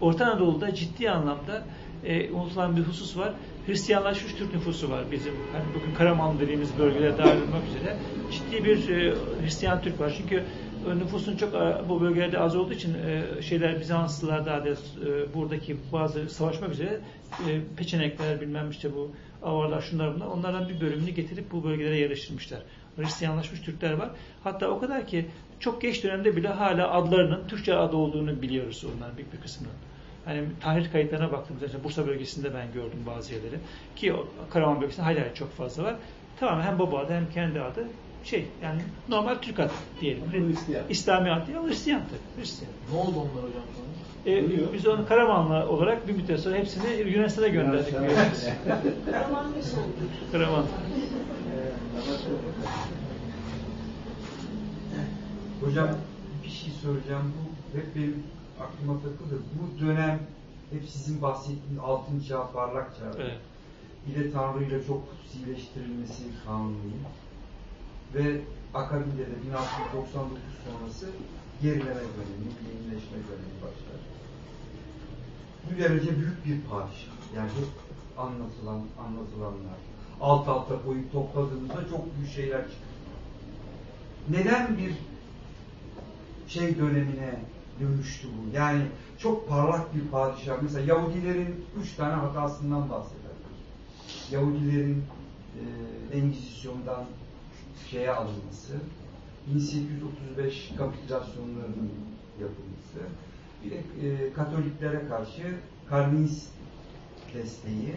Orta Anadolu'da ciddi anlamda e, unutulan bir husus var. Hristiyanlaşmış Türk nüfusu var bizim. Hani bugün Karaman dediğimiz bölgede dahil olmak üzere ciddi bir e, Hristiyan Türk var. Çünkü nüfusun çok e, bu bölgelerde az olduğu için e, şeyler Bizanslılar daha da e, buradaki bazı savaşmak üzere e, peçenekler bilmem işte bu avarlar şunlar bunlar onlardan bir bölümünü getirip bu bölgelere yerleştirmişler. Hristiyanlaşmış Türkler var. Hatta o kadar ki çok geç dönemde bile hala adlarının Türkçe adı olduğunu biliyoruz onların büyük bir kısmının. Hani tarih kayıtlarına baktığımızda mesela Bursa bölgesinde ben gördüm bazı yerleri. Ki o Karaman bölgesinde hala çok fazla var. Tamam hem baba adı hem kendi adı şey yani normal Türk adı diyelim. Hristiyan. İslami adı değil Hristiyan tabii. Hristiyan. Ne oldu onlar hocam sonra? E, biz onu Karamanlı olarak bir müddet sonra hepsini Yunanistan'a gönderdik. Karaman ne oldu? Karaman. Hocam bir şey soracağım. Bu hep benim aklıma takılır. Bu dönem hep sizin bahsettiğiniz altın çağ, parlak çağ. Evet. Bir de Tanrı ile çok kutsileştirilmesi kanunu. Ve akabinde de 1699 sonrası gerileme dönemi, yenileşme dönemi başlar. Bu derece büyük bir padişah. Yani hep anlatılan, anlatılanlar. Alt alta koyup topladığımızda çok büyük şeyler çıkıyor. Neden bir şey dönemine dönüştü bu? Yani çok parlak bir padişah. Mesela Yahudilerin üç tane hatasından bahseder. Yahudilerin e, Engizisyon'dan şeye alınması, 1835 kapitülasyonlarının yapılması bir de e, Katoliklere karşı Karnist desteği.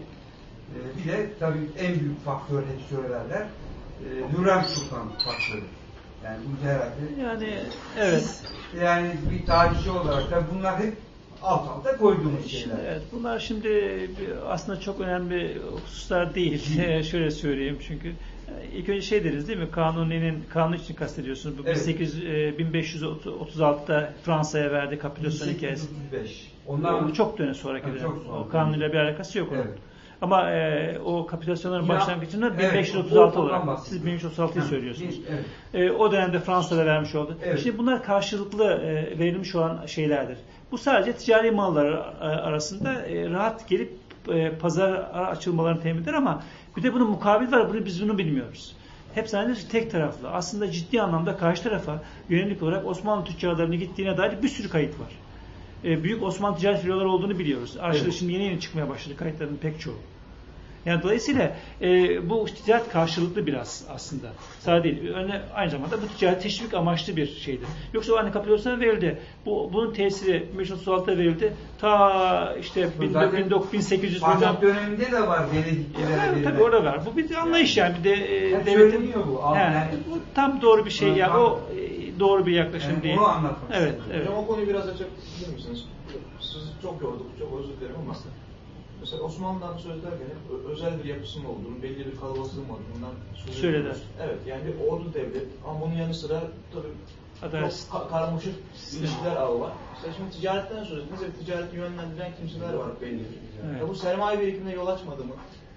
E, bir de tabii en büyük faktör hep söylerler e, Nurem Sultan faktörü. Yani bu herhalde Yani evet. siz yani bir tarihçi olarak da bunlar hep alt alta koyduğumuz Şimdi, şeyler. evet, bunlar şimdi aslında çok önemli hususlar değil. Şöyle söyleyeyim çünkü ilk önce şey deriz değil mi? Kanuni'nin kanun için kastediyorsunuz. Bu Evet. 1800, e, 1536'da Fransa'ya verdi kapitülasyon hikayesi. 1835. Ondan O çok dönem sonraki dönem. çok sonra. O kanunuyla bir alakası yok onun. Evet. Ama e, o kapitülasyonların Ya, başlangıcında evet, 1536 o- ondan olarak. Siz 1536'yı Ha, söylüyorsunuz. evet. E, o dönemde Fransa'da vermiş oldu. Evet. Şimdi bunlar karşılıklı e, verilmiş olan şeylerdir. Bu sadece ticari mallar e, arasında e, rahat gelip e, pazar açılmalarını temin eder ama bir de bunun mukabil var. Bunu, biz bunu bilmiyoruz. Hep zannediyoruz tek taraflı. Aslında ciddi anlamda karşı tarafa yönelik olarak Osmanlı tüccarlarının gittiğine dair bir sürü kayıt var. E, büyük Osmanlı ticaret filoları olduğunu biliyoruz. Arşivde Evet. şimdi yeni yeni çıkmaya başladı kayıtların pek çoğu. Yani dolayısıyla e, bu ticaret karşılıklı biraz aslında. Sadece değil. Öne, aynı zamanda bu ticaret teşvik amaçlı bir şeydir. Yoksa o hani kapitülasyon verildi. Bu, bunun tesiri 1536'da verildi. Ta işte Zaten 1800 Fatih döneminde de var Evet, verilen. tabii orada var. Bu bir anlayış yani. Bir de e, Hep devletin söyleniyor bu. Yani- bu tam doğru bir şey Evet, ya. tam- O e, doğru bir yaklaşım Yani değil. onu anlatmak Evet, istedim. evet. Hocam o konuyu biraz açabilir misiniz? Sizi çok yorduk, çok özür dilerim ama mesela Osmanlı'dan söz ederken hep ö- özel bir yapısının olduğunu, belli bir kalabalığın olduğundan ediyoruz. Evet, yani bir ordu devlet ama bunun yanı sıra tabii Adalet. ka- karmaşık ilişkiler ağı var. Mesela şimdi ticaretten söz ettiniz ve ticareti yönlendiren kimseler var belli. Evet. Ya bu sermaye birikimine yol açmadı mı?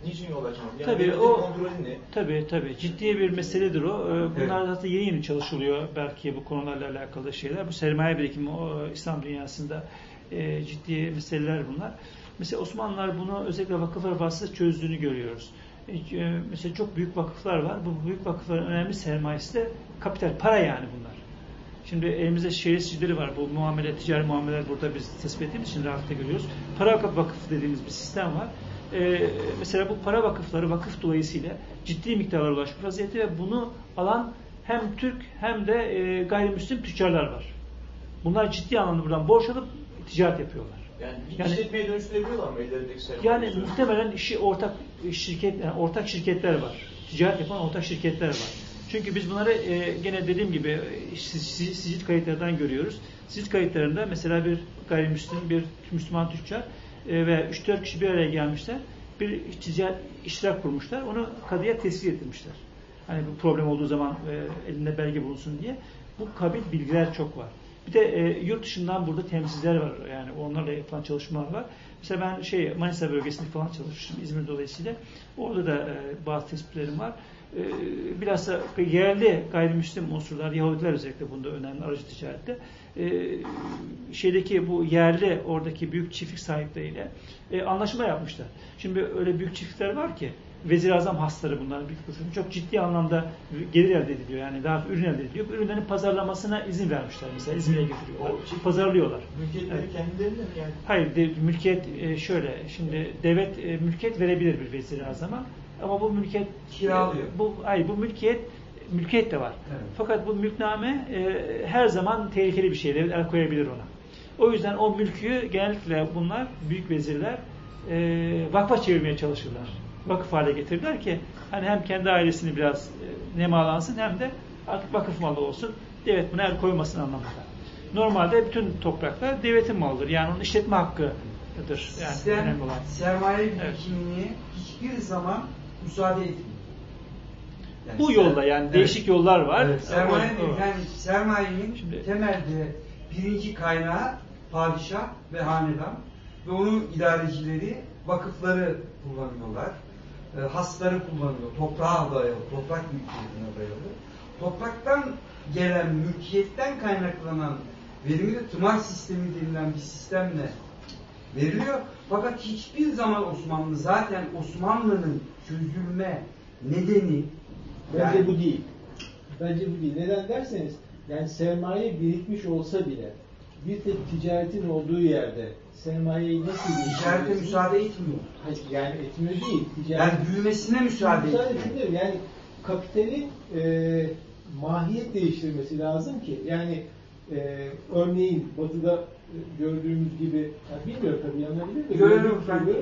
Niçin yol açmadı? Yani Tabii o- kontrolü ne? Tabii tabii. Ciddi bir meseledir o. Ee, Bunlar Evet. zaten yeni yeni çalışılıyor belki bu konularla alakalı şeyler. Bu sermaye birikimi o İslam dünyasında e, ciddi meseleler bunlar. Mesela Osmanlılar bunu özellikle vakıflar vasıtasıyla çözdüğünü görüyoruz. E, e, mesela çok büyük vakıflar var. Bu büyük vakıfların önemli sermayesi de kapital, para yani bunlar. Şimdi elimizde şehir sicilleri var. Bu muamele, ticari muameleler burada biz tespit ettiğimiz için rahatlıkla görüyoruz. Para vakıf dediğimiz bir sistem var. Ee, mesela bu para vakıfları vakıf dolayısıyla ciddi miktarlara ulaşmış vaziyette ve bunu alan hem Türk hem de e, gayrimüslim tüccarlar var. Bunlar ciddi anlamda buradan borç alıp ticaret yapıyorlar. Yani Yani- işletmeye dönüştürebiliyorlar mı ellerindeki sermaye? Yani muhtemelen işi ortak şirket yani ortak şirketler var. Ticaret yapan ortak şirketler var. Çünkü biz bunları e, gene dediğim gibi e, si- si- sicil kayıtlarından görüyoruz. Sicil kayıtlarında mesela bir gayrimüslim, bir Müslüman tüccar e, ve 3-4 kişi bir araya gelmişler. Bir ticaret iştirak kurmuşlar. Onu kadıya tescil ettirmişler. Hani bu problem olduğu zaman e, elinde belge bulunsun diye. Bu kabil bilgiler çok var. Bir de e, yurt dışından burada temsilciler var. Yani onlarla yapılan çalışmalar var. Mesela ben şey Manisa bölgesinde falan çalışmıştım İzmir dolayısıyla. Orada da e, bazı tespitlerim var. E, bilhassa yerli gayrimüslim unsurlar, Yahudiler özellikle bunda önemli aracı ticarette. E, şeydeki bu yerli oradaki büyük çiftlik sahipleriyle e, anlaşma yapmışlar. Şimdi öyle büyük çiftlikler var ki Vezir Azam hasları bunların bir kısmı çok ciddi anlamda gelir elde ediliyor. Yani daha ürün elde ediliyor. Bu ürünlerin pazarlamasına izin vermişler mesela. İzmir'e getiriyorlar. O Pazarlıyorlar. Mülkiyetleri Evet. kendilerinde mi yani? Hayır, de, mülkiyet e, şöyle. Şimdi devlet e, mülkiyet verebilir bir vezir azama. Ama bu mülkiyet Kiralıyor. e, bu hayır bu mülkiyet mülkiyet de var. Evet. Fakat bu mülkname e, her zaman tehlikeli bir şey. Devlet el koyabilir ona. O yüzden o mülkü genellikle bunlar büyük vezirler e, vakfa çevirmeye çalışırlar. Vakıf hale getirirler ki hani hem kendi ailesini biraz e, nemalansın hem de artık vakıf malı olsun. Devlet buna el koymasın anlamında. Normalde bütün topraklar devletin malıdır. Yani onun işletme hakkıdır. Yani Sistem önemli olan. sermaye Evet. birikimini hiçbir zaman müsaade etmiyor. Yani Bu ser- yolda yani Evet. değişik yollar var. Evet, sermaye, o- yani sermayenin Şimdi- temelde birinci kaynağı padişah ve hanedan ve onun idarecileri vakıfları kullanıyorlar. E, hasları kullanıyor. Toprağa dayalı, toprak mülkiyetine dayalı. Topraktan gelen mülkiyetten kaynaklanan verimi de tımar sistemi denilen bir sistemle veriliyor. Fakat hiçbir zaman Osmanlı zaten Osmanlı'nın çözülme nedeni Bence yani- bu değil. Bence bu değil. Neden derseniz yani sermaye birikmiş olsa bile bir tek ticaretin olduğu yerde sermayeyi nasıl ticarete müsaade etmiyor. Hayır, Yani etmiyor değil. Ticaret, Yani büyümesine müsaade müsaade etmiyor. etmiyor. Yani kapitalin e, mahiyet değiştirmesi lazım ki yani e, örneğin batıda gördüğümüz gibi, yani bilmiyorum tabii yanılabilir de gördüğümüz gibi,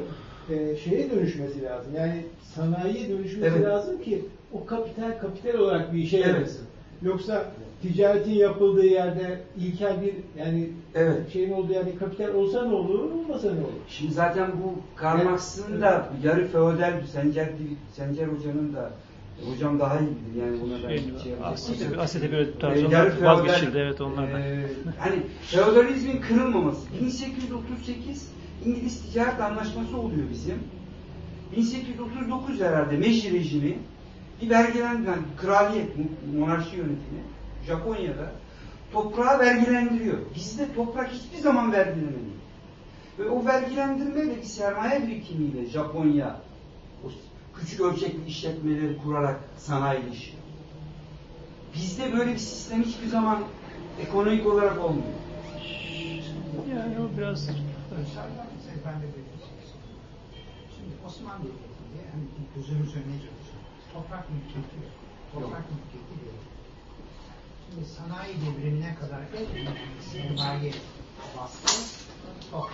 e, şeye dönüşmesi lazım. Yani sanayiye dönüşmesi Evet. lazım ki o kapital kapital olarak bir işe Evet. yarasın. Yoksa ticaretin yapıldığı yerde ilkel bir yani Evet. şeyin olduğu yerde kapital olsa ne olur, olmasa ne olur? Şimdi zaten bu Karl Evet. Marx'ın da yarı feodal Sencer, Sencer Hoca'nın da hocam daha iyi bilir yani buna ben Şey, şey Asya'da, Asya'da böyle Ee, tarz yarı onlar feodal, vazgeçildi evet onlardan. e, hani feodalizmin kırılmaması. 1838 İngiliz Ticaret Anlaşması oluyor bizim. 1839 herhalde Meiji rejimi bir vergilendiren kraliyet, monarşi yönetimi Japonya'da toprağı vergilendiriyor. Bizde toprak hiçbir zaman vergilenemiyor. Ve o vergilendirmeyle bir sermaye birikimiyle Japonya o küçük ölçekli işletmeleri kurarak sanayileşiyor. Bizde böyle bir sistem hiçbir zaman ekonomik olarak olmuyor. Yani o biraz. Şimdi Osmanlı Devleti'nde hani gözümüz önüne çalışıyor. Toprak mülkiyeti yok. Toprak mülkiyeti yok. Sanayi devrimine kadar en önemli sermaye baskı bu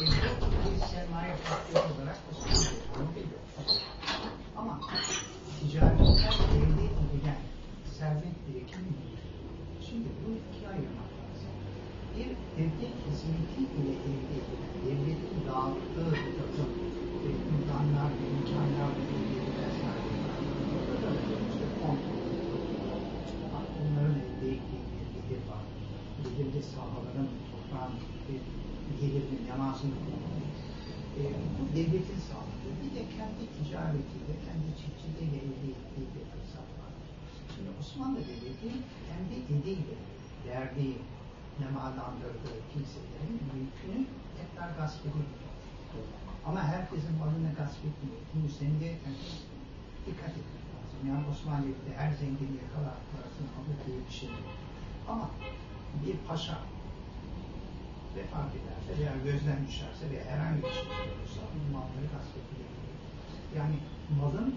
bir sermaye faktörü olarak Osmanlı Devleti'nde geliyor. Ama ticaretten elde edilen servet birikimi değil. Şimdi bu ikiye ayırmak lazım. Bir devlet hizmeti ile elde edilen, devletin dağıttığı bir takım e, imkanlar, imkanlar, hizmeti vesaire. Burada da işte kontrol. Bak, Bunların elde ettiği bir gelir var. Belirli sahaların, toprağın e, gelirini, yamasını kullanıyor. E, bu devletin sağladığı. Bir de kendi ticaretiyle, kendi çiftçiliğiyle elde ettiği bir fırsat var. Şimdi Osmanlı Devleti kendi eliyle verdiği, nemalandırdığı kimselerin mülkünü tekrar gasp ediyor. Ama herkesin malını gasp etmiyor. Bu üzerinde yani dikkat etmek lazım. Yani Osmanlı Devleti her zengin yakalar parasını alır diye bir şey yok. Ama bir paşa vefat ederse veya gözden düşerse veya herhangi bir şey olursa malları gasp edilebilir. Yani malın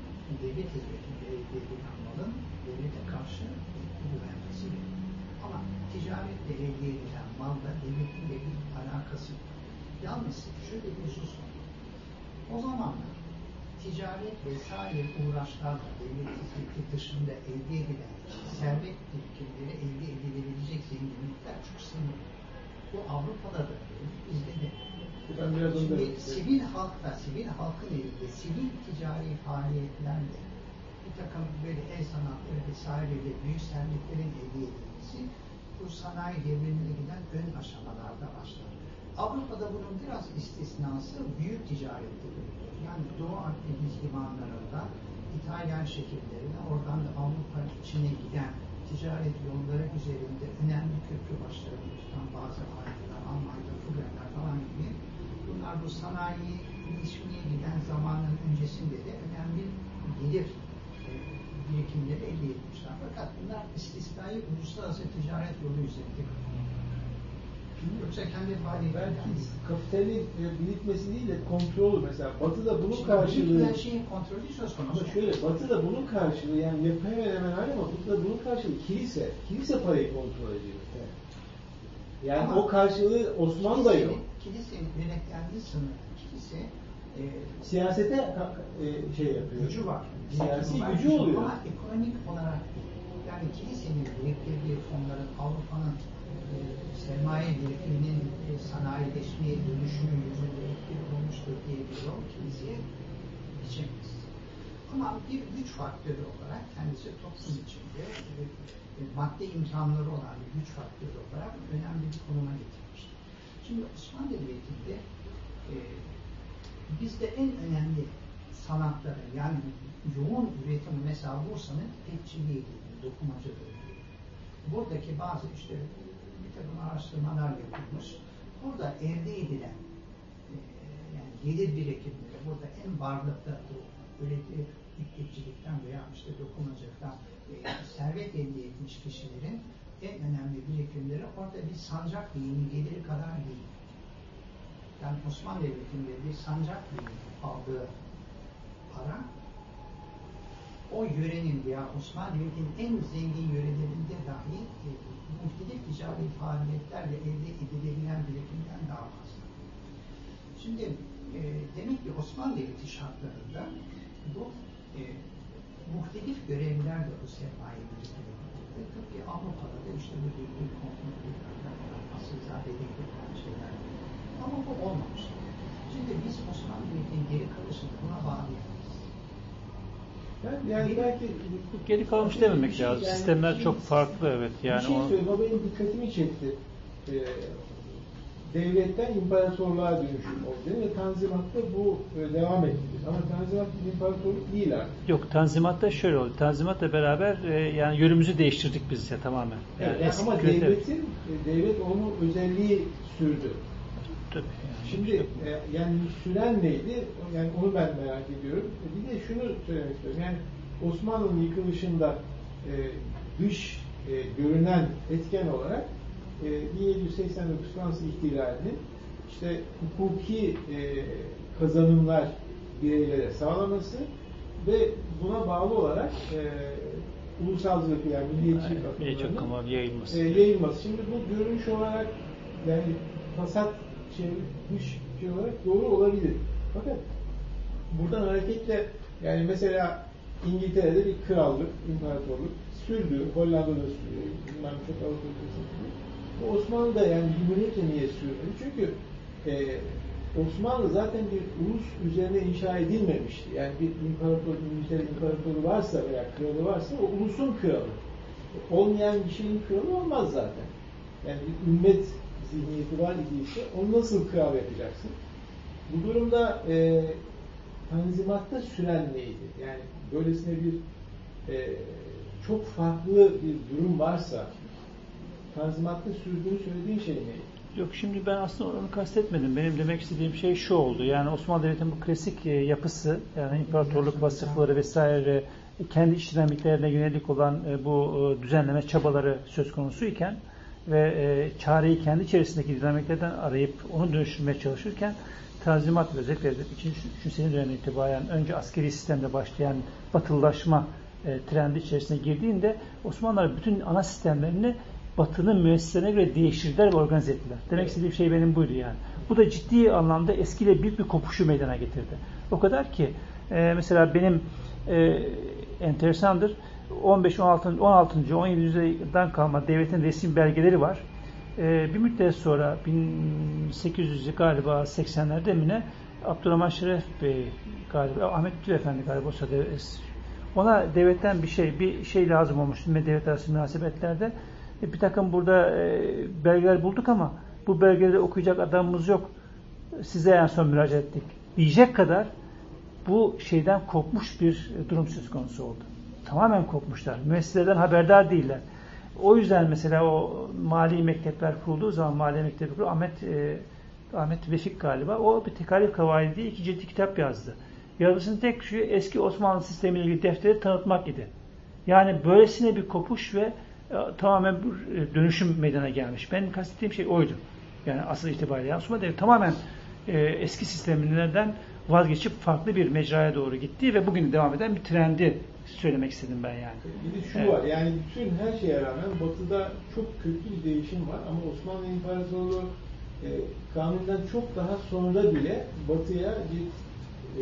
devlet hizmetinde elde edilen malın devlete karşı güvencesi. Ama ticaretle elde edilen malla devletin de bir alakası yok. Yalnız şöyle bir husus var. O zamanlar ticaret vesaire uğraşlarla devlet hizmeti dışında elde edilen servet birikimleri elde edilebilecek zenginlikler çok sınırlı. Bu Avrupa'da da böyle, bizde de. Şimdi sivil halkla, sivil halkın elinde sivil ticari faaliyetlerle bir takım böyle el sanatları vesaireyle büyük servetlerin elde edilmesi bu sanayi devrimine giden ön aşamalarda başlar. Avrupa'da bunun biraz istisnası büyük ticarette görülüyor. Yani Doğu Akdeniz limanlarında İtalyan şehirlerine oradan da Avrupa içine giden ticaret yolları üzerinde önemli köprü başlarını tutan bazı haritalar, Almanya, Fuggerler falan gibi bunlar bu sanayi gelişmeye giden zamanın öncesinde de önemli gelir e, birikimleri elde etmişler. Fakat bunlar istisnai uluslararası ticaret yolu üzerinde Yoksa kendi faaliyetleri Belki kapitalin e, birikmesi değil de kontrolü mesela. Batı'da bunun karşılığı Her şeyin kontrolü söz konusu. ama şöyle Batı'da bunun karşılığı yani yapı hemen hemen aynı ama Batı'da bunun karşılığı kilise. Kilise parayı kontrol ediyor. Yani Ama o karşılığı Osmanlı'da yok. Kilisenin yönetkenliği sınırı. Kilise e, Siyasete e, şey yapıyor. gücü var. Siyasi Var, gücü oluyor. Ama ekonomik olarak. Yani kilisenin biriktirdiği fonların Avrupa'nın sermaye birikiminin e, sanayileşmeye dönüşümü yüzünde etkili olmuştur diye bir yol kiliseye biçemez. Ama bir güç faktörü olarak kendisi toplum içinde e, e, maddi imkanları olan bir güç faktörü olarak önemli bir konuma getirmiştir. Şimdi Osmanlı Devleti'nde e, bizde en önemli sanatları yani yoğun üretim mesela Bursa'nın ipekçiliği dokumacılığı. Buradaki bazı işte bir takım araştırmalar yapılmış. Burada elde edilen e, yani gelir birikimleri burada en varlıkta bu üretim ipekçilikten veya işte dokumacılıktan e, servet elde etmiş kişilerin en önemli birikimleri orada bir sancak dini geliri kadar değil. Yani Osmanlı Devleti'nde bir sancak dini aldığı para o yörenin veya Osmanlı Devleti'nin en zengin yörelerinde dahi e, muhtelif ticari faaliyetlerle elde edilebilen birikimden daha fazla. Şimdi e, demek ki Osmanlı Devleti şartlarında bu e, muhtelif görevlerle bu sermaye biriktirebilirdi. Tıpkı Avrupa'da da işte bu dürtü kontrolü asilzade gibi şeyler. Ama bu olmamış. Şimdi biz Osmanlı Devleti'nin geri kalışını buna bağlayamayız. Yani, yani belki Geri kalmış dememek şey, lazım. yani Sistemler bir- çok farklı evet. bir Yani şey o söyleyeyim, o benim dikkatimi çekti. Ee, devletten imparatorluğa dönüşüm oldu ve Tanzimat'ta bu e, devam etti. Ama Tanzimat bir imparatorluk değil artık. yok Tanzimat'ta şöyle oldu. Tanzimat'la beraber e, yani yönümüzü değiştirdik biz ya tamamen. Yani Evet, yani ama devletin, e, devlet onun özelliği sürdü. Tabii, Şimdi e, yani süren neydi? Yani onu ben merak ediyorum. E, Bir de şunu söylemek istiyorum. Yani Osmanlı'nın yıkılışında e, dış e, görünen etken olarak e, 1789 Fransız ihtilalinin işte hukuki e, kazanımlar bireylere sağlaması ve buna bağlı olarak e, ulusalcılık yani milliyetçilik akımlarının akımlar yayılması. e, yayılması. Şimdi bu görünüş olarak yani fasat dış şey olarak doğru olabilir. Fakat buradan hareketle yani mesela İngiltere'de bir krallık, imparatorluk sürdü. Hollanda'da sürüyor. Bilmem çok Avrupa ülkesinde sürüyor. Osmanlı'da yani Cumhuriyet'le niye sürmedi? Çünkü e, Osmanlı zaten bir ulus üzerine inşa edilmemişti. Yani bir imparator, İngiltere imparatoru varsa veya kralı varsa o ulusun kralı. Olmayan bir şeyin kralı olmaz zaten. Yani bir ümmet zihniyeti var idiyse onu nasıl kral yapacaksın? Bu durumda e, Tanzimat'ta süren neydi? Yani böylesine bir e, çok farklı bir durum varsa Tanzimat'ta sürdüğünü söylediğin şey neydi? Yok şimdi ben aslında onu kastetmedim. Benim demek istediğim şey şu oldu. Yani Osmanlı Devleti'nin bu klasik e, yapısı, yani imparatorluk vasıfları vesaire, kendi iç dinamiklerine yönelik olan e, bu e, düzenleme çabaları söz konusu iken ve e, çareyi kendi içerisindeki dinamiklerden arayıp onu dönüştürmeye çalışırken Tanzimat ve özellikle 2. 3. sene dönemi itibaren önce askeri sistemde başlayan batılılaşma e, trendi içerisine girdiğinde Osmanlılar bütün ana sistemlerini Batı'nın müesseselerine göre değiştirdiler ve organize ettiler. Demek istediğim şey benim buydu yani. Bu da ciddi anlamda eskiyle büyük bir kopuşu meydana getirdi. O kadar ki e, mesela benim e, enteresandır 15, 16, 16. 17. yüzyıldan kalma devletin resmi belgeleri var. E, bir müddet sonra 1800 galiba 80'lerde mi ne Abdurrahman Şeref Bey galiba Ahmet Gül Efendi galiba o sırada ona devletten bir şey bir şey lazım olmuştu devlet arası münasebetlerde. E, bir takım burada e, belgeler bulduk ama bu belgeleri okuyacak adamımız yok. Size en son müracaat ettik. Diyecek kadar bu şeyden kopmuş bir durum söz konusu oldu. Tamamen kopmuşlar. Müesseselerden haberdar değiller. O yüzden mesela o mali mektepler kurulduğu zaman mali mektebi kuruldu. Ahmet e, Ahmet Vefik galiba o bir tekalif kavaidi diye iki ciltli kitap yazdı. Yazısının tek şu eski Osmanlı sistemiyle ilgili defteri tanıtmak idi. Yani böylesine bir kopuş ve e, tamamen bir e, dönüşüm meydana gelmiş. Benim kastettiğim şey oydu. Yani asıl itibariyle yansıma değil. Tamamen e, eski sistemlerden vazgeçip farklı bir mecraya doğru gitti ve bugün devam eden bir trendi söylemek istedim ben yani. Bir de şu Evet. var yani bütün her şeye rağmen Batı'da çok köklü bir değişim var ama Osmanlı İmparatorluğu e, kanundan çok daha sonra bile Batı'ya bir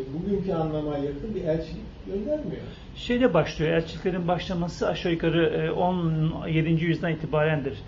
e, bugünkü anlama yakın bir elçilik göndermiyor. Şeyle başlıyor. Elçiliklerin başlaması aşağı yukarı e, 17. yüzyıldan itibarendir.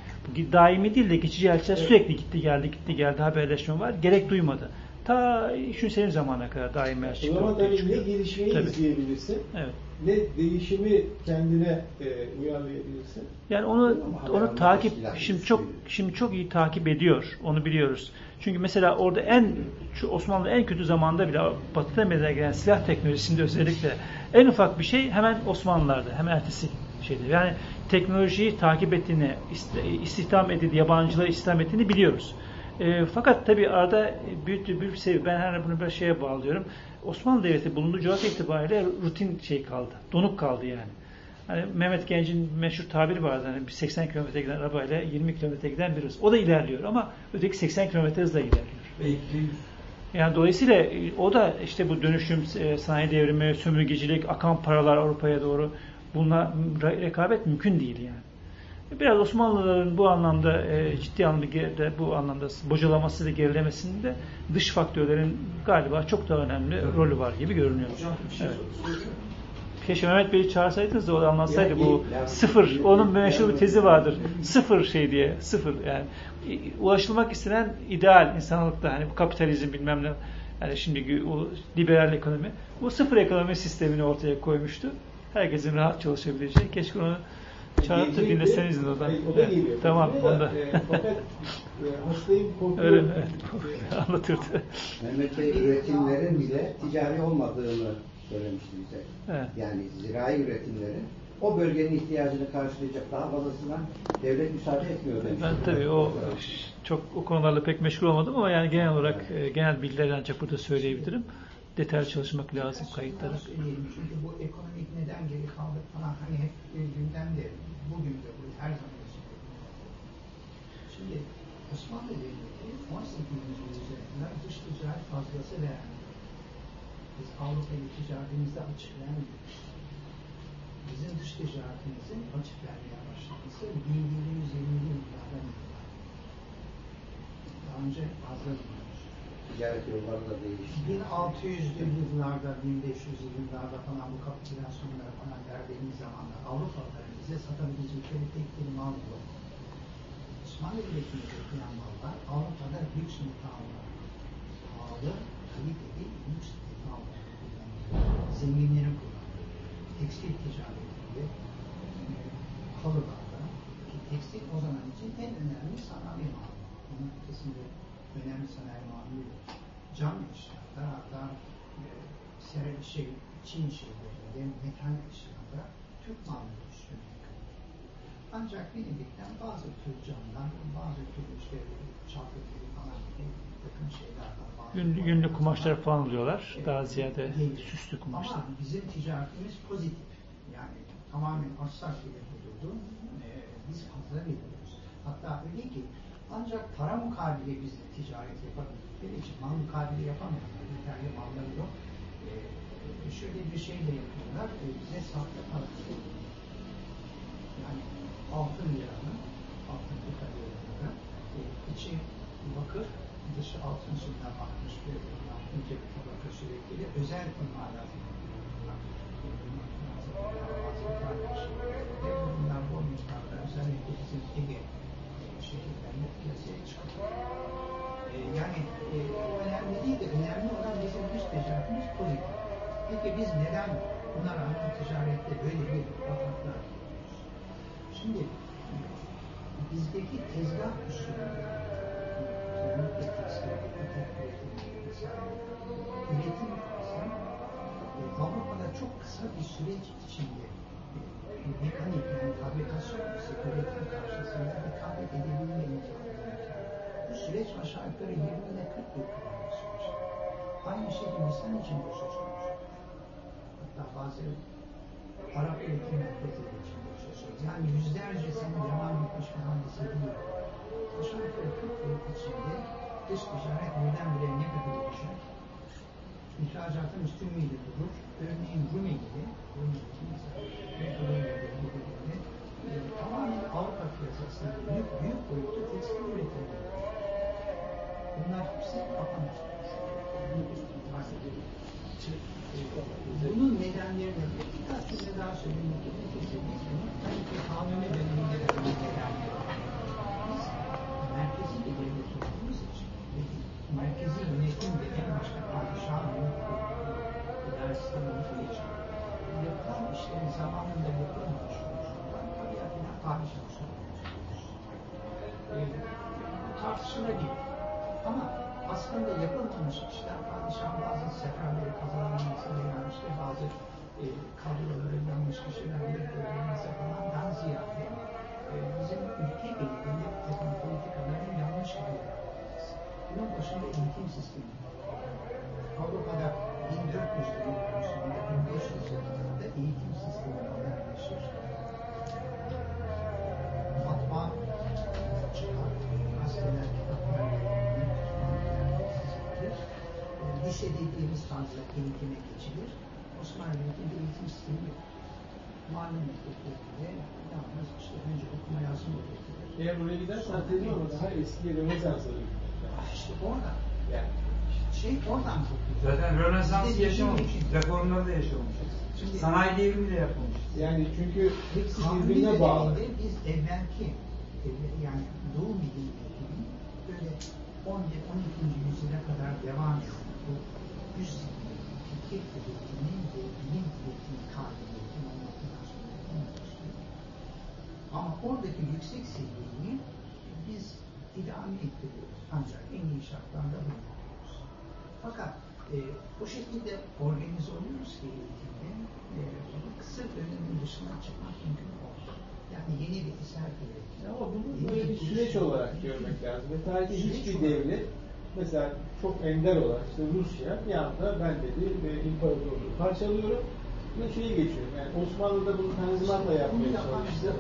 Daimi değil de geçici elçiler Evet. sürekli gitti geldi gitti geldi haberleşme var. Gerek duymadı. Ta şu senin zamana kadar daimi O elçilikler zaman ortaya tabii ne çıkıyor. gelişmeyi Tabii. izleyebilirsin, Evet. ne değişimi kendine e, uyarlayabilirsin. Yani onu Ama onu takip şimdi çok istiyor. şimdi çok iyi takip ediyor. Onu biliyoruz. Çünkü mesela orada en şu Osmanlı en kötü zamanda bile Batı'da meydana gelen silah teknolojisinde özellikle en ufak bir şey hemen Osmanlılardı. Hemen ertesi şeydi. Yani teknolojiyi takip ettiğini, ist- istihdam edildiği, yabancıları istihdam ettiğini biliyoruz. E, fakat tabii arada büyük bir sebebi, ben her bunu bir şeye bağlıyorum. Osmanlı Devleti bulunduğu coğrafya itibariyle rutin şey kaldı. Donuk kaldı yani. Hani Mehmet Genc'in meşhur tabiri vardı. Hani bir 80 km giden arabayla 20 km giden bir hız. O da ilerliyor ama öteki 80 km hızla ilerliyor. İklim Yani dolayısıyla e, o da işte bu dönüşüm, e, sanayi devrimi, sömürgecilik, akan paralar Avrupa'ya doğru bununla re- rekabet mümkün değil yani. Biraz Osmanlıların bu anlamda e, ciddi anlamda bu anlamda bocalaması ve gerilemesinde dış faktörlerin galiba çok daha önemli rolü var gibi görünüyor. Hocam bir şey Evet. Keşke Mehmet Bey'i çağırsaydınız da o anlatsaydı Yani bu yani- sıfır. Onun meşhur bir yani- tezi vardır. Sıfır şey diye. Sıfır yani. Ulaşılmak istenen ideal insanlıkta hani bu kapitalizm bilmem ne yani şimdi o liberal ekonomi bu sıfır ekonomi sistemini ortaya koymuştu. Herkesin rahat çalışabileceği. Keşke onu Gelecekti. dinleseniz o da. Hayır, O da Evet, geliyor. Tamam Buraya onu da. e, fakat e, hastayım korkuyorum. Öyle mi? Evet, Anlatırdı. Mehmet Bey üretimlerin bile ticari olmadığını söylemişti bize. Evet. Yani zirai üretimlerin o bölgenin ihtiyacını karşılayacak daha fazlasına devlet müsaade etmiyor demişti. Ben tabii o çok o konularla pek meşgul olmadım ama yani genel olarak e, genel bilgileri ancak burada söyleyebilirim. Detaylı çalışmak lazım kayıtlara. Söyleyelim. Çünkü bu ekonomik neden geri kaldık falan hani hep e, gündemde, bugün de bu her zaman. Şimdi Osmanlı Devleti 18. yüzyılda dış ticaret fazlası veren biz Avrupa ile ticaretimizde açık vermiyoruz. Bizim dış ticaretimizin açık vermeye başlaması 1720'li yıllardan itibaren. Daha önce fazla. Ticaret yolları da değişti. 1600'lü yıllarda, 1500'lü yıllarda falan bu kapitülasyonlara falan verdiğimiz zamanlar Avrupalıların bize satabilecekleri tek bir mal yok. Osmanlı Devleti'nde üretilen mallar Avrupa'da lüks mutfağlar. Pahalı, kaliteli, lüks mutfağlar kullanılıyor. Zenginlerin kullandığı. Tekstil ticaretinde, halılarda, tekstil o zaman için en önemli sanayi malı. Onun ötesinde önemli sanayi yok. Cam eşyalarda hatta e, şey, Çin şeylerinde, metal eşyalarda Türk üstüne kalıyor. Ancak Venedik'ten bazı tür camlar, bazı tür işte çarpıkları falan gibi takım şeylerden bazı Günlük, kumaşlar falan alıyorlar. Daha ziyade Geliyor. süslü kumaşlar. Ama bizim ticaretimiz pozitif. Yani tamamen assak ile hududu e, biz fazla veriyoruz. Hatta öyle ki ancak para mukabili biz ticaret yapabildikleri için mal mukabili yapamıyorlar. Yeterli malları yok. E, şöyle bir şey de yapıyorlar. E, bize sahte para. Yani altın liranın altın lira liranın e, içi bakır dışı altın suyuna bakmış bir ince bir tabaka sürekli özel imalat yapıyorlar. Bunlar bol miktarda özellikle bizim Ege şehirlerinde piyasaya çıkıyor. E, yani e, önemli değil de önemli olan bizim dış ticaretimiz pozitif. Peki biz neden buna rağmen ticarette böyle bir bataklığa giriyoruz? Şimdi bizdeki tezgah usulü üretimi vesaire üretim kısmı e, Avrupa'da çok kısa bir süreç içinde e, mekanik yani fabrikasyon üretim karşısında rekabet edebilme imkanı imkanı. Bu süreç aşağı yukarı 20 ile 40 yıl kadar süreç. Aynı şey Hindistan için de söz konusu. Hatta bazı Arap üretim merkezleri için de söz konusu. Yani yüzlerce sene devam etmiş bir hadise değil. Aşağı yukarı 40 yıl içinde dış ticaret birdenbire ne kadar olacak? İhracatımız tümüyle durur. Örneğin Rumi gibi mesela, Kolombiya'da gibi gibi e, tamamen Avrupa piyasasında büyük, büyük boyutta tekstil üretimi. Bunlar hepsi kapanır. Bunun nedenlerini birkaç cümle daha söylemek gerekirse biz bunu tabii ki kanuni döneminde de bunu nedenleri Biz merkezi bir devlet olduğumuz için merkezi yönetim de en başta padişahın idare sistemi olduğu için yapılan işlerin zamanında oluşundan tabiatıyla padişah sorumlusunuz. E, tartışılabilir. Ama aslında yapılmamış işler padişahın bazı seferleri kazanılması veya işte bazı e, kadroları yanlış kişilerle öldürülmesi falandan ziyade e, bizim ülke belirli takım politikaların yanlış gidiyoruz. Bunun başında eğitim sistemi. Avrupa'da 1400 yılların sonunda 1500 yıllarında tarzda eğitime geçilir. Osmanlı'nın bir eğitim sistemi yok. Mahalle mekteplerinde yalnız işte önce okuma yazma öğretilir. Eğer buraya gidersen tezin ama daha eski Rönesans'a Ah, İşte orada. Yani Şey oradan bakıyor. Zaten Rönesans yaşamamış. Reformları da yaşamamışız. Şimdi- Sanayi devrimi de yapmamış. yani çünkü hepsi birbirine bağlı. biz evvelki evvel- yani Doğu medeniyetinin böyle 11 12. yüzyıla kadar devam eden ama oradaki yüksek seviyeyi biz idame ettiriyoruz. Ancak en iyi şartlarda bunu yapıyoruz. Fakat e, o şekilde organize oluyoruz ki eğitimde e, kısır dönemin dışına çıkmak mümkün olmuyor. Yani yeni bir eser üretmek. Ama bunu böyle bir süreç olarak görmek lazım. Ve tarihte hiçbir devlet mesela çok ender olan işte Rusya bir anda ben dedi ve imparatorluğu parçalıyorum ve şeyi geçiyorum. Yani Osmanlı'da bunu tanzimatla yapmaya çalıştı.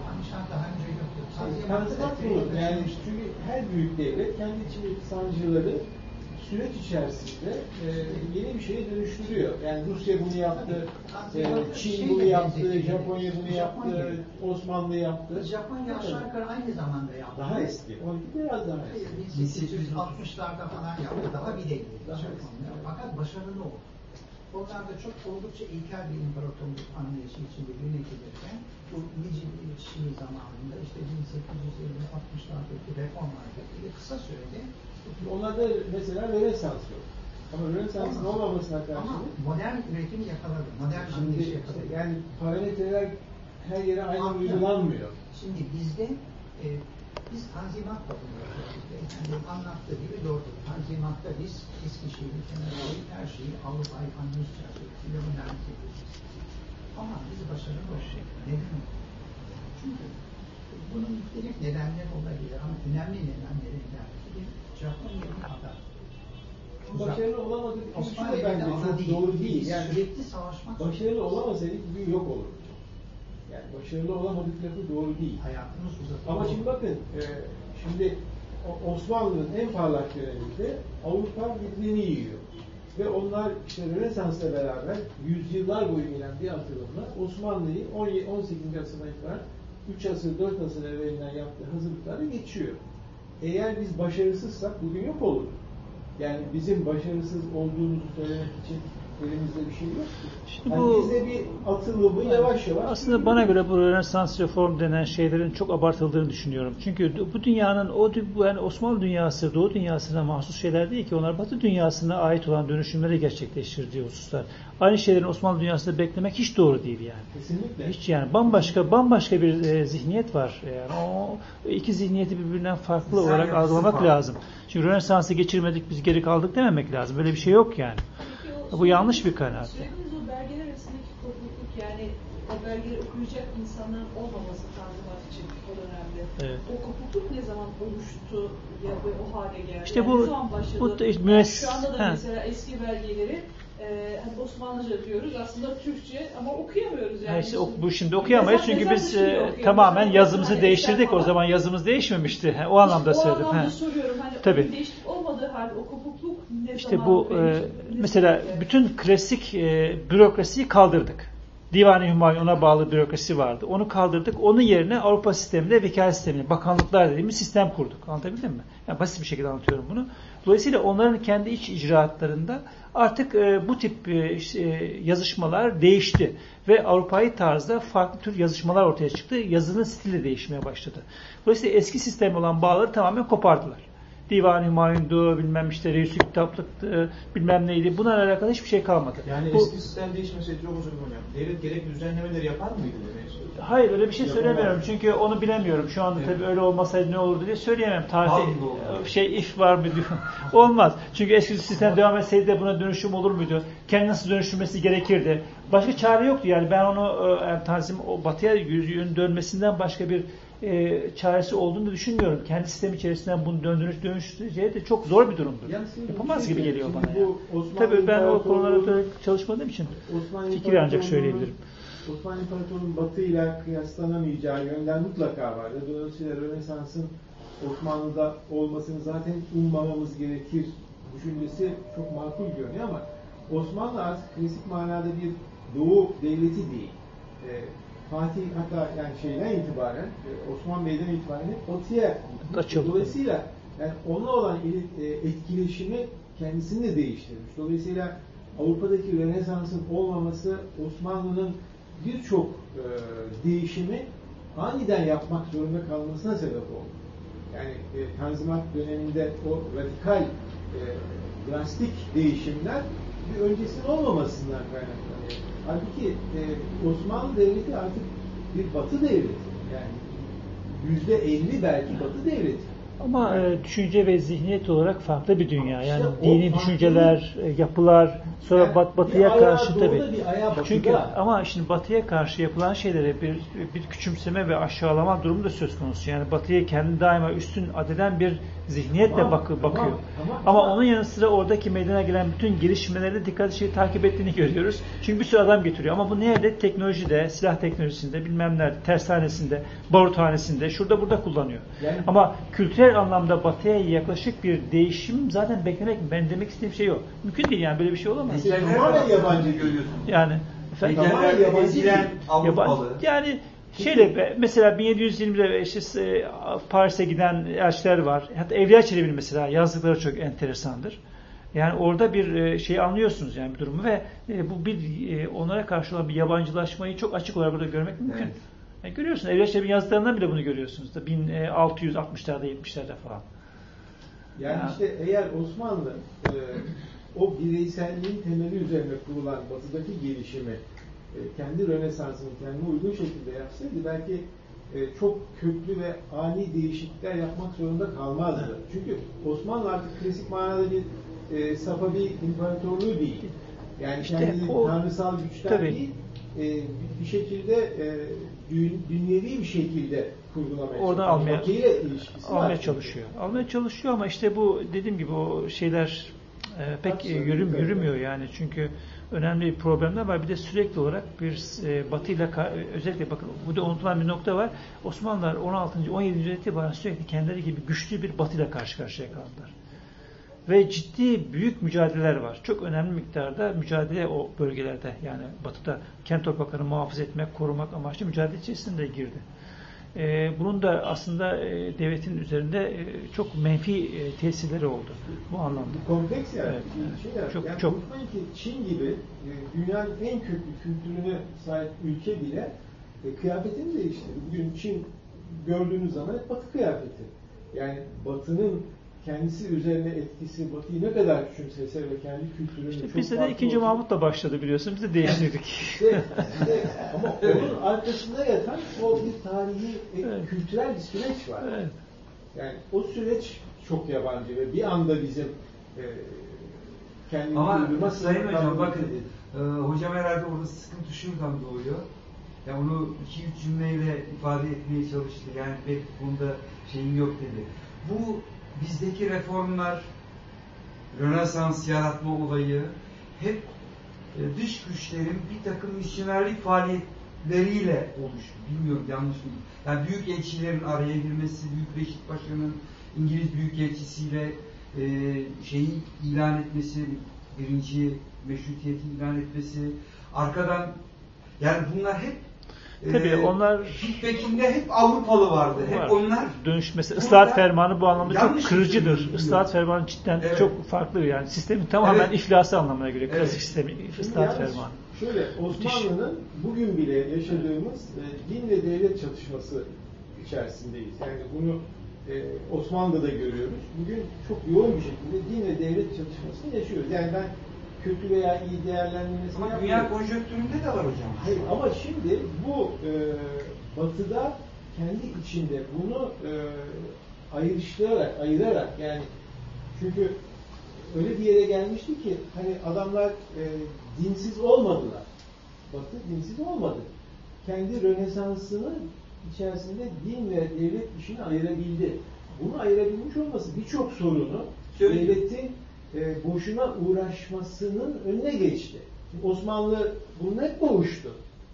önce yoktu. Tanzimat bu. Yani çünkü her büyük devlet kendi içindeki sancıları süreç içerisinde e, yeni bir şeye dönüştürüyor. Yani Rusya bunu yaptı, e, Çin bunu yaptı, Japonya bunu yaptı, Osmanlı yaptı. Japonya aşağı yukarı aynı zamanda yaptı. Daha eski. 12 biraz daha eski. 1860'larda falan yaptı. Daha. Daha Japonya. Fakat başarılı oldu. Onlar da çok oldukça ilkel bir imparatorluk anlayışı içinde yönetilirken bu Meiji zamanında işte 1850-60'lardaki reformlardaki kısa sürede Onlarda mesela Rönesans yok. Ama Rönesans'ın olmamasına ama karşılık modern üretimi yakaladı. Modern şimdi yakaladı. yani parametreler her yere aynı Haklı. uygulanmıyor. Şimdi bizde e, biz bunu yapıyoruz. Yani anlattığı gibi doğru. Tanzimatta biz Eskişehir'i koyup her şeyi anlayış çerçevesiyle modernize ediyoruz. Ama biz başarılı olacak. Neden? Çünkü bunun muhtelif nedenleri olabilir ama önemli Japonya'nın ada. Başarılı şu da Osmanlı'da bence ada çok değil. doğru değil. Yani sürekli savaşmak başarılı olamasaydık bugün yok olurdu. Yani başarılı olamadık lafı doğru değil. hayatımız uzatıyor. Ama şimdi bakın, e, şimdi Osmanlı'nın en parlak döneminde Avrupa birbirini yiyor. Ve onlar işte Rönesans'la beraber yüzyıllar boyu gelen bir atılımla Osmanlı'yı 17 18. asırdan itibaren 3 asır, 4 asır evvelinden yaptığı hazırlıklarla geçiyor. Eğer biz başarısızsak bugün yok olur. Yani bizim başarısız olduğumuzu söylemek için elimizde bir şey yok. Şimdi Yani bu- bizde bir atılımı yavaş yavaş Aslında bana göre bu Rönesans reform denen şeylerin çok abartıldığını düşünüyorum. Çünkü bu dünyanın o bu yani Osmanlı dünyası, Doğu dünyasına mahsus şeyler değil ki onlar Batı dünyasına ait olan dönüşümleri gerçekleştirdiği hususlar. Aynı şeylerin Osmanlı dünyasında beklemek hiç doğru değil yani. kesinlikle. Hiç yani bambaşka bambaşka bir e, zihniyet var. Yani o iki zihniyeti birbirinden farklı İnsan olarak algılamak lazım. Çünkü Rönesans'ı geçirmedik biz geri kaldık dememek lazım. Böyle bir şey yok yani. Bu yanlış bir kanaat. Söylediğiniz o belgeler arasındaki kopukluk yani o belgeleri okuyacak insanların olmaması tanzimat için o dönemde. Evet. O kopukluk ne zaman oluştu ya ve o hale geldi? İşte Yani bu- başladı? bu da işte Yani müess- şu anda da He. mesela eski belgeleri e, hani Osmanlıca diyoruz aslında Türkçe ama okuyamıyoruz yani. İşte ok- bu şimdi okuyamayız Mezar- çünkü biz e, tamamen Yani yazımızı eser değiştirdik. O zaman yazımız değişmemişti. Ha, O anlamda o söyledim. anlamda ha. soruyorum hani Tabii. Değişiklik olmadığı halde o kopukluk ne İşte zaman bu e, mesela ne- bütün klasik e, bürokrasiyi kaldırdık. Divan-ı Hümayun ona bağlı bürokrasi vardı. Onu kaldırdık. Onun yerine Avrupa sisteminde vekalet sistemini, bakanlıklar dediğimiz sistem kurduk. Anlatabildim mi? Yani basit bir şekilde anlatıyorum bunu. Dolayısıyla onların kendi iç icraatlarında artık e, bu tip e, e, yazışmalar değişti. Ve Avrupa'yı tarzda farklı tür yazışmalar ortaya çıktı. Yazının stili de değişmeye başladı. Dolayısıyla eski sistem olan bağları tamamen kopardılar. Divan-ı Hümayun'du, bilmem işte Reis-i Kitaplık'tı, bilmem neydi. Bunlarla alakalı hiçbir şey kalmadı. Yani Bu- eski sistem değişmeseydi çok dilerim hocam. Devlet gerekli düzenlemeleri yapar mıydı demek. Hayır öyle bir şey Yapamaz. söylemiyorum çünkü onu bilemiyorum. Şu anda Evet. tabii öyle olmasaydı ne olurdu diye söyleyemem. Tarih oldu? şey if var mı diyor. Olmaz. Çünkü eski sistem devam etseydi de buna dönüşüm olur muydu? Kendi nasıl dönüştürmesi gerekirdi? Başka çare yoktu yani ben onu e, yani Tanzim o batıya yüz yön dönmesinden başka bir e, çaresi olduğunu düşünmüyorum. Kendi sistem içerisinden bunu döndürüş dönüştüreceği de çok zor bir durumdur. Yani Yapamaz bir gibi şey geliyor bana. Bu Tabii ben o konularda çalışmadığım için Osmanlı fikir ancak söyleyebilirim. Osmanlı İmparatorluğu'nun Batı ile kıyaslanamayacağı yönden mutlaka vardı. Dolayısıyla Rönesans'ın Osmanlı'da olmasını zaten ummamamız gerekir düşüncesi çok makul görünüyor ama Osmanlı artık klasik manada bir Doğu devleti değil. E, Fatih hatta yani şeyden itibaren e, Osman Bey'den itibaren hep batıya. Dolayısıyla yani onunla olan e, etkileşimi kendisini de değiştirmiş. Dolayısıyla Avrupa'daki Rönesans'ın olmaması Osmanlı'nın birçok e, değişimi aniden yapmak zorunda kalmasına sebep oldu. Yani e, Tanzimat döneminde o radikal, e, drastik değişimler bir öncesinin olmamasından kaynaklanıyor. Halbuki e, Osmanlı Devleti artık bir batı devleti. Yani yüzde elli belki batı devleti. Ama e, düşünce ve zihniyet olarak farklı bir dünya. Yani İşte dini düşünceler, e, yapılar, sonra Yani bat, batıya karşı batıda. Çünkü ama şimdi batıya karşı yapılan şeylere bir bir küçümseme ve aşağılama durumu da söz konusu. Yani batıya kendi daima üstün adeden bir zihniyetle Tamam, bakı, tamam, bakıyor. tamam. ama onun yanı sıra oradaki meydana gelen bütün gelişmelerde dikkat şey takip ettiğini görüyoruz. Çünkü bir sürü adam getiriyor. Ama bu nerede? Teknolojide, silah teknolojisinde, bilmem nerede, tersanesinde, baruthanesinde, şurada burada kullanıyor. Yani- Ama kültürel anlamda batıya yaklaşık bir değişim zaten beklemek, ben demek istediğim şey o. Mümkün değil yani böyle bir şey olamaz. Heykeller tamamen yabancı görüyorsun. Yani efendim, Tamamen yabancı ezilen Avrupalı. yani şeyle be- mesela 1720'de işte e, Paris'e giden elçiler var. Hatta Evliya Çelebi'nin mesela yazdıkları çok enteresandır. Yani orada bir şey anlıyorsunuz yani bir durumu ve e, bu bir onlara karşı olan bir yabancılaşmayı çok açık olarak burada görmek mümkün. Evet. Yani görüyorsun Evliya Çelebi'nin yazdıklarından bile bunu görüyorsunuz da 1660'larda 70'lerde falan. Yani Ya. işte eğer Osmanlı e, o bireyselliğin temeli üzerine kurulan batıdaki gelişimi e, kendi Rönesans'ını kendine uygun şekilde yapsaydı belki e, çok köklü ve ani değişiklikler yapmak zorunda kalmazdı. Çünkü Osmanlı artık klasik manada bir e, Safavi imparatorluğu değil. Yani İşte kendi o- tanrısal güçten tabii. değil, e, bir- bir şekilde e, dün- dünyevi bir şekilde kurgulamaya çalışıyor. almaya- almaya çalışıyor. Almaya çalışıyor ama işte bu dediğim gibi o şeyler e, pek e, yürüm, yürümüyor yani çünkü önemli bir problemler var. Bir de sürekli olarak bir e, batıyla ka- özellikle bakın bu da unutulan bir nokta var. Osmanlılar 16. 17. yüzyıldan itibaren sürekli kendileri gibi güçlü bir batıyla karşı karşıya kaldılar. Ve ciddi büyük mücadeleler var. Çok önemli miktarda mücadele o bölgelerde yani batıda kent topraklarını muhafaza etmek, korumak amaçlı mücadele içerisinde girdi. Ee, bunun da aslında e, devletin üzerinde e, çok menfi e, tesirleri oldu bu anlamda. kompleks yani. Evet, şey yaratıyor. Çok- yani çok. unutmayın ki Çin gibi e, dünyanın en köklü kültürüne sahip ülke bile e, kıyafetini değiştirdi. Bugün Çin gördüğünüz zaman hep batı kıyafeti. Yani batının kendisi üzerine etkisi, batıyı ne kadar küçümsese ve kendi kültürünü İşte çok bizde de ikinci olsun- Mahmut'la başladı biliyorsun. Biz de değiştirdik. İşte- işte ama onun arkasında yatan o bir tarihi, e, Evet. kültürel bir süreç var. evet. Yani o süreç çok yabancı ve bir anda bizim e, kendimizi Ama Sayın Hocam bakın e, hocam herhalde orada sıkıntı şuradan doğuyor. Ya onu iki üç cümleyle ifade etmeye çalıştı. Yani pek bunda şeyim yok dedi. Bu bizdeki reformlar, Rönesans yaratma olayı hep e, dış güçlerin bir takım misyonerlik faaliyetleriyle oluştu. Bilmiyorum yanlış mı? Yani büyük elçilerin araya girmesi, Büyük Reşit Paşa'nın İngiliz Büyükelçisiyle e, şeyi ilan etmesi, birinci meşrutiyeti ilan etmesi, arkadan yani bunlar hep Tabii onlar feedback'inde hep Avrupalı vardı. Hep var. onlar dönüş mesela Burada ıslahat fermanı bu anlamda çok kırıcıdır. yapıyoruz, Islahat fermanı cidden Evet. çok farklı yani sistemin tamamen Evet. iflası anlamına göre Evet. klasik sistemi Şimdi ıslahat fermanı. Şöyle Osmanlı'nın bugün bile yaşadığımız e, din ve devlet çatışması içerisindeyiz. Yani bunu e, Osmanlı'da görüyoruz. Bugün çok yoğun bir şekilde din ve devlet çatışmasını yaşıyoruz. Yani ben kötü veya iyi değerlendirmesini ama dünya konjonktüründe de var hocam. Hayır ama şimdi bu e, batıda kendi içinde bunu e, ayrıştırarak, ayırarak yani çünkü öyle bir yere gelmişti ki hani adamlar e, dinsiz olmadılar. Batı dinsiz olmadı. Kendi Rönesans'ının içerisinde din ve devlet işini ayırabildi. Bunu ayırabilmiş olması birçok sorunu Söyleyeyim. devletin e, boşuna uğraşmasının önüne geçti. Şimdi Osmanlı bununla hep boğuştu.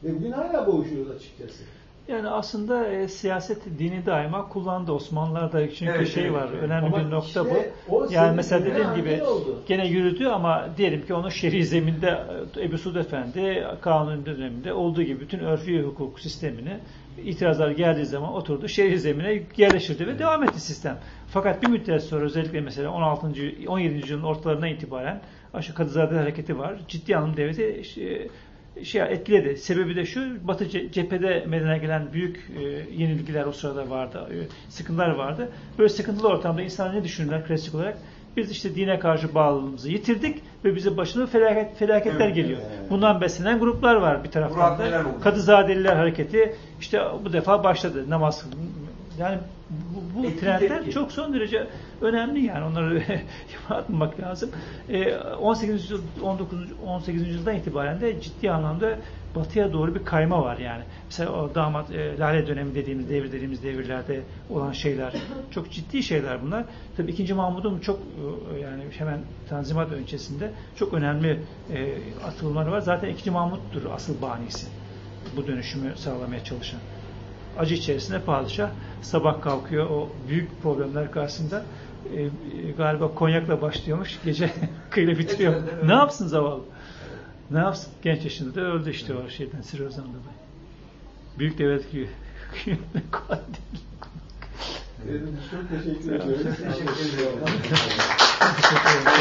Ve bugün hala boğuşuyoruz açıkçası. Yani aslında e, siyaset dini daima kullandı. Osmanlılar'da çünkü Evet, şey evet, var. evet. Önemli Ama bir nokta işte bu. Yani mesela dediğim gibi oldu. gene yürüdü ama diyelim ki onu şer'i zeminde e, Ebu Suud Efendi kanun döneminde olduğu gibi bütün örfi hukuk sistemini itirazlar geldiği zaman oturdu şer'i zemine yerleştirdi ve devam etti sistem. Fakat bir müddet sonra özellikle mesela 16. 17. yüzyılın ortalarına itibaren aşağı Kadızade hareketi var. Ciddi anlamda devleti şey, şey etkiledi. Sebebi de şu, Batı ce- cephede meydana gelen büyük e, yenilgiler o sırada vardı, e, sıkıntılar vardı. Böyle sıkıntılı ortamda insanlar ne düşünürler klasik olarak? Biz işte dine karşı bağlılığımızı yitirdik ve bize başına felaket, felaketler Evet, geliyor. evet. Bundan beslenen gruplar var bir taraftan da. Kadızadeliler hareketi işte bu defa başladı namaz. Yani bu, bu Etki trendler tepki. çok son derece önemli yani onları atmamak lazım. Ee, 18. yüzyıl 19. 18. yüzyıldan itibaren de ciddi anlamda batıya doğru bir kayma var yani. Mesela o damat e, lale dönemi dediğimiz devir dediğimiz devirlerde olan şeyler çok ciddi şeyler bunlar. Tabii 2. Mahmud'un çok e, yani hemen Tanzimat öncesinde çok önemli e, atılımları var. Zaten 2. Mahmud'dur asıl banisi. Bu dönüşümü sağlamaya çalışan acı içerisinde padişah sabah kalkıyor o büyük problemler karşısında e, e, galiba konyakla başlıyormuş gece kıyla bitiriyor. Evet, evet. ne yapsın zavallı? Ne yapsın? Genç yaşında da öldü işte o şeyden sirozdan dolayı. Büyük devlet gibi. Çok teşekkür ediyoruz. Teşekkür ederim. Teşekkür ederim.